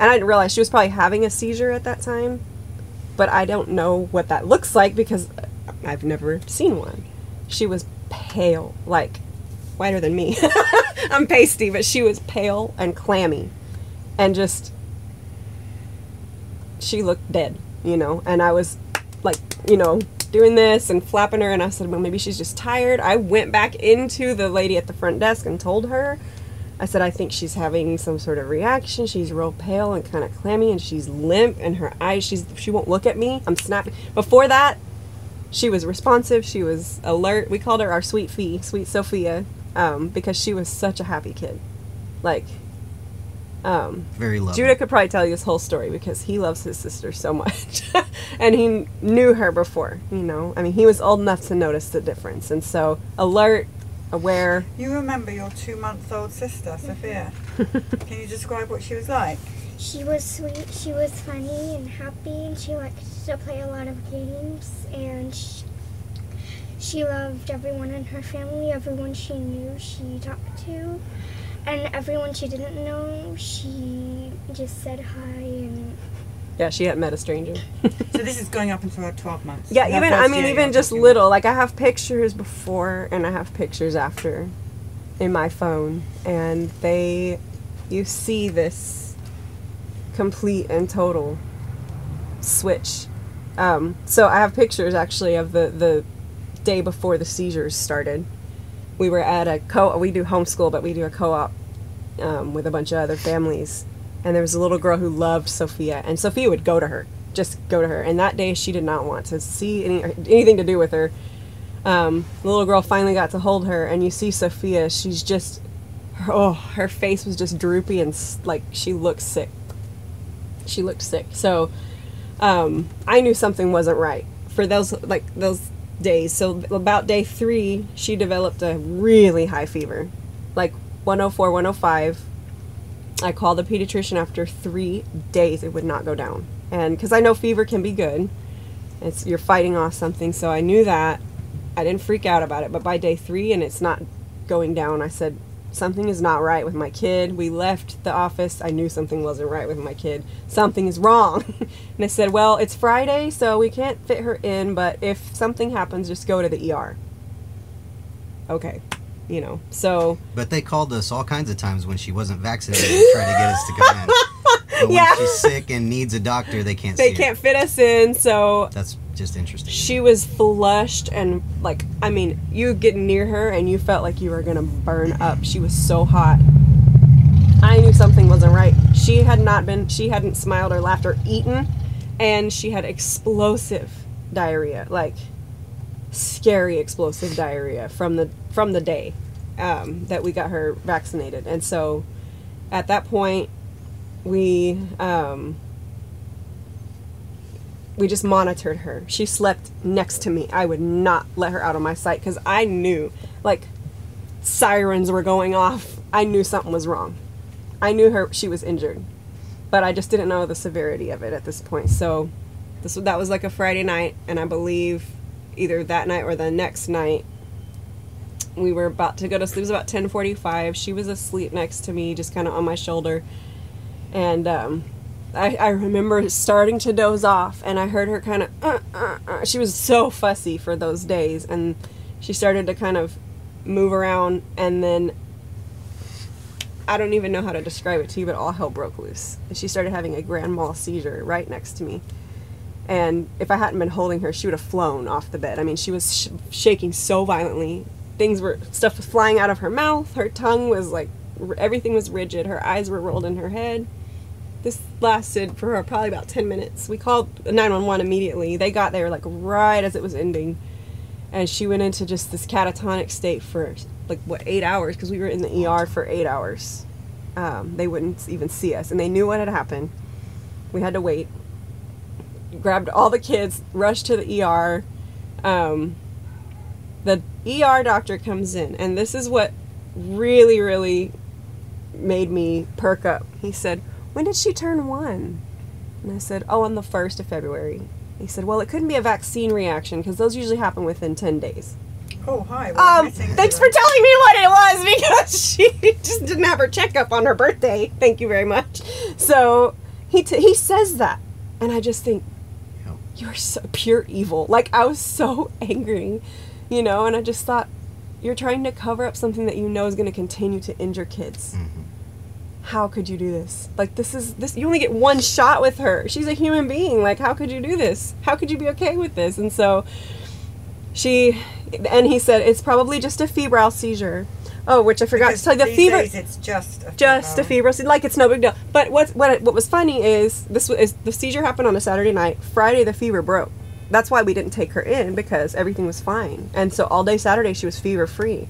And I didn't realize she was probably having a seizure at that time, but I don't know what that looks like because I've never seen one. She was pale, like whiter than me. I'm pasty, but she was pale and clammy and just she looked dead, you know, and I was like, you know, doing this and flapping her and I said, well, maybe she's just tired. I went back into the lady at the front desk and told her, I said, I think she's having some sort of reaction. She's real pale and kind of clammy and she's limp and her eyes, she's, she won't look at me. I'm snapping. Before that, she was responsive. She was alert. We called her our sweet fee, sweet Sophia, um, because she was such a happy kid. Like, um, Very loving. Judah could probably tell you his whole story because he loves his sister so much. and he knew her before, you know. I mean, he was old enough to notice the difference. And so, alert, aware. You remember your two month old sister, Sophia? Can you describe what she was like? She was sweet, she was funny and happy, and she liked to play a lot of games. And she, she loved everyone in her family, everyone she knew, she talked to. And everyone she didn't know, she just said hi and Yeah, she hadn't met a stranger. so this is going up until her 12 months. Yeah, Her even I mean, even just little. Like I have pictures before and I have pictures after in my phone, and they, you see this complete and total switch. Um, so I have pictures actually of the the day before the seizures started. We were at a co. We do homeschool, but we do a co-op um, with a bunch of other families. And there was a little girl who loved Sophia, and Sophia would go to her, just go to her. And that day, she did not want to see any, anything to do with her. Um, the little girl finally got to hold her, and you see Sophia. She's just, her, oh, her face was just droopy and like she looked sick. She looked sick. So um, I knew something wasn't right for those like those days. So about day three, she developed a really high fever, like 104, 105. I called the pediatrician after three days. It would not go down, and because I know fever can be good, it's you're fighting off something. So I knew that. I didn't freak out about it, but by day three and it's not going down, I said something is not right with my kid. We left the office. I knew something wasn't right with my kid. Something is wrong. and I said, Well, it's Friday, so we can't fit her in, but if something happens, just go to the ER. Okay. You know, so. But they called us all kinds of times when she wasn't vaccinated to try to get us to come in. But when Yeah. she's sick and needs a doctor, they can't They can't her. fit us in, so That's just interesting. she was flushed and like I mean, you get near her and you felt like you were gonna burn up. She was so hot. I knew something wasn't right. She had not been she hadn't smiled or laughed or eaten and she had explosive diarrhea, like scary explosive diarrhea from the from the day um, that we got her vaccinated. And so at that point we um, we just monitored her. She slept next to me. I would not let her out of my sight because I knew, like, sirens were going off. I knew something was wrong. I knew her she was injured, but I just didn't know the severity of it at this point. So, this that was like a Friday night, and I believe either that night or the next night we were about to go to sleep. It was about ten forty-five. She was asleep next to me, just kind of on my shoulder, and um, I, I remember starting to doze off, and I heard her kind of. Uh, uh, uh. She was so fussy for those days, and she started to kind of move around, and then I don't even know how to describe it to you, but all hell broke loose. And she started having a grand mal seizure right next to me. And if I hadn't been holding her, she would have flown off the bed. I mean, she was sh- shaking so violently. Things were, stuff was flying out of her mouth. Her tongue was like, everything was rigid. Her eyes were rolled in her head. This lasted for probably about 10 minutes. We called 911 immediately. They got there like right as it was ending. And she went into just this catatonic state for like, what, eight hours? Because we were in the ER for eight hours. Um, they wouldn't even see us. And they knew what had happened. We had to wait. Grabbed all the kids, rushed to the ER. Um, the ER doctor comes in, and this is what really, really made me perk up. He said, When did she turn one? And I said, Oh, on the 1st of February. He said, Well, it couldn't be a vaccine reaction because those usually happen within 10 days. Oh, hi. Um, thanks for telling me what it was because she just didn't have her checkup on her birthday. Thank you very much. So he t- he says that, and I just think you're so pure evil. Like I was so angry, you know, and I just thought you're trying to cover up something that you know is going to continue to injure kids. How could you do this? Like this is this you only get one shot with her. She's a human being. Like how could you do this? How could you be okay with this? And so she and he said it's probably just a febrile seizure. Oh, which I forgot Because to tell you, the fever. it's just a just a febrile seizure. Like it's no big deal. But what what what was funny is this was is the seizure happened on a Saturday night. Friday the fever broke. That's why we didn't take her in because everything was fine. And so all day Saturday she was fever free.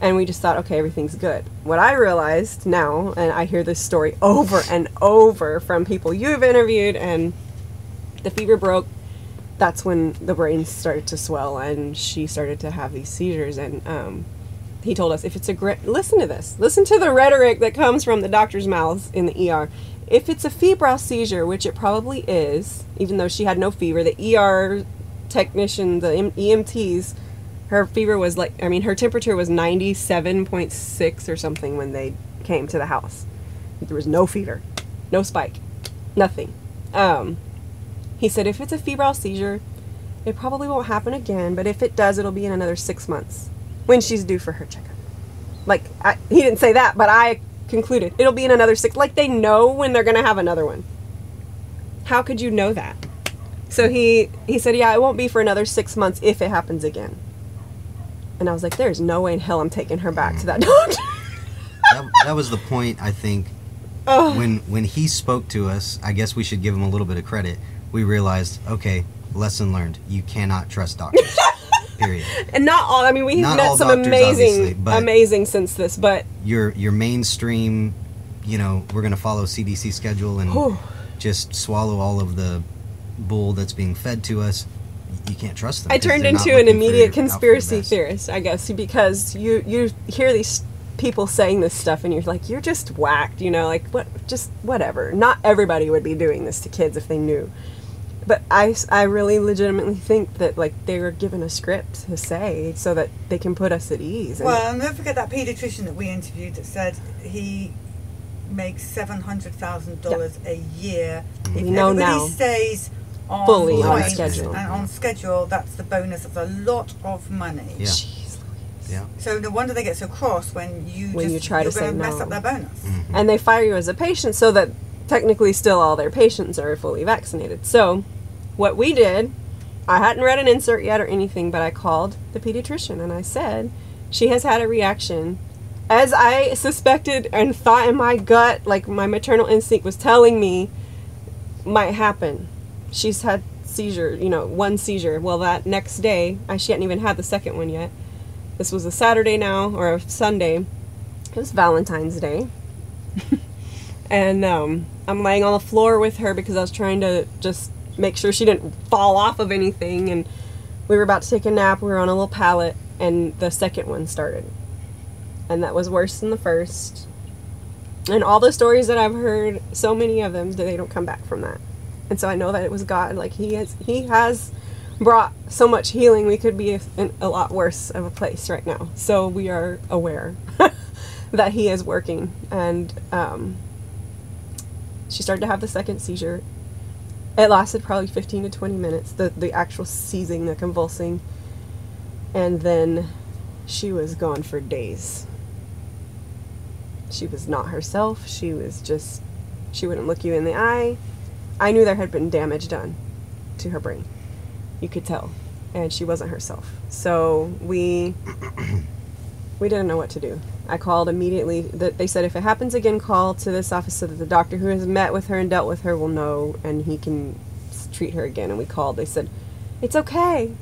And we just thought, okay, everything's good. What I realized now, and I hear this story over and over from people you've interviewed, and the fever broke. That's when the brain started to swell, and she started to have these seizures. And um, he told us if it's a listen to this, listen to the rhetoric that comes from the doctor's mouths in the ER. If it's a febrile seizure, which it probably is, even though she had no fever, the ER technician, the EMTs, her fever was like, I mean, her temperature was 97.6 or something when they came to the house. There was no fever, no spike, nothing. Um, he said if it's a febrile seizure, it probably won't happen again, but if it does, it'll be in another six months when she's due for her checkup. Like, I, he didn't say that, but I concluded it'll be in another six. Like, they know when they're going to have another one. How could you know that? So he, he said, yeah, it won't be for another six months if it happens again. And I was like, there's no way in hell I'm taking her back to that doctor. that, that was the point I think Ugh. when when he spoke to us I guess we should give him a little bit of credit we realized okay lesson learned you cannot trust doctors period and not all, I mean, we've Not met some doctors, amazing, amazing since this, but your your mainstream you know we're going to follow CDC schedule and Whew. just swallow all of the bull that's being fed to us you can't trust them I 'cause turned into an immediate out for the conspiracy theorist, I guess, because you you hear these people saying this stuff and you're like, you're just whacked, you know, like what, just whatever. Not everybody would be doing this to kids if they knew. But I, I really legitimately think that like they were given a script to say so that they can put us at ease. And Well, and don't forget that paediatrician that we interviewed that said he makes seven hundred thousand dollars a year. We If know everybody now. stays on Fully on point schedule. and on schedule, that's the bonus of a lot of money. Yeah. Yeah. So no wonder they get so cross when you when just, you try you're to gonna say mess up their bonus. Mm-hmm. and they fire you as a patient so that technically still all their patients are fully vaccinated. So what we did, I hadn't read an insert yet or anything, but I called the pediatrician and I said, she has had a reaction as I suspected and thought in my gut, like my maternal instinct was telling me might happen. She's had seizure, you know, one seizure. Well, that next day, I, she hadn't even had the second one yet. This was a Saturday now or a Sunday. It was Valentine's Day. and um, I'm laying on the floor with her because I was trying to just make sure she didn't fall off of anything. And we were about to take a nap. We were on a little pallet, and the second one started. And that was worse than the first. And all the stories that I've heard, so many of them, that they don't come back from that. And so I know that it was God. Like He has, He has brought so much healing. We could be in a lot worse of a place right now. So we are aware that He is working. And um, she started to have the second seizure. It lasted probably 15 to 20 minutes, the, the actual seizing, the convulsing. And then she was gone for days. She was not herself. She was just, she wouldn't look you in the eye. I knew there had been damage done to her brain. You could tell. And she wasn't herself. So we we didn't know what to do. I called immediately. They said if it happens again, call to this office so that the doctor who has met with her and dealt with her will know and he can treat her again. And we called. They said, "It's okay.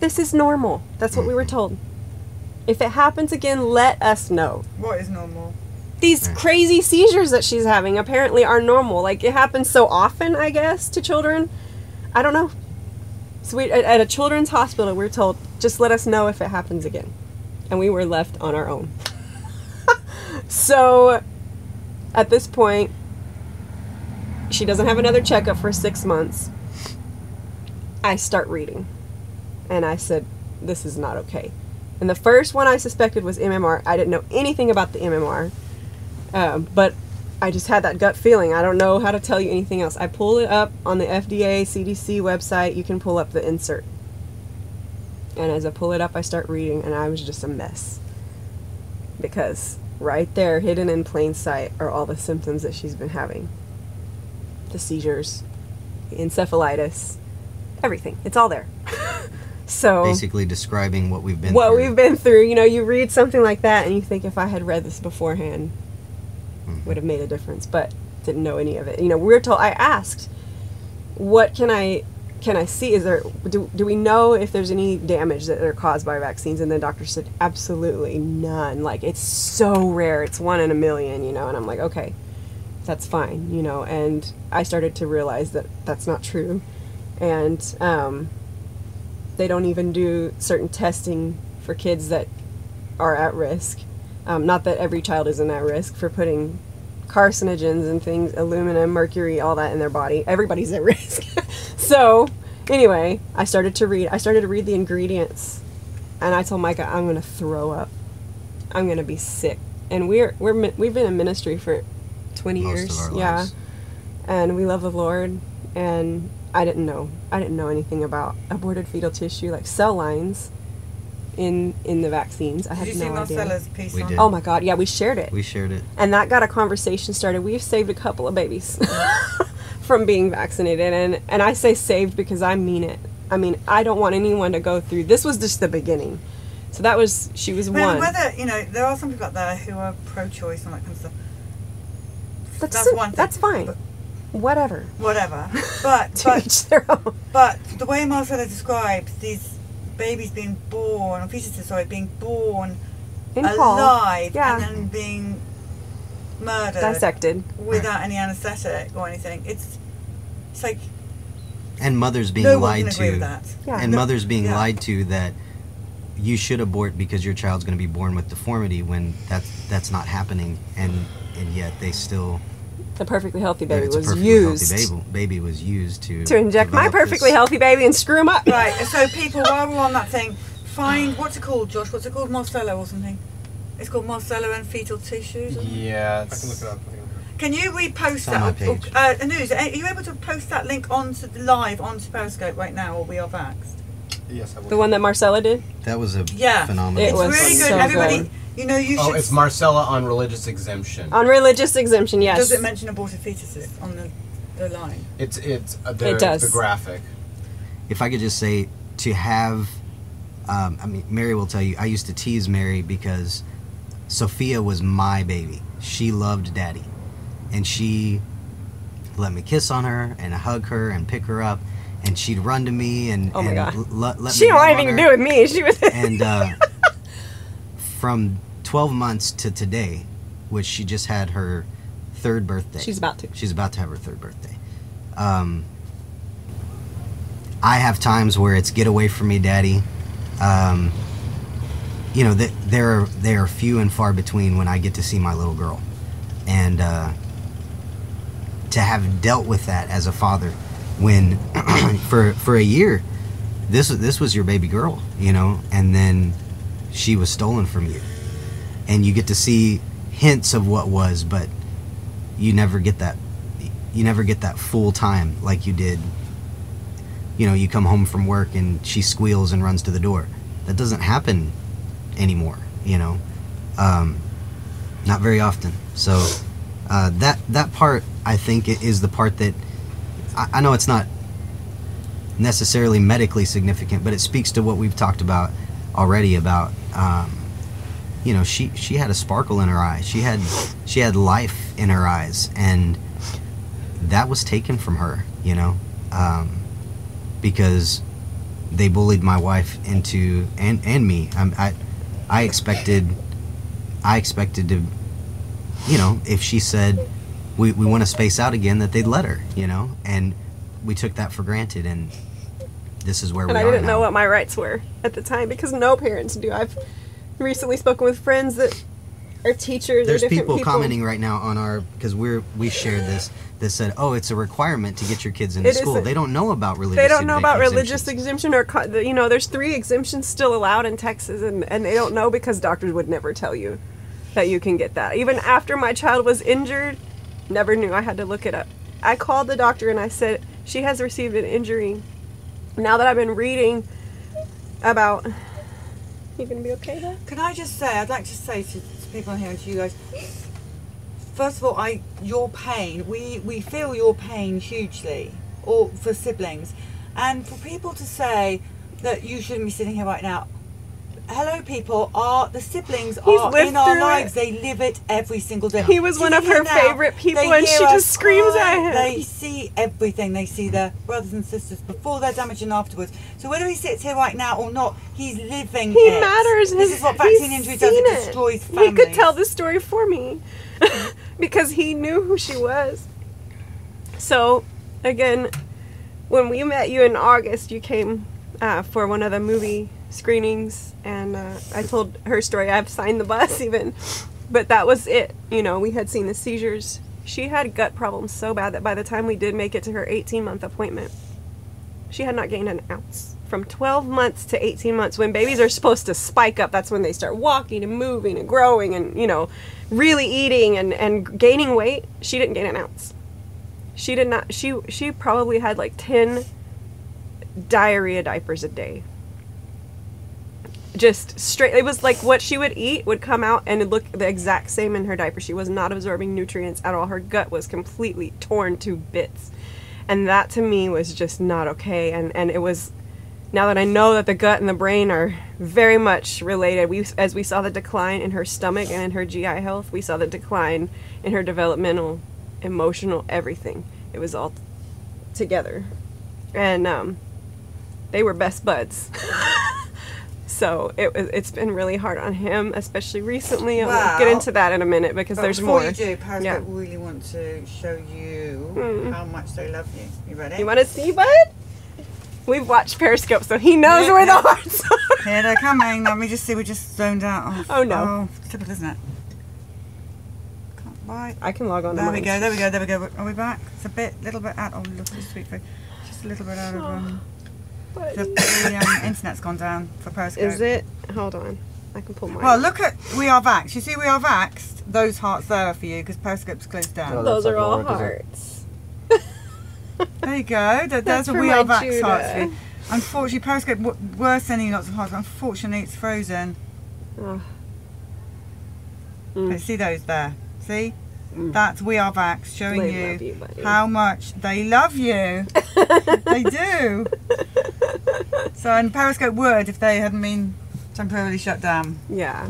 This is normal." That's what we were told. If it happens again, let us know. What is normal? These mm. crazy seizures that she's having apparently are normal. Like it happens so often, I guess, to children. I don't know. So we, at, at a children's hospital, we're told just let us know if it happens again, and we were left on our own. so, at this point, she doesn't have another checkup for six months. I start reading, and I said, "This is not okay." And the first one I suspected was MMR. I didn't know anything about the MMR, um, but I just had that gut feeling. I don't know how to tell you anything else. I pull it up on the FDA CDC website. You can pull up the insert. And as I pull it up, I start reading, and I was just a mess. Because right there, hidden in plain sight, are all the symptoms that she's been having the seizures, the encephalitis, everything. It's all there. so Basically describing what we've been what through. we've been through. You know, you read something like that and you think if I had read this beforehand, Mm-hmm. would have made a difference, but didn't know any of it. You know, we were told. I asked, "What can I can I see? Is there do do we know if there's any damage that are caused by vaccines?" And the doctor said, "Absolutely none. Like it's so rare. It's one in a million. You know." And I'm like, "Okay." That's fine, you know, and I started to realize that that's not true. And um, they don't even do certain testing for kids that are at risk. Um, not that every child isn't at risk for putting carcinogens and things, aluminum, mercury, all that in their body. Everybody's at risk. so, anyway, I started to read. I started to read the ingredients, and I told Micah, I'm gonna throw up. I'm gonna be sick. And we're we're we've been in ministry for 20 Most years. yeah, lives. and we love the Lord. And I didn't know. I didn't know anything about aborted fetal tissue, like cell lines. In, in the vaccines, I Did had you see no idea. Marcella's piece We on did. Oh my God! Yeah, we shared it We shared it. and that got a conversation started. We've saved a couple of babies from being vaccinated, and and I say saved because I mean it. I mean, I don't want anyone to go through. This was just the beginning. So that was she was Well, one. whether you know, there are some people out there who are pro-choice and that kind of stuff. That's, that's one thing. That's fine. Whatever. Whatever, but To but each their own. but the way Marcella describes these babies being born, or fetuses, sorry, being born In alive yeah. and then being murdered, Dissected. without any anaesthetic or anything. It's it's like And mothers being No lied can agree to. with that. Yeah. And No- mothers being yeah. lied to that you should abort because your child's going to be born with deformity when that's that's not happening and and yet they still The perfectly healthy baby it's was perfectly used healthy baby, baby was used to to inject my perfectly this- healthy baby and screw him up. right. So people, while we're on that thing, find what's it called, Josh? What's it called, Marcella or something? It's called Marcella and fetal tissues. or something? Yeah, I can look it up. Can you repost It's that? my or- page. Uh, Anuz, are you able to post that link onto the live onto Periscope right now, or we are vaxxed? Yes, I will. The one that Marcella did. That was a Yeah, phenomenal. It it's was really good. so Everybody, good. You know, you Oh, should. it's Marcella on religious exemption. On religious exemption, yes. Does it mention aborted fetuses on the, the line? It's it's uh, the, It does. the graphic. if I could just say to have, um, I mean, Mary will tell you, I used to tease Mary because Sophia was my baby. She loved daddy. And she let me kiss on her and hug her and pick her up. And she'd run to me and, Oh my and God. l- let, let she me don't want anything to do with me. She was. And uh, from 12 months to today, which she just had her third birthday. She's about to. She's about to have her third birthday. Um, I have times where it's get away from me, daddy. Um, you know, th- there are they are few and far between when I get to see my little girl, and uh, to have dealt with that as a father, when for for a year, this this was your baby girl, you know, and then she was stolen from you, and you get to see hints of what was, but you never get that you never get that full time like you did you know you come home from work and she squeals and runs to the door. That doesn't happen anymore you know? Um, not very often. So uh, that that part i think is the part that I, I know it's not necessarily medically significant but it speaks to what we've talked about already about um, you know, she she had a sparkle in her eye. She had she had life in her eyes, and that was taken from her. You know, um, because they bullied my wife into and and me. I'm, I I expected I expected to, you know, if she said we we want to space out again, that they'd let her. You know, and we took that for granted, and this is where we. and we I didn't now. know what my rights were at the time because no parents do. I've recently spoken with friends that are teachers There's or different people, commenting right now on our because we're we shared this that said, "Oh, it's a requirement to get your kids into It school." isn't. They don't know about religious. They don't know about exemptions. religious exemption or you know. There's three exemptions still allowed in Texas, and and they don't know because doctors would never tell you that you can get that. Even after my child was injured, never knew. I had to look it up. I called the doctor and I said she has received an injury. Now that I've been reading about, you gonna be okay though? Can I just say, I'd like to say to, to people here and to you guys, first of all, I your pain, we, we feel your pain hugely, or for siblings. And for people to say that you shouldn't be sitting here right now, hello people, are the siblings He's are in our lives, it. they live it every single day. He was one of her now, favorite people and she just us screams at him. They see everything, they see their brothers and sisters before they're damaged and afterwards. So whether he sits here right now or not, he's living He it. matters. This is what vaccine injury does, it it. destroys He could tell the story for me because he knew who she was. So, again, when we met you in August, you came uh, for one of the movie screenings, and uh, I told her story. I've signed the bus even, but that was it. You know, we had seen the seizures. She had gut problems so bad that by the time we did make it to her 18 month appointment, she had not gained an ounce. From 12 months to 18 months, when babies are supposed to spike up, that's when they start walking and moving and growing and, you know, really eating and, and gaining weight. She didn't gain an ounce. She did not, she, she probably had like 10 diarrhea diapers a day. Just straight, it was like what she would eat would come out and it look the exact same in her diaper. She was not absorbing nutrients at all. Her gut was completely torn to bits. And that to me was just not okay. And and it was now that i know that the gut and the brain are very much related we as we saw the decline in her stomach and in her gi health we saw the decline in her developmental emotional everything. It was all together. And um, they were best buds so it it's been really hard on him especially recently We'll get into that in a minute because there's before more you do, Periscope yeah. really want to show you Mm. how much they love you. You ready? you want to see bud we've watched periscope so he knows Yeah, where yeah. the hearts are Here they're coming. Let me just see. We just zoned out. Oh, no. Oh, typical, isn't it? Can't Right. I can log on There we go. There we go. There we go. Are we back? It's a bit, little bit out. Oh, look sweet food. Just a little bit out of um. The, the um, internet's gone down for Periscope. Is it? Hold on. I can pull mine. Well, look at We Are Vaxxed. You see We Are Vaxxed? Those hearts there are for you because Periscope's closed down. Oh, Those are all hearts. There you go. Th- That's There's a We Are Vaxxed Judah. hearts for you. Unfortunately, Periscope w- were sending you lots of hearts, but unfortunately, it's frozen. Oh. Okay, see those there? See? That's We Are Vaxxed showing They you, you, how much they love you. they do. So, and Periscope would if they hadn't been temporarily shut down. Yeah.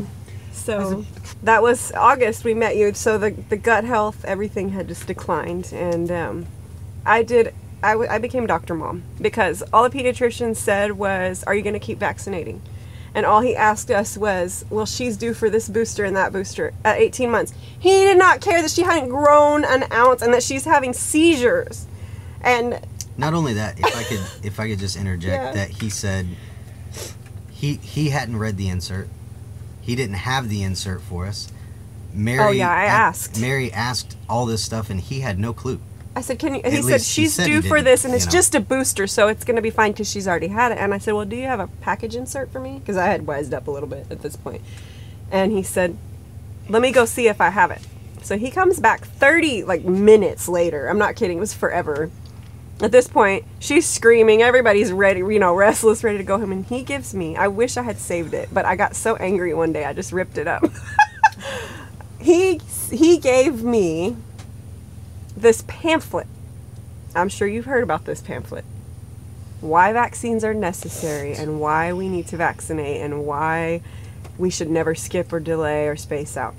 So that was August we met you. So the, the gut health, everything had just declined. And um, I did, I, w- I became Dr. Mom because all the pediatrician said was, Are you going to keep vaccinating? And all he asked us was, Well, she's due for this booster and that booster at 18 months. He did not care that she hadn't grown an ounce and that she's having seizures. And Not only that, if I could, if I could just interject, Yeah. that he said he he hadn't read the insert. He didn't have the insert for us. Oh, Mary. Oh, yeah, I asked. Mary asked all this stuff, and he had no clue. I said, "Can you?" At He said, least he "She's said he due for didn't, this, and you it's know. just a booster, so it's going to be fine because she's already had it." And I said, "Well, do you have a package insert for me?" Because I had wised up a little bit at this point. And he said, "Let me go see if I have it." So he comes back 30 like minutes later. I'm not kidding. It was forever. At this point, she's screaming. Everybody's ready, you know, restless, ready to go home. And he gives me. I wish I had saved it, but I got so angry one day, I just ripped it up. he he gave me this pamphlet. I'm sure you've heard about this pamphlet. Why vaccines are necessary and why we need to vaccinate and why we should never skip or delay or space out.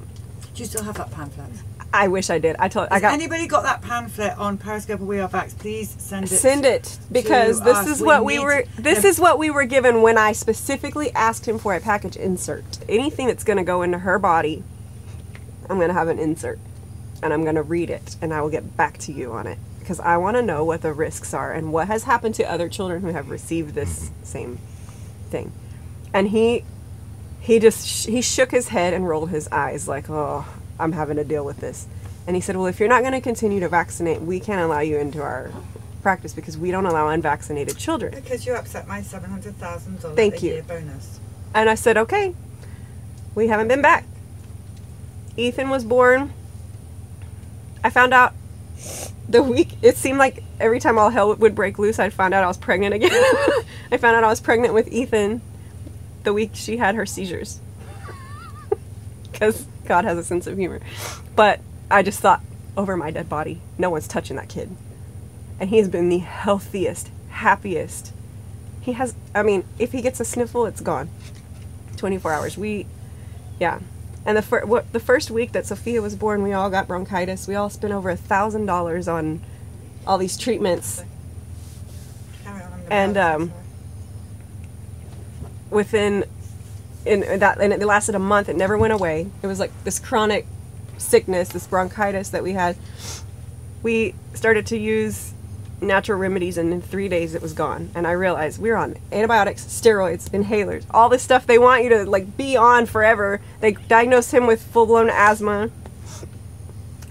Do you still have that pamphlet? I wish I did. I told I got anybody got that pamphlet on Periscope or We Are Vax? Please send it. send it because this us. is what we need were this is what we were given when I specifically asked him for a package insert. Anything that's going to go into her body, I'm going to have an insert and I'm going to read it and I will get back to you on it because I want to know what the risks are and what has happened to other children who have received this mm-hmm. same thing. And he he just sh- he shook his head and rolled his eyes like, "Oh, I'm having to deal with this." And he said, "Well, if you're not going to continue to vaccinate, we can't allow you into our practice because we don't allow unvaccinated children." Because you upset my seven hundred thousand dollars Thank a you. year bonus. And I said, "Okay." We haven't been back. Ethan was born. I found out the week it seemed like every time all hell would break loose, I'd find out I was pregnant again. I found out I was pregnant with Ethan the week she had her seizures. Because God has a sense of humor. But I just thought, over my dead body, no one's touching that kid. And he has been the healthiest, happiest. He has, I mean, if he gets a sniffle, it's gone. 24 hours. We, yeah. And the, fir- what, the first week that Sophia was born, we all got bronchitis. We all spent over a thousand dollars on all these treatments. And um, within, in that, and it lasted a month. It never went away. It was like this chronic sickness, this bronchitis that we had. We started to use natural remedies, and in three days it was gone. And I realized we're on antibiotics, steroids, inhalers, all this stuff they want you to like be on forever. They diagnosed him with full blown asthma.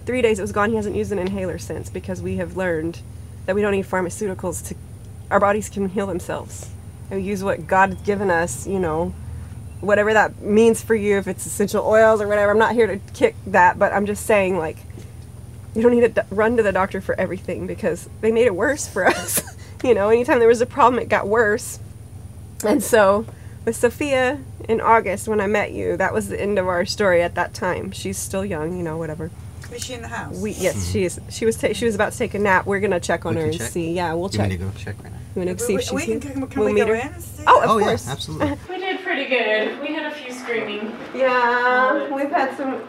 Three days it was gone. He hasn't used an inhaler since because we have learned that we don't need pharmaceuticals to. Our bodies can heal themselves. And we use what God has given us, you know, whatever that means for you, if it's essential oils or whatever. I'm not here to kick that, but I'm just saying, like, you don't need to run to the doctor for everything because they made it worse for us. you know, anytime there was a problem, it got worse. And so, with Sophia in August, when I met you, that was the end of our story at that time. She's still young, you know, whatever. Is she in the house? We yes, she is. She was ta- she was about to take a nap. We're gonna check on We her and check? see. Yeah, we'll You check. want me to go check right now? You want to see if she's we can, here? can, can We'll we meet go her. in and see? Oh, of Oh, yeah, course. absolutely. We did pretty good. We had a few screaming. Yeah, um, we've had some.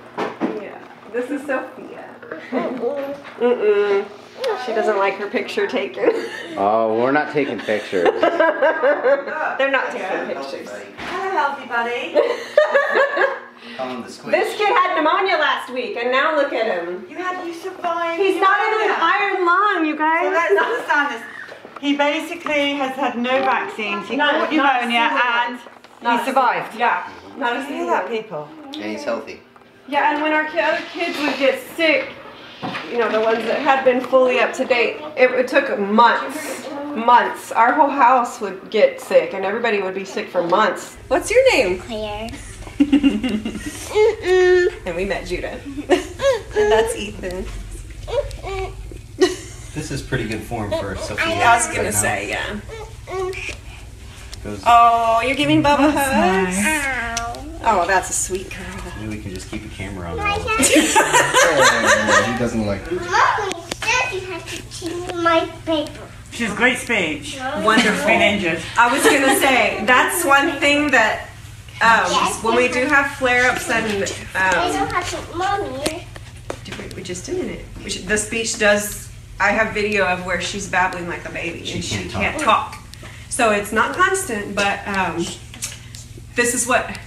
Yeah, this is Sophia. Mm-mm. She doesn't like her picture taken. Oh, we're not taking pictures. They're not taking pictures. Hello, healthy buddy. This kid had pneumonia last week, and now look at him. You had you survived. He's not even an iron lung, you guys. So let's understand this. He basically has had no vaccines. He Not- caught pneumonia and Not he survived. single- Yeah, not a You hear single that, people? And he's healthy. Yeah, and when our ki- other kids would get sick, you know, the ones that had been fully up to date, it, it took months. Months. Our whole house would get sick, and everybody would be sick for months. What's your name? Claire. And we met Judah. and that's Ethan. This is pretty good form for Sophia. I was gonna right now. say, yeah. Goes- Oh, you're giving Bubba That's hugs? Oh, that's a sweet girl. Maybe we can just keep a camera on her. Oh, he doesn't like it. Mommy said you had to change my paper. She has great speech. Wonderful. Been injured. I was gonna say that's one thing that um, when we do have flare-ups and I don't um, have to, mommy. we, we just a minute. We should, the speech does. I have video of where she's babbling like a baby and she can't talk. can't talk. So it's not constant, but um, this is what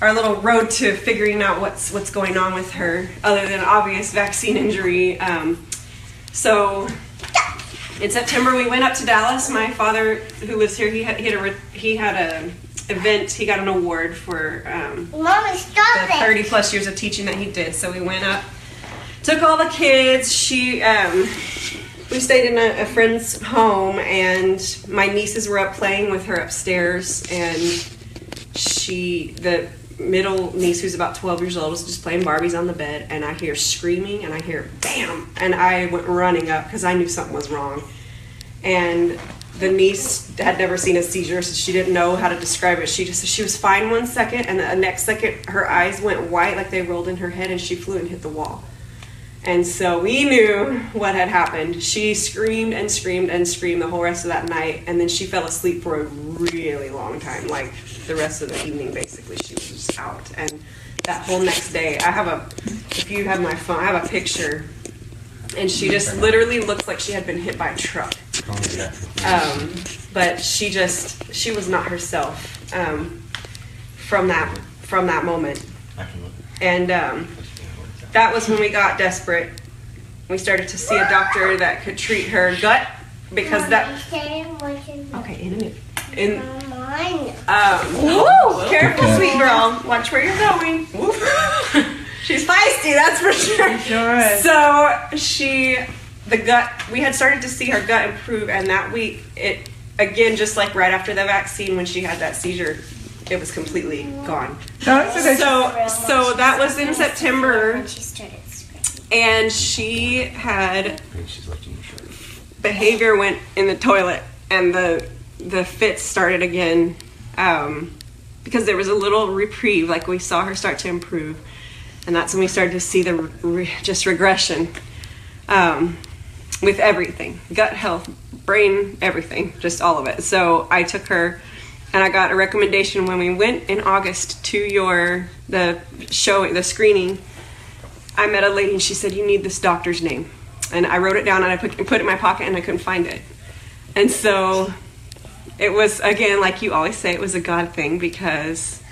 our little road to figuring out what's what's going on with her, other than obvious vaccine injury. Um, so in September, we went up to Dallas. My father, who lives here, he had he had a he had a event. He got an award for um, stop the 30 plus years of teaching that he did. So we went up, took all the kids. She, um, we stayed in a, a friend's home, and my nieces were up playing with her upstairs, and she, the middle niece who's about 12 years old was just playing Barbies on the bed, and I hear screaming, and I hear bam, and I went running up because I knew something was wrong, and the niece had never seen a seizure, so she didn't know how to describe it. She just she was fine one second, and the next second her eyes went white like they rolled in her head, and she flew and hit the wall. And so we knew what had happened. She screamed and screamed and screamed the whole rest of that night, and then she fell asleep for a really long time. Like the rest of the evening, basically, she was just out. And that whole next day, I have a, if you have my phone, I have a picture, and she just literally looks like she had been hit by a truck. Um, but she just, she was not herself um, from that from that moment. And um, that was when we got desperate. We started to see a doctor that could treat her gut because that. Okay, in a minute. In. Um, woo, careful, Okay. sweet girl. Watch where you're going. She's feisty, that's for sure. Sure is. So she, the gut, we had started to see her gut improve, and that week, it again, just like right after the vaccine when she had that seizure, it was completely gone. No, okay. So, so that was in September, and she had behavior went in the toilet, and the the fits started again, um, because there was a little reprieve, like we saw her start to improve, and that's when we started to see the re- just regression. Um, with everything gut health brain everything just all of it. So i took her and i got a recommendation when we went in august to your the show the screening. I met a lady and she said you need this doctor's name. And i wrote it down and i put, put it in my pocket and i couldn't find it. And so it was again like you always say it was a god thing because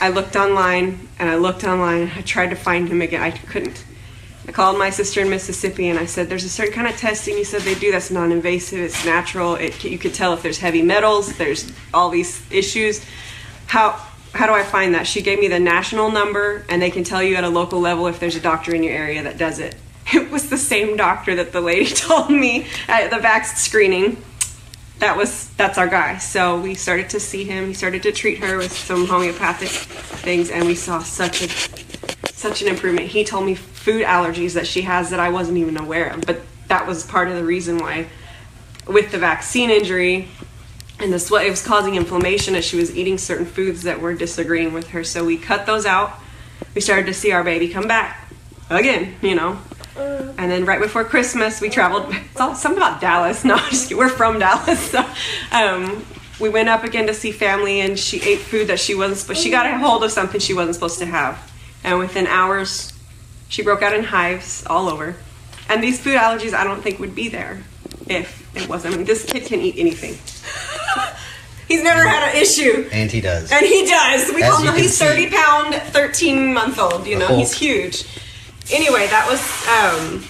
i looked online and i looked online and i tried to find him again i couldn't I called my sister in Mississippi and I said, "There's a certain kind of testing." You said they do that's non-invasive. It's natural. It you could tell if there's heavy metals. There's all these issues. How how do I find that? She gave me the national number, and they can tell you at a local level if there's a doctor in your area that does it. It was the same doctor that the lady told me at the vax screening. That was that's our guy. So we started to see him. He started to treat her with some homeopathic things, and we saw such a such an improvement. He told me food allergies that she has that I wasn't even aware of, but that was part of the reason why, with the vaccine injury and the sweat, it was causing inflammation as she was eating certain foods that were disagreeing with her. So we cut those out. We started to see our baby come back again, you know. And then right before Christmas, we traveled. It's all something about Dallas. No, we're from Dallas. So, um, we went up again to see family, and she ate food that she wasn't. But she got a hold of something she wasn't supposed to have, and within hours, she broke out in hives all over. And these food allergies, I don't think would be there if it wasn't. I mean, this kid can eat anything. He's never had an issue. And he does. And he does. We As all know he's see. 30 pound, 13 month old. You know, he's huge. Anyway, that was um,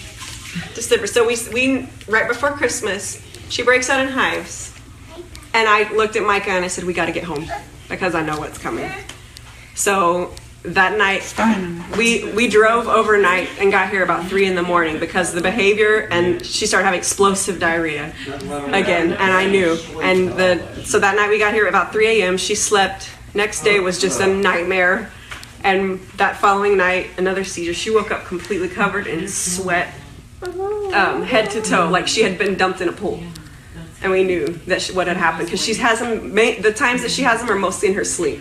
December. So we, we, right before Christmas, she breaks out in hives. And I looked at Micah and I said, We got to get home because I know what's coming. So that night, we, we drove overnight and got here about 3 in the morning because the behavior and she started having explosive diarrhea again. And I knew. And the, so that night we got here about 3 a.m. She slept. Next day was just a nightmare. And that following night, another seizure. She woke up completely covered in sweat, um, head to toe, like she had been dumped in a pool. And we knew that she, what had happened because she has them. The times that she has them are mostly in her sleep,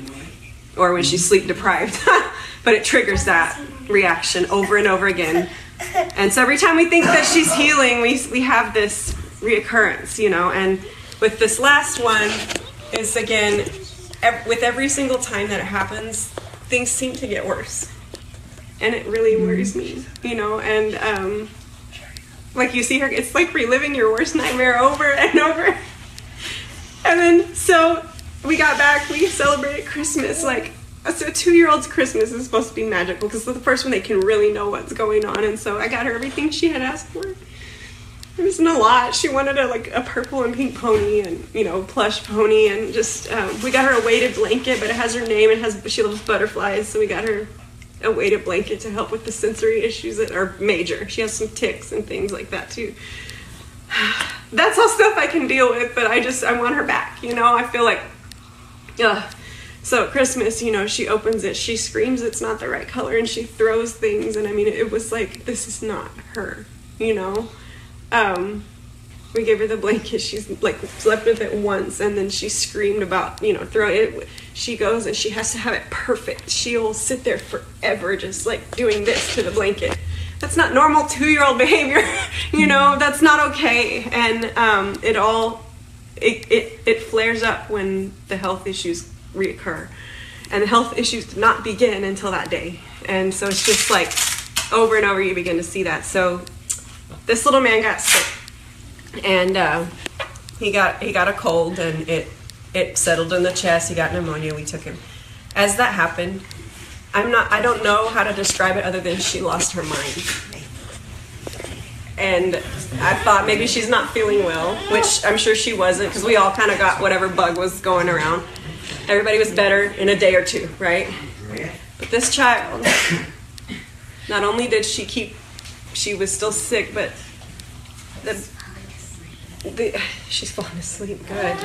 or when she's sleep deprived. but it triggers that reaction over and over again. And so every time we think that she's healing, we we have this reoccurrence, you know. And with this last one, is again, with every single time that it happens, things seem to get worse, and it really worries me, you know. And um, like you see her, it's like reliving your worst nightmare over and over. And then so we got back, we celebrated Christmas. Like so a two year old's Christmas is supposed to be magical because it's the first one they can really know what's going on. And so I got her everything she had asked for. It wasn't a lot. She wanted a like a purple and pink pony and you know plush pony and just um, we got her a weighted blanket, but it has her name and has she loves butterflies, so we got her a weighted blanket to help with the sensory issues that are major. She has some ticks and things like that too. That's all stuff I can deal with, but I just I want her back. You know, I feel like, yeah. So at Christmas, you know, she opens it, she screams it's not the right color, and she throws things, and I mean, it was like this is not her. You know, um, we gave her the blanket. She's like slept with it once, and then she screamed about you know throwing it. She goes and she has to have it perfect. She'll sit there forever, just like doing this to the blanket. that's not normal two-year-old behavior. you know, that's not okay. And um, it all it, it it flares up when the health issues reoccur, and the health issues did not begin until that day. And so it's just like over and over you begin to see that. So this little man got sick, and uh, he got he got a cold, and it it settled in the chest. He got pneumonia. We took him. As that happened, I'm not. I don't know how to describe it other than she lost her mind. And I thought maybe she's not feeling well, which I'm sure she wasn't, because we all kind of got whatever bug was going around. Everybody was better in a day or two, right? But this child, not only did she keep, she was still sick, but the, the she's falling asleep. Good.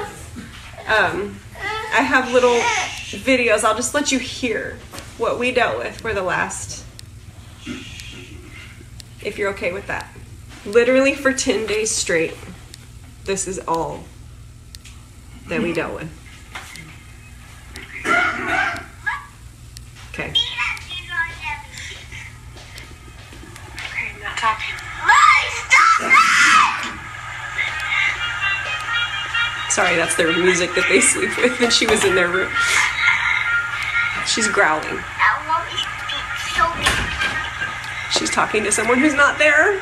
Um, I have little videos. I'll just let you hear what we dealt with for the last, if you're okay with that. Literally for 10 days straight, this is all that we dealt with. Sorry, that's their music that they sleep with, and she was in their room. She's growling. She's talking to someone who's not there.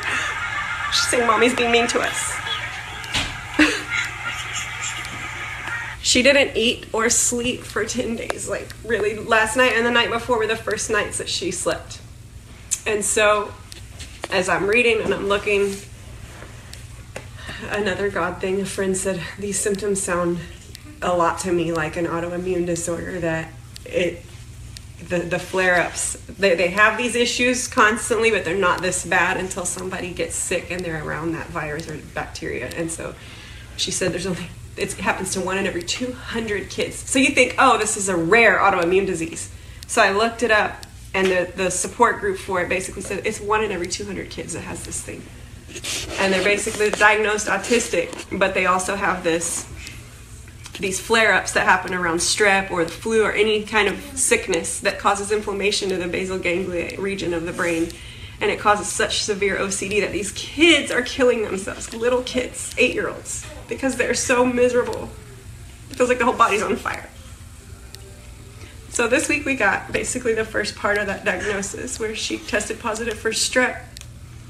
She's saying, Mommy's being mean to us. she didn't eat or sleep for 10 days. Like, really, last night and the night before were the first nights that she slept. And so, as I'm reading and I'm looking, another God thing, a friend said, These symptoms sound a lot to me like an autoimmune disorder that it the, the flare-ups they, they have these issues constantly but they're not this bad until somebody gets sick and they're around that virus or bacteria. And so she said there's only it happens to one in every 200 kids. So you think oh this is a rare autoimmune disease. So i looked it up and the, the support group for it basically said it's one in every 200 kids that has this thing and they're basically diagnosed autistic but they also have this these flare-ups that happen around strep or the flu or any kind of sickness that causes inflammation to the basal ganglia region of the brain. And it causes such severe ocd that these kids are killing themselves little kids eight year olds because they're so miserable. It feels like the whole body's on fire. So this week we got basically the first part of that diagnosis where she tested positive for strep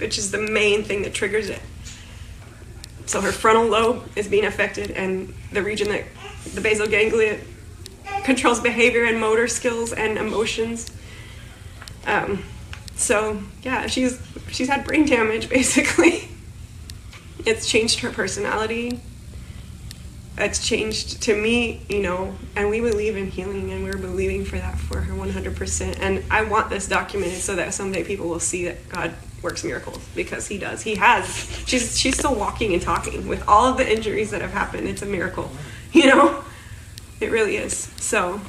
which is the main thing that triggers it so her frontal lobe is being affected, and the region that the basal ganglia controls behavior and motor skills and emotions. Um, so yeah, she's she's had brain damage basically. it's changed her personality. It's changed to me, you know, and we believe in healing and we're believing for that for her 100%. And I want this documented so that someday people will see that God works miracles because he does. He has. She's she's still walking and talking with all of the injuries that have happened. It's a miracle. You know? It really is. So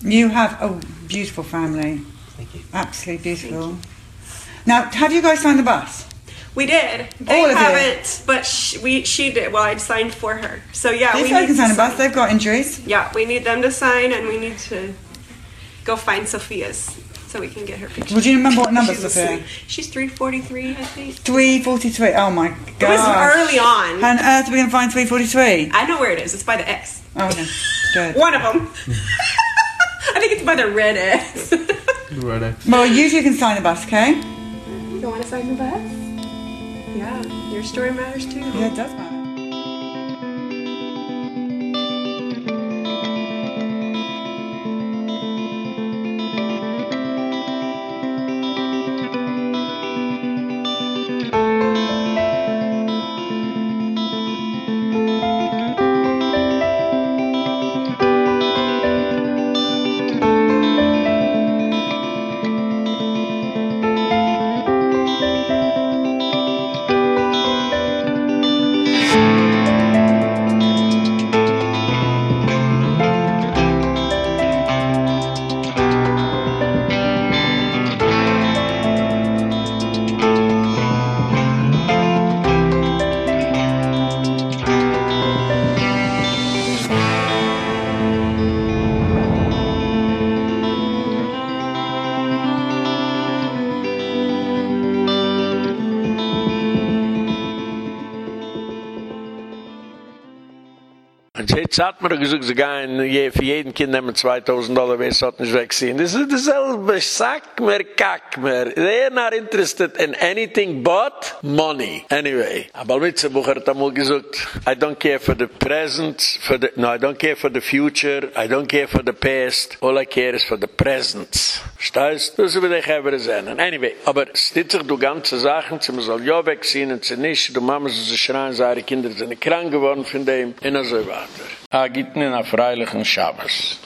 You have a beautiful family. Thank you. Absolutely beautiful. Now, have you guys signed the bus? we did. They All of you? haven't, but sh- we she did. Well, I signed for her. So yeah, These we guys need can to sign the bus. They've got injuries. Yeah, we need them to sign, and we need to go find Sophia's so we can get her picture. Well, do you remember what number, She's Sophia? asleep. She's three forty three, I think. 343. Oh my god. It was early on. How on earth are we going to find 343? I know where it is. It's by the X. Oh, okay. Good. One of them. I think it's by the red S. the red X. Well, you two can sign the bus, okay? you want to sign the bus? Yeah, your story matters too. Yeah, it does matter. Hat man gesagt, sie gehen, je, für jeden Kind nehmen 2000 Dollar, wer sollte nicht wegziehen. Das ist dasselbe, sag mir, kack mir. They are not interested in anything but money. Anyway, aber Mitzelbucher hat einmal gesagt, I don't care for the present, for the, no, I don't care for the future, I don't care for the past, all I care is for the present. Steißt? Das wie die Geber sehen. Anyway, aber es steht sich du ganze Sachen, sie soll ja wegziehen und sie nicht, du Mama, sie schreien, seine Kinder sind krank geworden von dem, und so weiter. Ah, a gitnen a freilichen shabbes